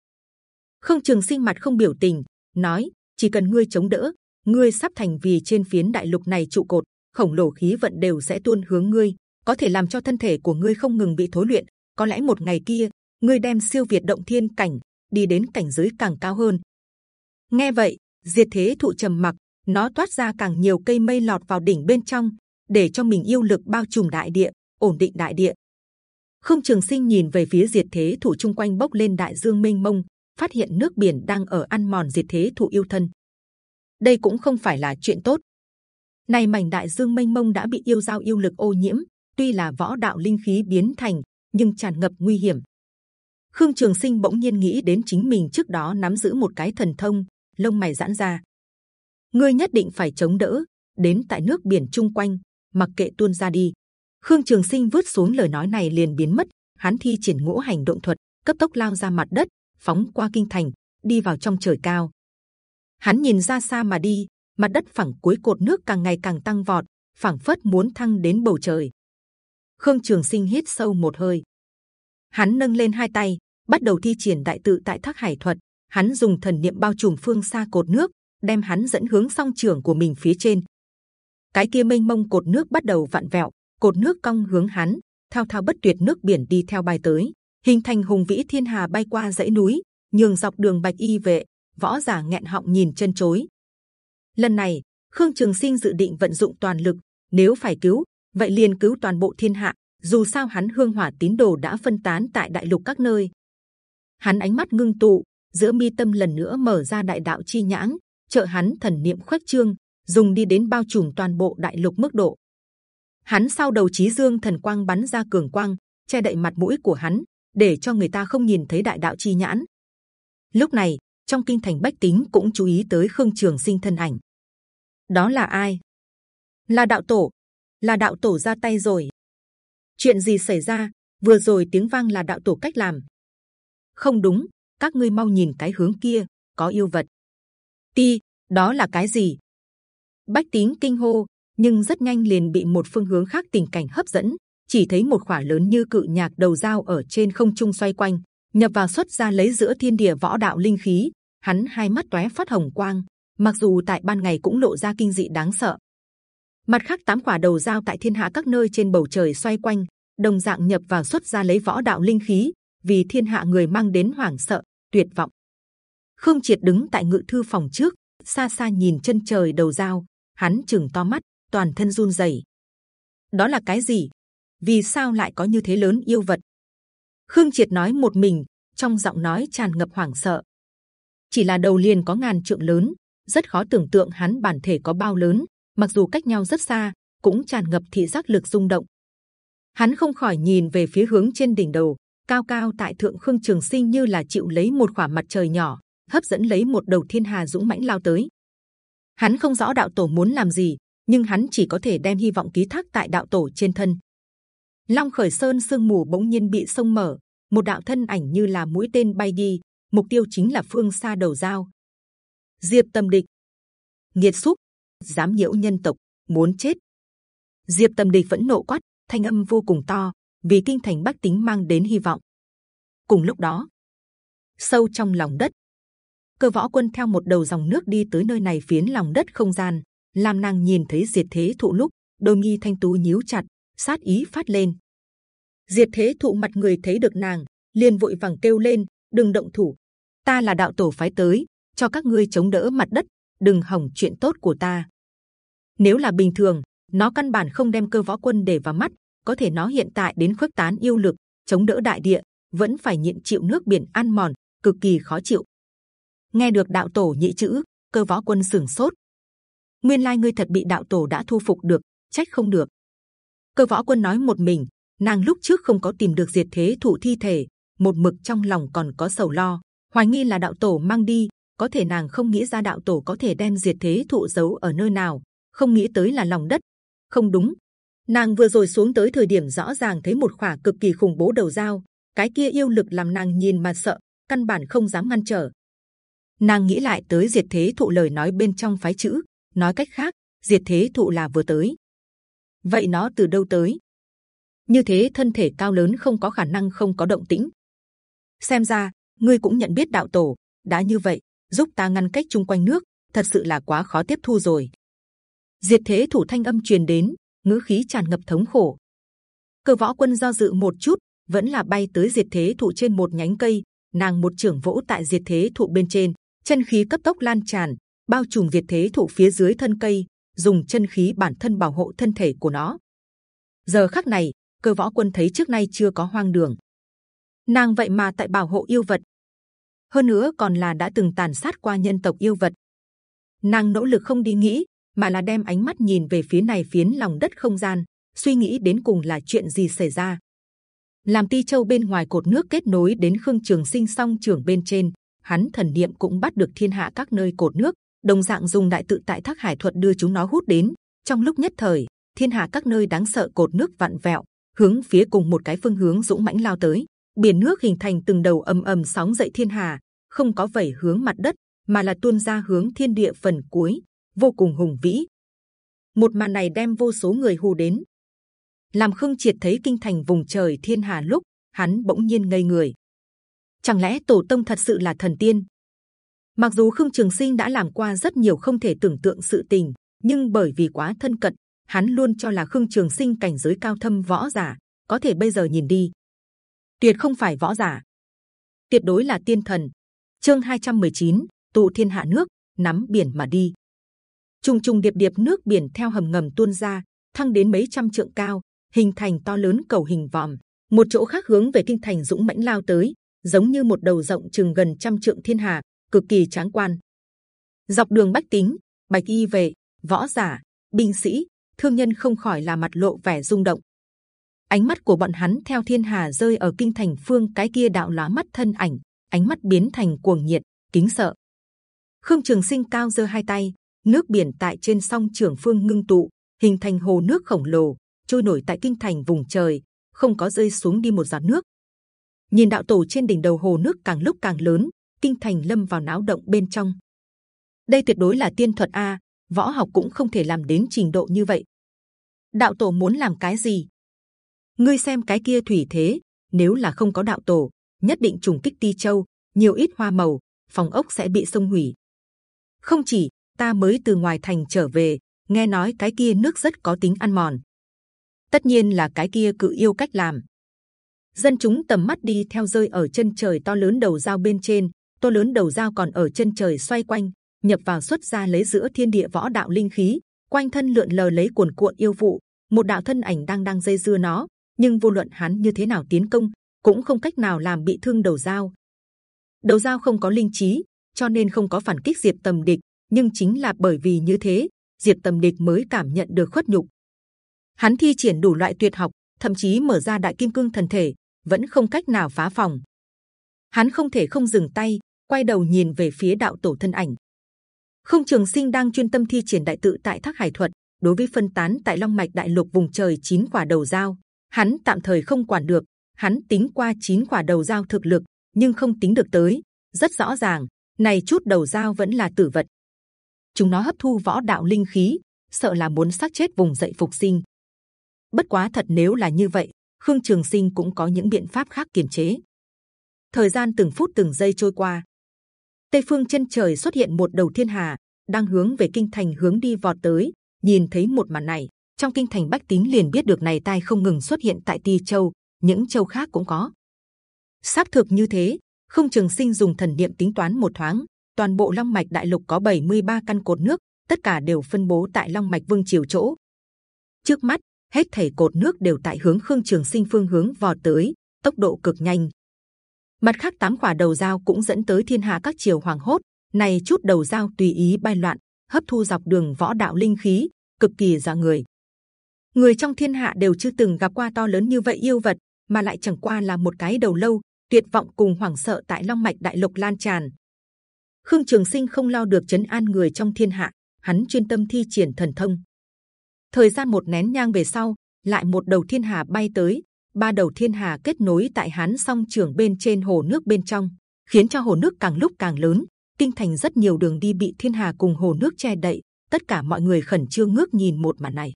Không Trường Sinh mặt không biểu tình, nói: chỉ cần ngươi chống đỡ, ngươi sắp thành vì trên phiến đại lục này trụ cột, khổng lồ khí vận đều sẽ tuôn hướng ngươi, có thể làm cho thân thể của ngươi không ngừng bị thối luyện. Có lẽ một ngày kia, ngươi đem siêu việt động thiên cảnh, đi đến cảnh giới càng cao hơn. Nghe vậy, diệt thế thụ trầm mặc, nó toát ra càng nhiều cây mây lọt vào đỉnh bên trong, để cho mình yêu lực bao trùm đại địa, ổn định đại địa. Không Trường Sinh nhìn về phía diệt thế thụ chung quanh bốc lên đại dương mênh mông, phát hiện nước biển đang ở ăn mòn diệt thế thụ yêu thân. Đây cũng không phải là chuyện tốt. Này mảnh đại dương mênh mông đã bị yêu giao yêu lực ô nhiễm, tuy là võ đạo linh khí biến thành, nhưng tràn ngập nguy hiểm. Khương Trường Sinh bỗng nhiên nghĩ đến chính mình trước đó nắm giữ một cái thần thông, lông mày giãn ra. Ngươi nhất định phải chống đỡ, đến tại nước biển chung quanh, mặc kệ tuôn ra đi. Khương Trường Sinh vứt xuống lời nói này liền biến mất. Hắn thi triển ngũ hành động thuật, cấp tốc lao ra mặt đất, phóng qua kinh thành, đi vào trong trời cao. Hắn nhìn ra xa mà đi, mặt đất phẳng cuối cột nước càng ngày càng tăng vọt, phẳng phất muốn thăng đến bầu trời. Khương Trường Sinh hít sâu một hơi, hắn nâng lên hai tay, bắt đầu thi triển đại tự tại thác hải thuật. Hắn dùng thần niệm bao trùm phương xa cột nước, đem hắn dẫn hướng song trường của mình phía trên. Cái kia mênh mông cột nước bắt đầu vặn vẹo, cột nước cong hướng hắn, thao thao bất tuyệt nước biển đi theo bài tới, hình thành hùng vĩ thiên hà bay qua dãy núi, nhường dọc đường bạch y vệ, võ giả nghẹn họng nhìn chân chối. Lần này, Khương Trường Sinh dự định vận dụng toàn lực, nếu phải cứu, vậy liền cứu toàn bộ thiên hạ. Dù sao hắn hương hỏa tín đồ đã phân tán tại đại lục các nơi. Hắn ánh mắt ngưng tụ, giữa mi tâm lần nữa mở ra đại đạo chi nhãn, trợ hắn thần niệm khuếch trương, dùng đi đến bao trùm toàn bộ đại lục mức độ. Hắn sau đầu trí dương thần quang bắn ra cường quang, che đậy mặt mũi của hắn, để cho người ta không nhìn thấy đại đạo chi nhãn. Lúc này, trong kinh thành bách tính cũng chú ý tới khương trường sinh thân ảnh. Đó là ai? Là đạo tổ. Là đạo tổ ra tay rồi. Chuyện gì xảy ra? Vừa rồi tiếng vang là đạo tổ cách làm. Không đúng, các ngươi mau nhìn cái hướng kia, có yêu vật. Ti, đó là cái gì? Bách tính kinh hô, nhưng rất nhanh liền bị một phương hướng khác tình cảnh hấp dẫn. Chỉ thấy một khỏa lớn như cự nhạc đầu dao ở trên không trung xoay quanh, nhập vào xuất ra lấy giữa thiên địa võ đạo linh khí. Hắn hai mắt tóe phát hồng quang, mặc dù tại ban ngày cũng lộ ra kinh dị đáng sợ. Mặt khác tám quả đầu dao tại thiên hạ các nơi trên bầu trời xoay quanh, đồng dạng nhập vào xuất ra lấy võ đạo linh khí, vì thiên hạ người mang đến hoảng sợ, tuyệt vọng. Khương Triệt đứng tại ngự thư phòng trước, xa xa nhìn chân trời đầu dao, hắn chừng to mắt, toàn thân run rẩy. Đó là cái gì? Vì sao lại có như thế lớn yêu vật? Khương Triệt nói một mình, trong giọng nói tràn ngập hoảng sợ. Chỉ là đầu liền có ngàn trượng lớn, rất khó tưởng tượng hắn bản thể có bao lớn. Mặc dù cách nhau rất xa, cũng tràn ngập thị giác lực rung động. Hắn không khỏi nhìn về phía hướng trên đỉnh đầu, cao cao tại thượng khương trường sinh như là chịu lấy một khỏa mặt trời nhỏ, hấp dẫn lấy một đầu thiên hà dũng mãnh lao tới. Hắn không rõ đạo tổ muốn làm gì, nhưng hắn chỉ có thể đem hy vọng ký thác tại đạo tổ trên thân. Long khởi sơn sương mù bỗng nhiên bị sông mở, một đạo thân ảnh như là mũi tên bay đi, mục tiêu chính là phương xa đầu dao. Diệp Tâm Địch, nghiệt xúc, dám nhiễu nhân tộc, muốn chết. Diệp Tâm Địch vẫn nộ quát, thanh âm vô cùng to, vì kinh thành bách tính mang đến hy vọng. Cùng lúc đó, sâu trong lòng đất, cơ võ quân theo một đầu dòng nước đi tới nơi này phiến lòng đất không gian, làm nàng nhìn thấy diệt thế thụ lúc đôi nghi thanh tú nhíu chặt, sát ý phát lên. Diệt thế thụ mặt người thấy được nàng, liền vội vàng kêu lên, đừng động thủ, ta là đạo tổ phái tới, cho các ngươi chống đỡ mặt đất, đừng hỏng chuyện tốt của ta. Nếu là bình thường, nó căn bản không đem cơ võ quân để vào mắt, có thể nó hiện tại đến khuếch tán yêu lực, chống đỡ đại địa, vẫn phải nhịn chịu nước biển ăn mòn, cực kỳ khó chịu. Nghe được đạo tổ nhị chữ, cơ võ quân sừng sốt. Nguyên lai ngươi thật bị đạo tổ đã thu phục được, trách không được. Cơ võ quân nói một mình, nàng lúc trước không có tìm được diệt thế thủ thi thể, một mực trong lòng còn có sầu lo, hoài nghi là đạo tổ mang đi. Có thể nàng không nghĩ ra đạo tổ có thể đem diệt thế thụ giấu ở nơi nào, không nghĩ tới là lòng đất. Không đúng, nàng vừa rồi xuống tới thời điểm rõ ràng thấy một khỏa cực kỳ khủng bố đầu dao, cái kia yêu lực làm nàng nhìn mà sợ, căn bản không dám ngăn trở. Nàng nghĩ lại tới diệt thế thụ lời nói bên trong phái chữ, nói cách khác, diệt thế thụ là vừa tới. Vậy nó từ đâu tới? Như thế thân thể cao lớn không có khả năng không có động tĩnh. Xem ra ngươi cũng nhận biết đạo tổ đã như vậy giúp ta ngăn cách chung quanh nước thật sự là quá khó tiếp thu rồi diệt thế thủ thanh âm truyền đến, ngữ khí tràn ngập thống khổ. Cơ võ quân do dự một chút, vẫn là bay tới diệt thế thụ trên một nhánh cây, nàng một trưởng vỗ tại diệt thế thụ bên trên, chân khí cấp tốc lan tràn, bao trùm diệt thế thụ phía dưới thân cây, dùng chân khí bản thân bảo hộ thân thể của nó. Giờ khắc này, cơ võ quân thấy trước nay chưa có hoang đường. Nàng vậy mà tại bảo hộ yêu vật. Hơn nữa còn là đã từng tàn sát qua nhân tộc yêu vật. Nàng nỗ lực không đi nghĩ mà là đem ánh mắt nhìn về phía này phiến lòng đất không gian suy nghĩ đến cùng là chuyện gì xảy ra. Làm ti châu bên ngoài cột nước kết nối đến khương trường sinh song trường bên trên hắn thần niệm cũng bắt được thiên hạ các nơi cột nước đồng dạng dùng đại tự tại thác hải thuật đưa chúng nó hút đến. Trong lúc nhất thời thiên hạ các nơi đáng sợ cột nước vặn vẹo hướng phía cùng một cái phương hướng dũng mãnh lao tới. Biển nước hình thành từng đầu ầm ầm sóng dậy thiên hà, không có vẩy hướng mặt đất, mà là tuôn ra hướng thiên địa phần cuối, vô cùng hùng vĩ. Một màn này đem vô số người hù đến. Làm Khương Triệt thấy kinh thành vùng trời thiên hà lúc, hắn bỗng nhiên ngây người. Chẳng lẽ tổ tông thật sự là thần tiên? Mặc dù Khương Trường Sinh đã làm qua rất nhiều không thể tưởng tượng sự tình, nhưng bởi vì quá thân cận, hắn luôn cho là Khương Trường Sinh cảnh giới cao thâm võ giả. Có thể bây giờ nhìn đi, tuyệt không phải võ giả, tuyệt đối là tiên thần. Chương 219, tụ thiên hạ nước, nắm biển mà đi. Trùng trùng điệp điệp nước biển theo hầm ngầm tuôn ra, thăng đến mấy trăm trượng cao, hình thành to lớn cầu hình vòm. Một chỗ khác hướng về kinh thành dũng mãnh lao tới, giống như một đầu rộng chừng gần trăm trượng thiên hà, cực kỳ tráng quan. Dọc đường bách tính, bạch y vệ, võ giả, binh sĩ, thương nhân không khỏi là mặt lộ vẻ rung động ánh mắt của bọn hắn theo thiên hà rơi ở kinh thành phương cái kia đạo lá mắt thân ảnh ánh mắt biến thành cuồng nhiệt kính sợ khương trường sinh cao giơ hai tay nước biển tại trên song trường phương ngưng tụ, hình thành hồ nước khổng lồ, trôi nổi tại kinh thành vùng trời, không có rơi xuống đi một giọt nước. Nhìn đạo tổ trên đỉnh đầu hồ nước càng lúc càng lớn, kinh thành lâm vào náo động bên trong. Đây tuyệt đối là tiên thuật a, võ học cũng không thể làm đến trình độ như vậy. Đạo tổ muốn làm cái gì? Ngươi xem cái kia thủy thế, nếu là không có đạo tổ, nhất định trùng kích ti châu, nhiều ít hoa màu, phòng ốc sẽ bị sông hủy. Không chỉ ta mới từ ngoài thành trở về, nghe nói cái kia nước rất có tính ăn mòn. Tất nhiên là cái kia cự yêu cách làm. Dân chúng tầm mắt đi theo rơi ở chân trời to lớn đầu dao bên trên, to lớn đầu dao còn ở chân trời xoay quanh, nhập vào xuất ra lấy giữa thiên địa võ đạo linh khí, quanh thân lượn lờ lấy cuồn cuộn yêu vụ. Một đạo thân ảnh đang đang dây dưa nó, nhưng vô luận hắn như thế nào tiến công, cũng không cách nào làm bị thương đầu dao đầu dao không có linh trí, cho nên không có phản kích diệp tầm địch nhưng chính là bởi vì như thế, diệp tầm địch mới cảm nhận được khuất nhục. Hắn thi triển đủ loại tuyệt học, thậm chí mở ra đại kim cương thần thể, vẫn không cách nào phá phòng. Hắn không thể không dừng tay, quay đầu nhìn về phía đạo tổ thân ảnh. Không trường sinh đang chuyên tâm thi triển đại tự tại thác hải thuật, đối với phân tán tại long mạch đại lục vùng trời chín quả đầu dao hắn tạm thời không quản được, hắn tính qua chín quả đầu dao thực lực, nhưng không tính được tới. Rất rõ ràng, này chút đầu dao vẫn là tử vật chúng nó hấp thu võ đạo linh khí, sợ là muốn sát chết vùng dậy phục sinh. Bất quá thật nếu là như vậy, khương trường sinh cũng có những biện pháp khác kiềm chế. Thời gian từng phút từng giây trôi qua. Tây phương chân trời xuất hiện một đầu thiên hà, đang hướng về kinh thành hướng đi vọt tới. Nhìn thấy một màn này, trong kinh thành bách tính liền biết được này tai không ngừng xuất hiện tại ti châu, những châu khác cũng có. Xác thực như thế không trường sinh dùng thần niệm tính toán một thoáng toàn bộ long mạch đại lục có 73 căn cột nước, tất cả đều phân bố tại long mạch vương triều chỗ. Trước mắt, hết thảy cột nước đều tại hướng khương trường sinh phương hướng vò tới, tốc độ cực nhanh. Mặt khác tám quả đầu dao cũng dẫn tới thiên hạ các triều hoàng hốt, này chút đầu dao tùy ý bay loạn, hấp thu dọc đường võ đạo linh khí, cực kỳ dọa người. Người trong thiên hạ đều chưa từng gặp qua to lớn như vậy yêu vật, mà lại chẳng qua là một cái đầu lâu, tuyệt vọng cùng hoảng sợ tại long mạch đại lục lan tràn khương trường sinh không lo được chấn an người trong thiên hạ, hắn chuyên tâm thi triển thần thông. Thời gian một nén nhang về sau, lại một đầu thiên hà bay tới, ba đầu thiên hà kết nối tại hắn song trường bên trên hồ nước bên trong, khiến cho hồ nước càng lúc càng lớn, kinh thành rất nhiều đường đi bị thiên hà cùng hồ nước che đậy, tất cả mọi người khẩn trương ngước nhìn một màn này.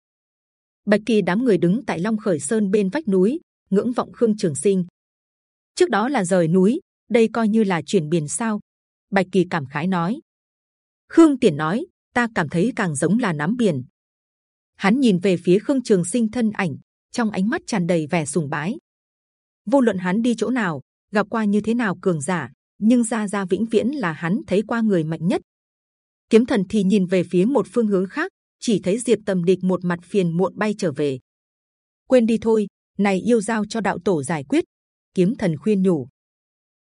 Bạch kỳ đám người đứng tại long khởi sơn bên vách núi, ngưỡng vọng khương trường sinh. Trước đó là rời núi, đây coi như là chuyển biển sao bạch kỳ cảm khái nói. Khương tiền nói, ta cảm thấy càng giống là nắm biển. Hắn nhìn về phía khương trường sinh thân ảnh, trong ánh mắt tràn đầy vẻ sùng bái. Vô luận hắn đi chỗ nào, gặp qua như thế nào cường giả, nhưng gia gia vĩnh viễn là hắn thấy qua người mạnh nhất. Kiếm thần thì nhìn về phía một phương hướng khác, chỉ thấy diệp tầm địch một mặt phiền muộn bay trở về. Quên đi thôi, này yêu giao cho đạo tổ giải quyết. Kiếm thần khuyên nhủ.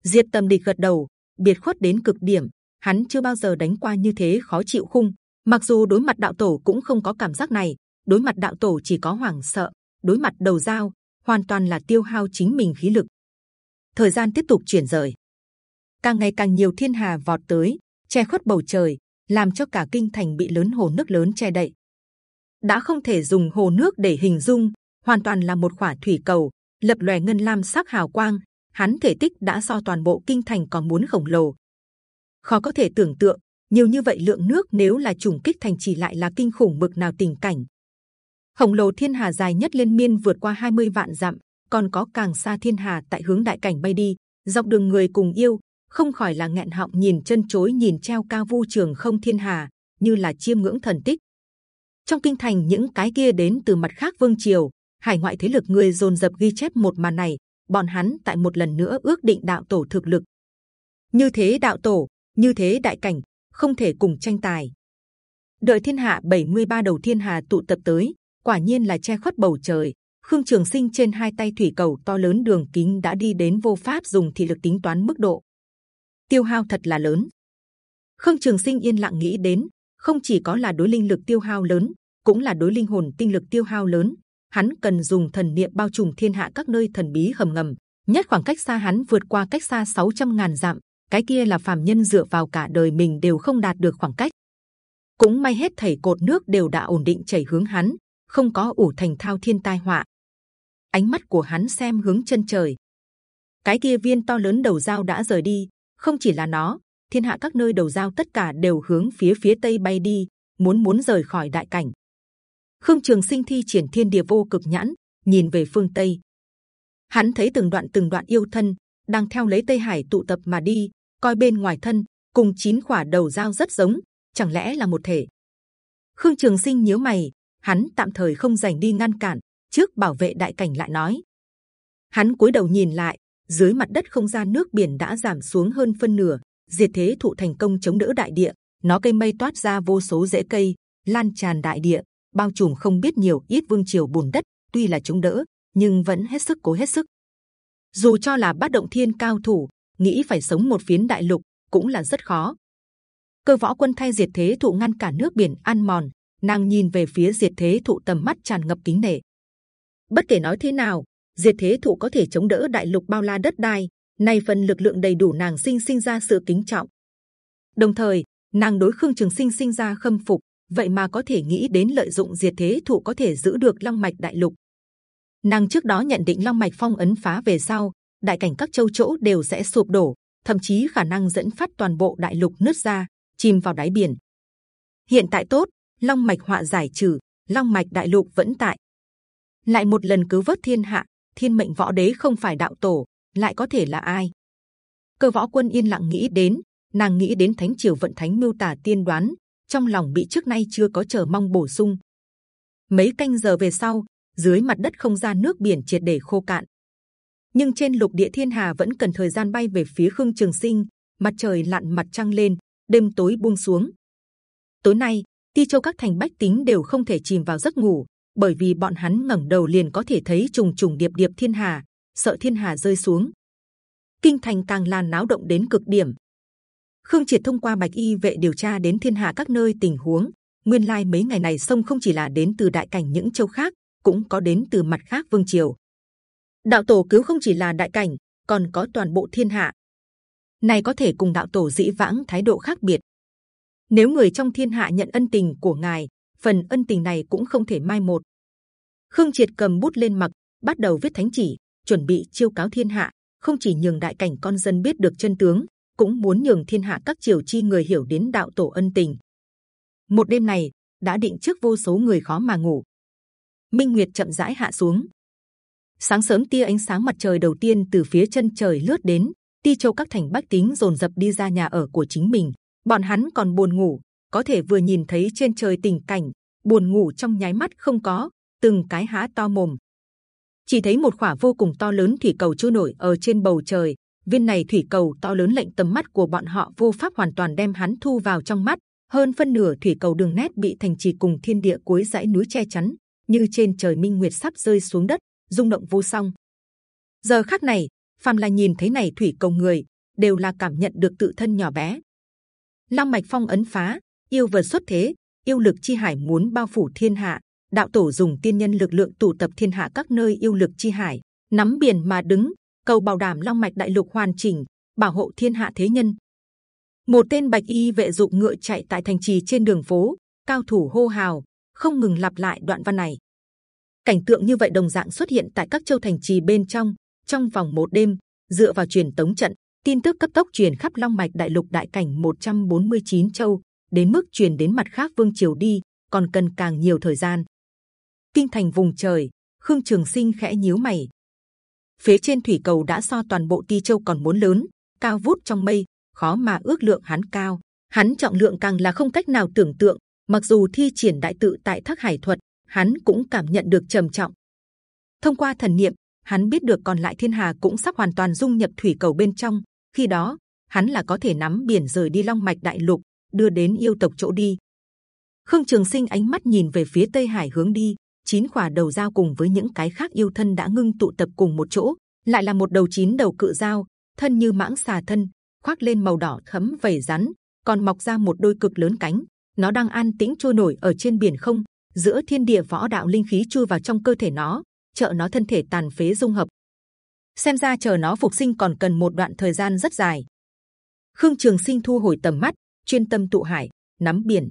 Diệp tầm địch gật đầu biệt khuất đến cực điểm, hắn chưa bao giờ đánh qua như thế khó chịu khung. Mặc dù đối mặt đạo tổ cũng không có cảm giác này, đối mặt đạo tổ chỉ có hoảng sợ, đối mặt đầu dao hoàn toàn là tiêu hao chính mình khí lực. Thời gian tiếp tục chuyển rời. Càng ngày càng nhiều thiên hà vọt tới, che khuất bầu trời, làm cho cả kinh thành bị lớn hồ nước lớn che đậy. Đã không thể dùng hồ nước để hình dung, hoàn toàn là một khỏa thủy cầu, lập lòe ngân lam sắc hào quang hắn thể tích đã so toàn bộ kinh thành còn muốn khổng lồ. Khó có thể tưởng tượng, nhiều như vậy lượng nước nếu là trùng kích thành chỉ lại là kinh khủng bực nào tình cảnh. Khổng lồ thiên hà dài nhất liên miên vượt qua 20 vạn dặm, còn có càng xa thiên hà tại hướng đại cảnh bay đi, dọc đường người cùng yêu, không khỏi là nghẹn họng nhìn chân chối nhìn treo cao vu trường không thiên hà, như là chiêm ngưỡng thần tích. Trong kinh thành những cái kia đến từ mặt khác vương triều, hải ngoại thế lực người dồn dập ghi chép một màn này bọn hắn tại một lần nữa ước định đạo tổ thực lực. Như thế đạo tổ, như thế đại cảnh, không thể cùng tranh tài. Đợi thiên hạ 73 đầu thiên hà tụ tập tới, quả nhiên là che khuất bầu trời. Khương trường sinh trên hai tay thủy cầu to lớn đường kính đã đi đến vô pháp dùng thị lực tính toán mức độ. Tiêu hao thật là lớn. Khương trường sinh yên lặng nghĩ đến, không chỉ có là đối linh lực tiêu hao lớn, cũng là đối linh hồn tinh lực tiêu hao lớn hắn cần dùng thần niệm bao trùm thiên hạ các nơi thần bí hầm ngầm nhất khoảng cách xa hắn vượt qua cách xa 600 ngàn dặm. Cái kia là phàm nhân dựa vào cả đời mình đều không đạt được khoảng cách. Cũng may hết thảy cột nước đều đã ổn định chảy hướng hắn không có ủ thành thao thiên tai họa. Ánh mắt của hắn xem hướng chân trời. Cái kia viên to lớn đầu dao đã rời đi không chỉ là nó thiên hạ các nơi đầu dao tất cả đều hướng phía phía tây bay đi, muốn muốn rời khỏi đại cảnh. Khương Trường Sinh thi triển thiên địa vô cực nhãn, nhìn về phương tây. Hắn thấy từng đoạn từng đoạn yêu thân đang theo lấy Tây Hải tụ tập mà đi, coi bên ngoài thân cùng chín quả đầu dao rất giống, chẳng lẽ là một thể? Khương Trường Sinh nhớ mày, hắn tạm thời không dành đi ngăn cản, trước bảo vệ đại cảnh lại nói. Hắn cúi đầu nhìn lại, dưới mặt đất không gian nước biển đã giảm xuống hơn phân nửa, diệt thế thụ thành công chống đỡ đại địa, nó cây mây toát ra vô số rễ cây, lan tràn đại địa, bao trùm không biết nhiều ít vương triều bùn đất. Tuy là chống đỡ, nhưng vẫn hết sức cố hết sức. Dù cho là bát động thiên cao thủ, nghĩ phải sống một phiến đại lục cũng là rất khó. Cơ võ quân thay diệt thế thụ ngăn cả nước biển ăn mòn, nàng nhìn về phía diệt thế thụ tầm mắt tràn ngập kính nể. Bất kể nói thế nào, diệt thế thụ có thể chống đỡ đại lục bao la đất đai, nay phần lực lượng đầy đủ nàng sinh sinh ra sự kính trọng. Đồng thời, nàng đối khương trường sinh sinh ra khâm phục, vậy mà có thể nghĩ đến lợi dụng diệt thế thụ có thể giữ được long mạch đại lục. Nàng trước đó nhận định long mạch phong ấn phá về sau, đại cảnh các châu chỗ đều sẽ sụp đổ, thậm chí khả năng dẫn phát toàn bộ đại lục nứt ra, chìm vào đáy biển. Hiện tại tốt, long mạch họa giải trừ, long mạch đại lục vẫn tại. Lại một lần cứu vớt thiên hạ, thiên mệnh võ đế không phải đạo tổ, lại có thể là ai? Cơ võ quân yên lặng nghĩ đến, nàng nghĩ đến thánh triều vận thánh mưu tả tiên đoán, trong lòng bị trước nay chưa có chờ mong bổ sung. Mấy canh giờ về sau, dưới mặt đất không gian nước biển triệt để khô cạn. Nhưng trên lục địa thiên hà vẫn cần thời gian bay về phía khương trường sinh. Mặt trời lặn mặt trăng lên, đêm tối buông xuống. Tối nay, ti châu các thành bách tính đều không thể chìm vào giấc ngủ, bởi vì bọn hắn ngẩng đầu liền có thể thấy trùng trùng điệp điệp thiên hà, sợ thiên hà rơi xuống. Kinh thành càng lan náo động đến cực điểm. Khương Triệt thông qua bạch y vệ điều tra đến thiên hạ các nơi tình huống. Nguyên lai like mấy ngày này sông không chỉ là đến từ đại cảnh những châu khác, cũng có đến từ mặt khác vương triều. Đạo tổ cứu không chỉ là đại cảnh, còn có toàn bộ thiên hạ. Này có thể cùng đạo tổ dĩ vãng thái độ khác biệt. Nếu người trong thiên hạ nhận ân tình của ngài, phần ân tình này cũng không thể mai một. Khương Triệt cầm bút lên mặc, bắt đầu viết thánh chỉ, chuẩn bị chiêu cáo thiên hạ, không chỉ nhường đại cảnh con dân biết được chân tướng, cũng muốn nhường thiên hạ các triều chi người hiểu đến đạo tổ ân tình. Một đêm này đã định trước vô số người khó mà ngủ. Minh Nguyệt chậm rãi hạ xuống. Sáng sớm tia ánh sáng mặt trời đầu tiên từ phía chân trời lướt đến, Ti Châu các thành bách tính dồn dập đi ra nhà ở của chính mình. Bọn hắn còn buồn ngủ, có thể vừa nhìn thấy trên trời tình cảnh, buồn ngủ trong nháy mắt không có, từng cái há to mồm. Chỉ thấy một khỏa vô cùng to lớn thủy cầu trôi nổi ở trên bầu trời. Viên này thủy cầu to lớn lệnh tầm mắt của bọn họ vô pháp hoàn toàn đem hắn thu vào trong mắt. Hơn phân nửa thủy cầu đường nét bị thành trì cùng thiên địa cuối dãy núi che chắn, như trên trời minh nguyệt sắp rơi xuống đất, rung động vô song. Giờ khắc này, phàm là nhìn thấy này thủy cầu người, đều là cảm nhận được tự thân nhỏ bé. Long mạch phong ấn phá, yêu vật xuất thế, yêu lực chi hải muốn bao phủ thiên hạ. Đạo tổ dùng tiên nhân lực lượng tụ tập thiên hạ các nơi yêu lực chi hải, nắm biển mà đứng, cầu bảo đảm long mạch đại lục hoàn chỉnh, bảo hộ thiên hạ thế nhân. Một tên bạch y vệ dụng ngựa chạy tại thành trì trên đường phố, cao thủ hô hào, không ngừng lặp lại đoạn văn này. Cảnh tượng như vậy đồng dạng xuất hiện tại các châu thành trì bên trong. Trong vòng một đêm, dựa vào truyền tống trận, tin tức cấp tốc truyền khắp long mạch đại lục đại cảnh 149 châu, đến mức truyền đến mặt khác vương triều đi, còn cần càng nhiều thời gian. Kinh thành vùng trời, Khương Trường Sinh khẽ nhíu mày. Phía trên thủy cầu đã so toàn bộ ti châu còn muốn lớn, cao vút trong mây, khó mà ước lượng hắn cao. Hắn trọng lượng càng là không cách nào tưởng tượng. Mặc dù thi triển đại tự tại thác hải thuật, hắn cũng cảm nhận được trầm trọng. Thông qua thần niệm, hắn biết được còn lại thiên hà cũng sắp hoàn toàn dung nhập thủy cầu bên trong. Khi đó, hắn là có thể nắm biển rời đi long mạch đại lục, đưa đến yêu tộc chỗ đi. Khương Trường Sinh ánh mắt nhìn về phía tây hải hướng đi, chín quả đầu dao cùng với những cái khác yêu thân đã ngưng tụ tập cùng một chỗ, lại là một đầu chín đầu cự dao, thân như mãng xà thân, khoác lên màu đỏ thấm vảy rắn, còn mọc ra một đôi cực lớn cánh. Nó đang an tĩnh trôi nổi ở trên biển không, giữa thiên địa võ đạo linh khí chui vào trong cơ thể nó, trợ nó thân thể tàn phế dung hợp. Xem ra chờ nó phục sinh còn cần một đoạn thời gian rất dài. Khương Trường Sinh thu hồi tầm mắt, chuyên tâm tụ hải, nắm biển.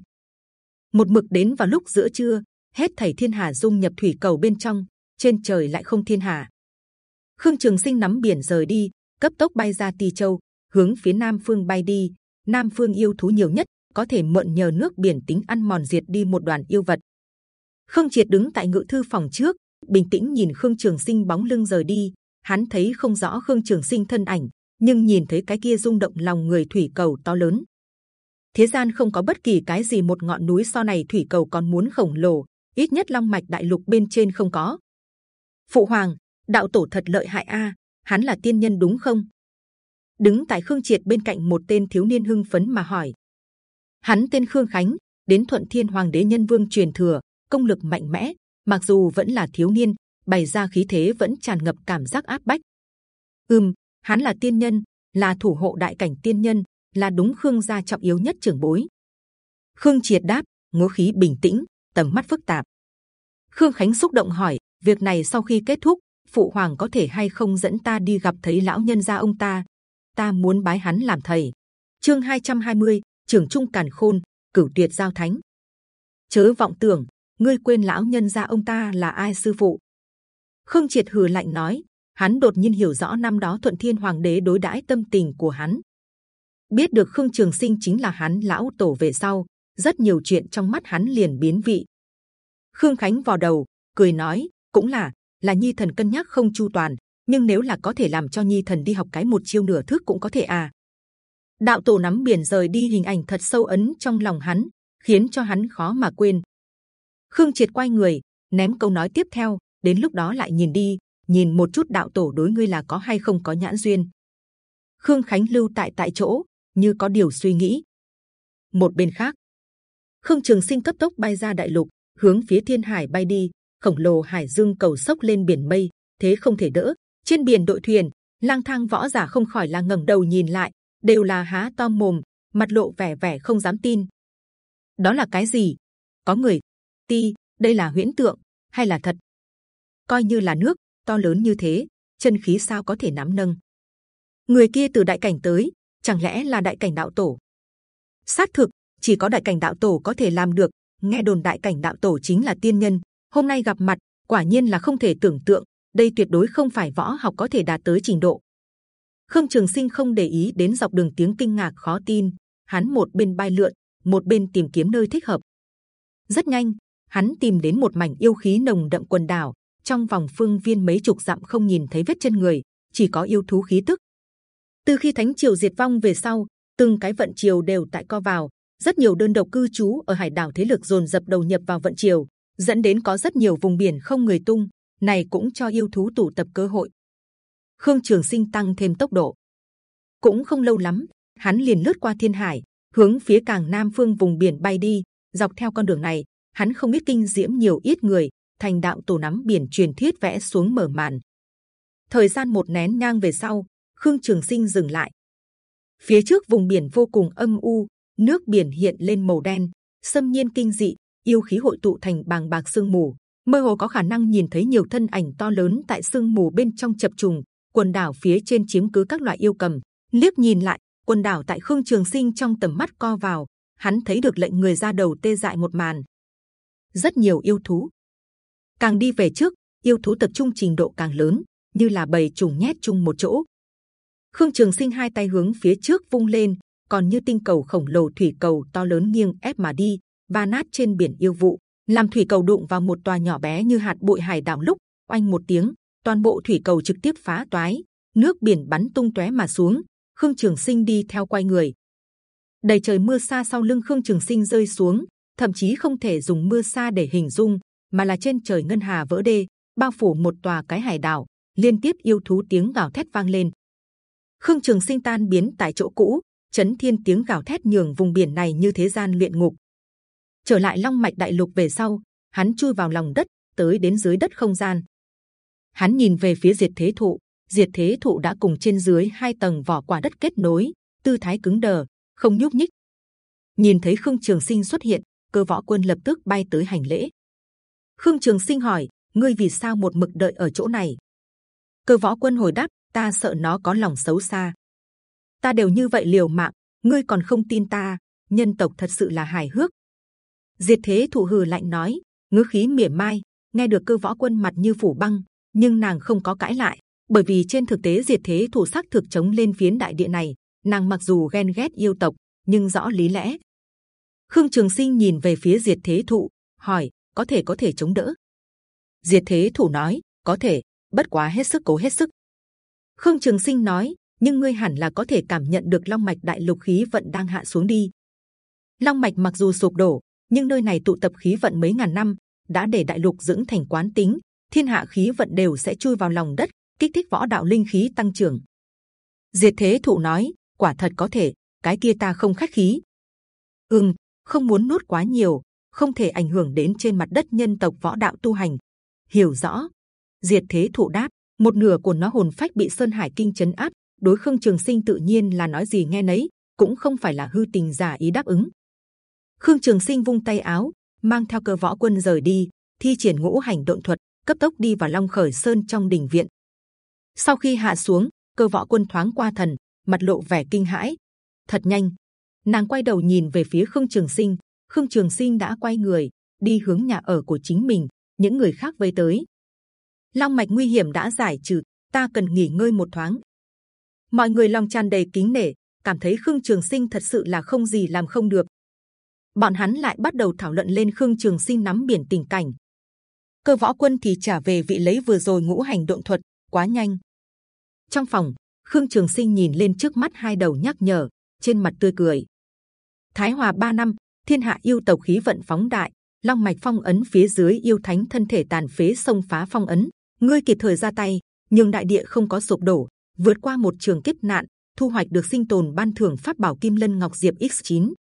Một mực đến vào lúc giữa trưa, hết thảy thiên hà dung nhập thủy cầu bên trong, trên trời lại không thiên hà. Khương Trường Sinh nắm biển rời đi, cấp tốc bay ra Tỳ Châu, hướng phía nam phương bay đi. Nam Phương yêu thú nhiều nhất, có thể mượn nhờ nước biển tính ăn mòn diệt đi một đoàn yêu vật. Khương Triệt đứng tại ngự thư phòng trước, bình tĩnh nhìn Khương Trường Sinh bóng lưng rời đi. Hắn thấy không rõ Khương Trường Sinh thân ảnh, nhưng nhìn thấy cái kia rung động lòng người thủy cầu to lớn. Thế gian không có bất kỳ cái gì một ngọn núi so này thủy cầu còn muốn khổng lồ, ít nhất long mạch đại lục bên trên không có. Phụ hoàng, đạo tổ thật lợi hại a, hắn là tiên nhân đúng không? Đứng tại Khương Triệt bên cạnh một tên thiếu niên hưng phấn mà hỏi. Hắn tên Khương Khánh, đến Thuận Thiên Hoàng đế nhân vương truyền thừa, công lực mạnh mẽ, mặc dù vẫn là thiếu niên, bày ra khí thế vẫn tràn ngập cảm giác áp bách. Ừm, hắn là tiên nhân, là thủ hộ đại cảnh tiên nhân, là đúng Khương gia trọng yếu nhất trưởng bối. Khương Triệt đáp, ngũ khí bình tĩnh, tầm mắt phức tạp. Khương Khánh xúc động hỏi, việc này sau khi kết thúc, phụ hoàng có thể hay không dẫn ta đi gặp thấy lão nhân gia ông ta? Ta muốn bái hắn làm thầy. Chương 220, trưởng trung càn khôn, cửu tuyệt giao thánh. Chớ vọng tưởng, ngươi quên lão nhân gia ông ta là ai sư phụ? Khương Triệt hừ lạnh nói, hắn đột nhiên hiểu rõ năm đó Thuận Thiên Hoàng đế đối đãi tâm tình của hắn. Biết được Khương Trường Sinh chính là hắn lão tổ về sau, rất nhiều chuyện trong mắt hắn liền biến vị. Khương Khánh vào đầu cười nói, cũng là là Nhi thần cân nhắc không chu toàn, nhưng nếu là có thể làm cho Nhi thần đi học cái một chiêu nửa thức cũng có thể à. Đạo tổ nắm biển rời đi hình ảnh thật sâu ấn trong lòng hắn, khiến cho hắn khó mà quên. Khương Triệt quay người, ném câu nói tiếp theo, đến lúc đó lại nhìn đi, nhìn một chút đạo tổ đối ngươi là có hay không có nhãn duyên. Khương Khánh lưu tại tại chỗ, như có điều suy nghĩ. Một bên khác, Khương Trường Sinh cấp tốc bay ra đại lục, hướng phía thiên hải bay đi. Khổng lồ hải dương cầu sốc lên biển mây, thế không thể đỡ. Trên biển đội thuyền, lang thang võ giả không khỏi là ngẩng đầu nhìn lại, đều là há to mồm, mặt lộ vẻ vẻ không dám tin. Đó là cái gì? Có người? Ti, đây là huyễn tượng hay là thật? Coi như là nước to lớn như thế, chân khí sao có thể nắm nâng? Người kia từ đại cảnh tới, chẳng lẽ là đại cảnh đạo tổ? Sát thực, chỉ có đại cảnh đạo tổ có thể làm được. Nghe đồn đại cảnh đạo tổ chính là tiên nhân. Hôm nay gặp mặt, quả nhiên là không thể tưởng tượng. Đây tuyệt đối không phải võ học có thể đạt tới trình độ. Khương Trường Sinh không để ý đến dọc đường tiếng kinh ngạc khó tin. Hắn một bên bay lượn, một bên tìm kiếm nơi thích hợp. Rất nhanh, hắn tìm đến một mảnh yêu khí nồng đậm quần đảo. Trong vòng phương viên mấy chục dặm không nhìn thấy vết chân người, chỉ có yêu thú khí tức. Từ khi Thánh triều diệt vong về sau, từng cái vận triều đều tại co vào, rất nhiều đơn độc cư trú ở hải đảo thế lực dồn dập đầu nhập vào vận triều, dẫn đến có rất nhiều vùng biển không người tung. Này cũng cho yêu thú tụ tập cơ hội. Khương Trường Sinh tăng thêm tốc độ, cũng không lâu lắm, hắn liền lướt qua thiên hải, hướng phía càng nam phương vùng biển bay đi. Dọc theo con đường này, hắn không biết kinh diễm nhiều ít người, thành đạo tổ nắm biển truyền thuyết vẽ xuống mở màn. Thời gian một nén nhang về sau, Khương Trường Sinh dừng lại. Phía trước vùng biển vô cùng âm u, nước biển hiện lên màu đen, xâm nhiên kinh dị, yêu khí hội tụ thành bàng bạc sương mù, mơ hồ có khả năng nhìn thấy nhiều thân ảnh to lớn tại sương mù bên trong chập trùng. Quần đảo phía trên chiếm cứ các loại yêu cầm. Liếc nhìn lại, quần đảo tại Khương Trường Sinh trong tầm mắt co vào, hắn thấy được lệnh người ra đầu tê dại một màn. Rất nhiều yêu thú. Càng đi về trước, yêu thú tập trung trình độ càng lớn, như là bầy trùng nhét chung một chỗ. Khương Trường Sinh hai tay hướng phía trước vung lên, còn như tinh cầu khổng lồ thủy cầu to lớn nghiêng ép mà đi, va nát trên biển yêu vụ, làm thủy cầu đụng vào một tòa nhỏ bé như hạt bụi hải đảo lúc, oanh một tiếng, toàn bộ thủy cầu trực tiếp phá toái, nước biển bắn tung tóe mà xuống. Khương Trường Sinh đi theo quay người, đầy trời mưa sa sau lưng Khương Trường Sinh rơi xuống, thậm chí không thể dùng mưa sa để hình dung, mà là trên trời ngân hà vỡ đê, bao phủ một tòa cái hải đảo, liên tiếp yêu thú tiếng gào thét vang lên. Khương Trường Sinh tan biến tại chỗ cũ, chấn thiên tiếng gào thét nhường vùng biển này như thế gian luyện ngục. Trở lại Long Mạch Đại Lục về sau, hắn chui vào lòng đất, tới đến dưới đất không gian. Hắn nhìn về phía Diệt Thế Thụ, Diệt Thế Thụ đã cùng trên dưới hai tầng vỏ quả đất kết nối, tư thái cứng đờ, không nhúc nhích. Nhìn thấy Khương Trường Sinh xuất hiện, cơ võ quân lập tức bay tới hành lễ. Khương Trường Sinh hỏi: ngươi vì sao một mực đợi ở chỗ này? Cơ võ quân hồi đáp: ta sợ nó có lòng xấu xa. Ta đều như vậy liều mạng, ngươi còn không tin ta? Nhân tộc thật sự là hài hước. Diệt thế thụ hừ lạnh nói, ngữ khí mỉa mai. Nghe được cơ võ quân mặt như phủ băng, nhưng nàng không có cãi lại, bởi vì trên thực tế diệt thế thủ sắc thực chống lên phiến đại địa này. Nàng mặc dù ghen ghét yêu tộc, nhưng rõ lý lẽ. Khương Trường Sinh nhìn về phía Diệt Thế Thụ, hỏi: có thể có thể chống đỡ? Diệt Thế Thủ nói: có thể, bất quá hết sức cố hết sức. Khương Trường Sinh nói: nhưng ngươi hẳn là có thể cảm nhận được long mạch đại lục khí vận đang hạ xuống đi. Long mạch mặc dù sụp đổ, nhưng nơi này tụ tập khí vận mấy ngàn năm, đã để đại lục dưỡng thành quán tính, thiên hạ khí vận đều sẽ chui vào lòng đất, kích thích võ đạo linh khí tăng trưởng. Diệt thế thụ nói, quả thật có thể, cái kia ta không khách khí. Ừm, không muốn nuốt quá nhiều, không thể ảnh hưởng đến trên mặt đất nhân tộc võ đạo tu hành. Hiểu rõ. Diệt thế thụ đáp, một nửa của nó hồn phách bị sơn hải kinh chấn áp, đối khương trường sinh tự nhiên là nói gì nghe nấy, cũng không phải là hư tình giả ý đáp ứng. Khương Trường Sinh vung tay áo, mang theo cơ võ quân rời đi, thi triển ngũ hành độn thuật, cấp tốc đi vào Long Khởi Sơn trong đình viện. Sau khi hạ xuống, cơ võ quân thoáng qua thần, mặt lộ vẻ kinh hãi. Thật nhanh, nàng quay đầu nhìn về phía Khương Trường Sinh. Khương Trường Sinh đã quay người đi hướng nhà ở của chính mình. Những người khác vây tới. Long mạch nguy hiểm đã giải trừ, ta cần nghỉ ngơi một thoáng. Mọi người lòng tràn đầy kính nể, cảm thấy Khương Trường Sinh thật sự là không gì làm không được, bọn hắn lại bắt đầu thảo luận lên khương trường sinh nắm biển tình cảnh. Cơ võ quân thì trả về vị lấy vừa rồi ngũ hành độn thuật quá nhanh. Trong phòng khương trường sinh nhìn lên trước mắt hai đầu nhắc nhở trên mặt tươi cười. Thái hòa ba năm thiên hạ yêu tộc khí vận phóng đại long mạch phong ấn phía dưới yêu thánh thân thể tàn phế xông phá phong ấn ngươi kịp thời ra tay nhưng đại địa không có sụp đổ vượt qua một trường kiếp nạn thu hoạch được sinh tồn ban thưởng pháp bảo kim lân ngọc diệp x 9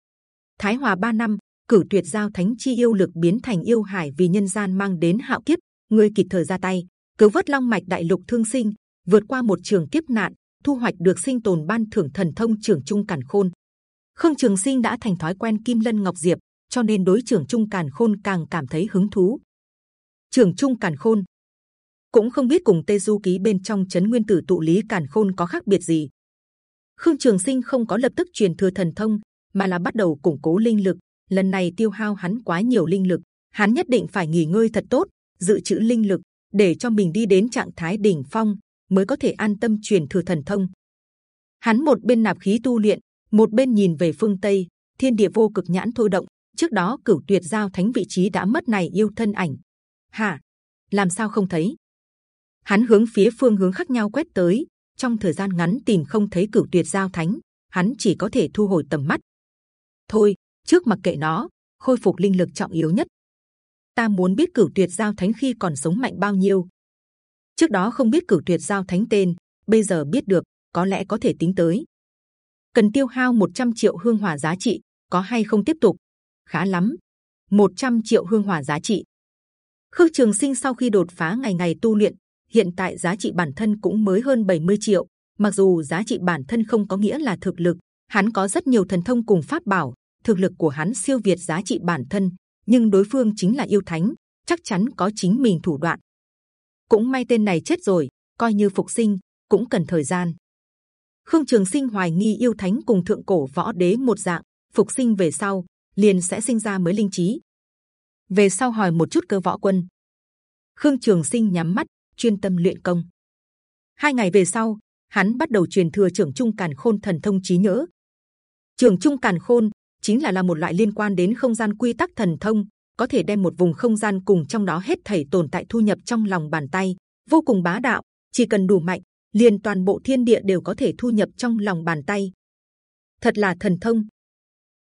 Thái Hòa ba năm cử tuyệt giao thánh chi yêu lực biến thành yêu hải vì nhân gian mang đến hạo kiếp, người kịp thời ra tay cứu vớt long mạch đại lục thương sinh, vượt qua một trường kiếp nạn, thu hoạch được sinh tồn ban thưởng thần thông trưởng trung càn khôn. Khương Trường Sinh đã thành thói quen Kim Lân Ngọc Diệp, cho nên đối trưởng trung càn khôn càng cảm thấy hứng thú. Trưởng trung càn khôn cũng không biết cùng Tê Du ký bên trong chấn nguyên tử tụ lý càn khôn có khác biệt gì. Khương Trường Sinh không có lập tức truyền thừa thần thông, mà là bắt đầu củng cố linh lực. Lần này tiêu hao hắn quá nhiều linh lực, hắn nhất định phải nghỉ ngơi thật tốt, dự trữ linh lực để cho mình đi đến trạng thái đỉnh phong mới có thể an tâm truyền thừa thần thông. Hắn một bên nạp khí tu luyện, một bên nhìn về phương tây, thiên địa vô cực nhãn thôi động. Trước đó cửu tuyệt giao thánh vị trí đã mất này yêu thân ảnh. Hả? Làm sao không thấy? Hắn hướng phía phương hướng khác nhau quét tới. Trong thời gian ngắn tìm không thấy cửu tuyệt giao thánh, hắn chỉ có thể thu hồi tầm mắt, thôi trước mặc kệ nó khôi phục linh lực trọng yếu nhất. Ta muốn biết cửu tuyệt giao thánh khi còn sống mạnh bao nhiêu. Trước đó không biết cửu tuyệt giao thánh tên bây giờ biết được có lẽ có thể tính tới. Cần tiêu hao 100 triệu hương hỏa giá trị có hay không tiếp tục? Khá lắm. 100 triệu hương hỏa giá trị. Khương trường sinh sau khi đột phá ngày ngày tu luyện hiện tại giá trị bản thân cũng mới hơn 70 triệu mặc dù giá trị bản thân không có nghĩa là thực lực hắn có rất nhiều thần thông cùng pháp bảo thực lực của hắn siêu việt giá trị bản thân, nhưng đối phương chính là yêu thánh, chắc chắn có chính mình thủ đoạn. Cũng may tên này chết rồi, coi như phục sinh cũng cần thời gian. Khương Trường Sinh hoài nghi yêu thánh cùng thượng cổ võ đế một dạng, phục sinh về sau liền sẽ sinh ra mới linh trí. Về sau hỏi một chút cơ võ quân. Khương Trường Sinh nhắm mắt, chuyên tâm luyện công. Hai ngày về sau, hắn bắt đầu truyền thừa trưởng trung càn khôn thần thông trí nhớ. Trưởng trung càn khôn chính là là một loại liên quan đến không gian quy tắc thần thông, có thể đem một vùng không gian cùng trong đó hết thảy tồn tại thu nhập trong lòng bàn tay, vô cùng bá đạo. Chỉ cần đủ mạnh, liền toàn bộ thiên địa đều có thể thu nhập trong lòng bàn tay. Thật là thần thông.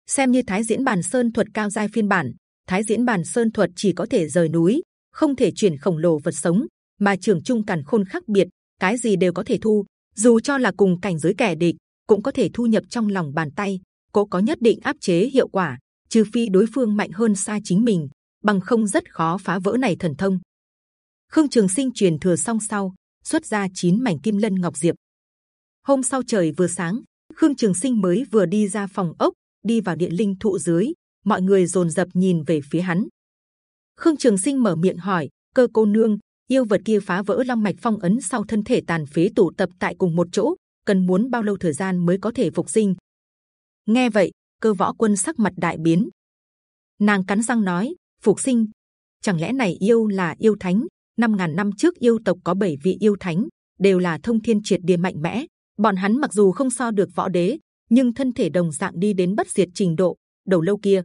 Xem như Thái Diễn Bản Sơn thuật cao giai phiên bản, Thái Diễn Bản Sơn thuật chỉ có thể rời núi, không thể chuyển khổng lồ vật sống, mà trưởng trung càn khôn khác biệt, cái gì đều có thể thu, dù cho là cùng cảnh giới kẻ địch cũng có thể thu nhập trong lòng bàn tay cố có nhất định áp chế hiệu quả, trừ phi đối phương mạnh hơn xa chính mình, bằng không rất khó phá vỡ này thần thông. Khương Trường Sinh truyền thừa xong sau, xuất ra chín mảnh kim lân ngọc diệp. Hôm sau trời vừa sáng, Khương Trường Sinh mới vừa đi ra phòng ốc, đi vào điện linh thụ dưới, mọi người rồn rập nhìn về phía hắn. Khương Trường Sinh mở miệng hỏi: Cơ cô nương, yêu vật kia phá vỡ long mạch phong ấn sau thân thể tàn phế tụ tập tại cùng một chỗ, cần muốn bao lâu thời gian mới có thể phục sinh? nghe vậy cơ võ quân sắc mặt đại biến nàng cắn răng nói phục sinh chẳng lẽ này yêu là yêu thánh năm ngàn năm trước yêu tộc có bảy vị yêu thánh đều là thông thiên triệt địa mạnh mẽ bọn hắn mặc dù không so được võ đế nhưng thân thể đồng dạng đi đến bất diệt trình độ. Đầu lâu kia,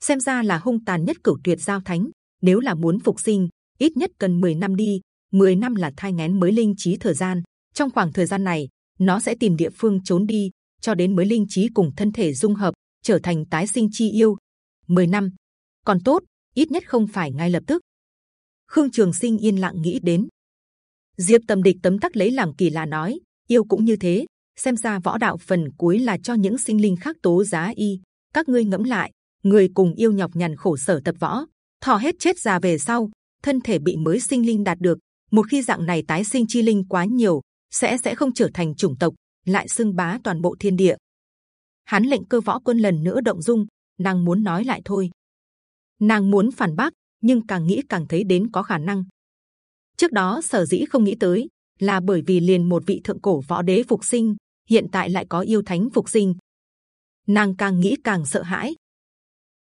xem ra là hung tàn nhất cửu tuyệt giao thánh. Nếu là muốn phục sinh, ít nhất cần 10 năm đi. 10 năm là thai ngén mới linh trí thời gian. Trong khoảng thời gian này, nó sẽ tìm địa phương trốn đi, cho đến mới linh trí cùng thân thể dung hợp, trở thành tái sinh chi yêu. 10 năm, còn tốt, ít nhất không phải ngay lập tức. Khương Trường Sinh yên lặng nghĩ đến. Diệp Tầm Địch tấm tắc lấy làm kỳ lạ nói, yêu cũng như thế. Xem ra võ đạo phần cuối là cho những sinh linh khác tố giá y. Các ngươi ngẫm lại, người cùng yêu nhọc nhằn khổ sở tập võ, thọ hết chết già về sau, thân thể bị mới sinh linh đạt được. Một khi dạng này tái sinh chi linh quá nhiều, sẽ sẽ không trở thành chủng tộc, lại xưng bá toàn bộ thiên địa. Hắn lệnh cơ võ quân lần nữa động dung, nàng muốn nói lại thôi. Nàng muốn phản bác, nhưng càng nghĩ càng thấy đến có khả năng. Trước đó sở dĩ không nghĩ tới là bởi vì liền một vị thượng cổ võ đế phục sinh, hiện tại lại có yêu thánh phục sinh. Nàng càng nghĩ càng sợ hãi.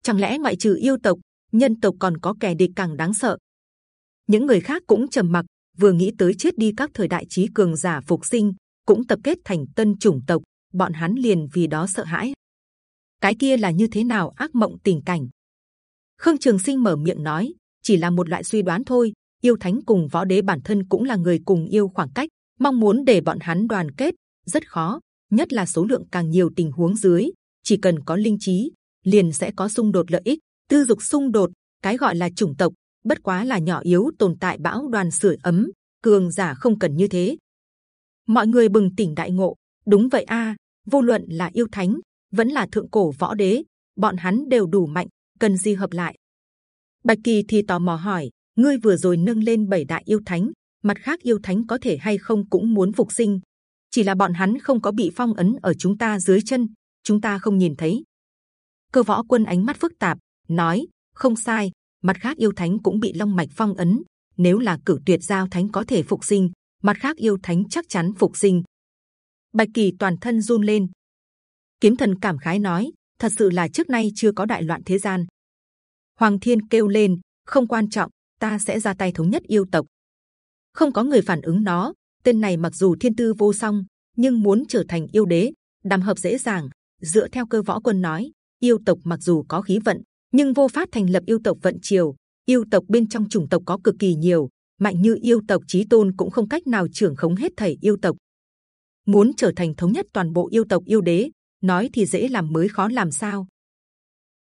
Chẳng lẽ ngoại trừ yêu tộc, nhân tộc còn có kẻ địch càng đáng sợ? Những người khác cũng trầm mặc, vừa nghĩ tới chết đi các thời đại trí cường giả phục sinh, cũng tập kết thành tân chủng tộc, bọn hắn liền vì đó sợ hãi. Cái kia là như thế nào ác mộng tình cảnh? Khương Trường Sinh mở miệng nói, chỉ là một loại suy đoán thôi. Yêu Thánh cùng Võ Đế bản thân cũng là người cùng yêu khoảng cách, mong muốn để bọn hắn đoàn kết rất khó, nhất là số lượng càng nhiều tình huống dưới, chỉ cần có linh trí, liền sẽ có xung đột lợi ích, tư dục xung đột. Cái gọi là chủng tộc, bất quá là nhỏ yếu tồn tại bão đoàn sưởi ấm, cường giả không cần như thế. Mọi người bừng tỉnh đại ngộ, đúng vậy a, vô luận là yêu thánh, vẫn là thượng cổ võ đế, bọn hắn đều đủ mạnh, cần gì hợp lại? Bạch kỳ thì tò mò hỏi, ngươi vừa rồi nâng lên bảy đại yêu thánh, mặt khác yêu thánh có thể hay không cũng muốn phục sinh? Chỉ là bọn hắn không có bị phong ấn ở chúng ta dưới chân, chúng ta không nhìn thấy. Cơ võ quân ánh mắt phức tạp nói, không sai, mặt khác yêu thánh cũng bị long mạch phong ấn. Nếu là cửu tuyệt giao thánh có thể phục sinh, mặt khác yêu thánh chắc chắn phục sinh. Bạch kỳ toàn thân run lên. Kiếm thần cảm khái nói, thật sự là trước nay chưa có đại loạn thế gian. Hoàng Thiên kêu lên, không quan trọng, ta sẽ ra tay thống nhất yêu tộc. Không có người phản ứng nó. Tên này mặc dù thiên tư vô song, nhưng muốn trở thành yêu đế, đàm hợp dễ dàng. Dựa theo cơ võ quân nói, yêu tộc mặc dù có khí vận, nhưng vô pháp thành lập yêu tộc vận triều. Yêu tộc bên trong chủng tộc có cực kỳ nhiều, mạnh như yêu tộc chí tôn cũng không cách nào trưởng khống hết thảy yêu tộc. Muốn trở thành thống nhất toàn bộ yêu tộc yêu đế, nói thì dễ làm mới khó làm sao?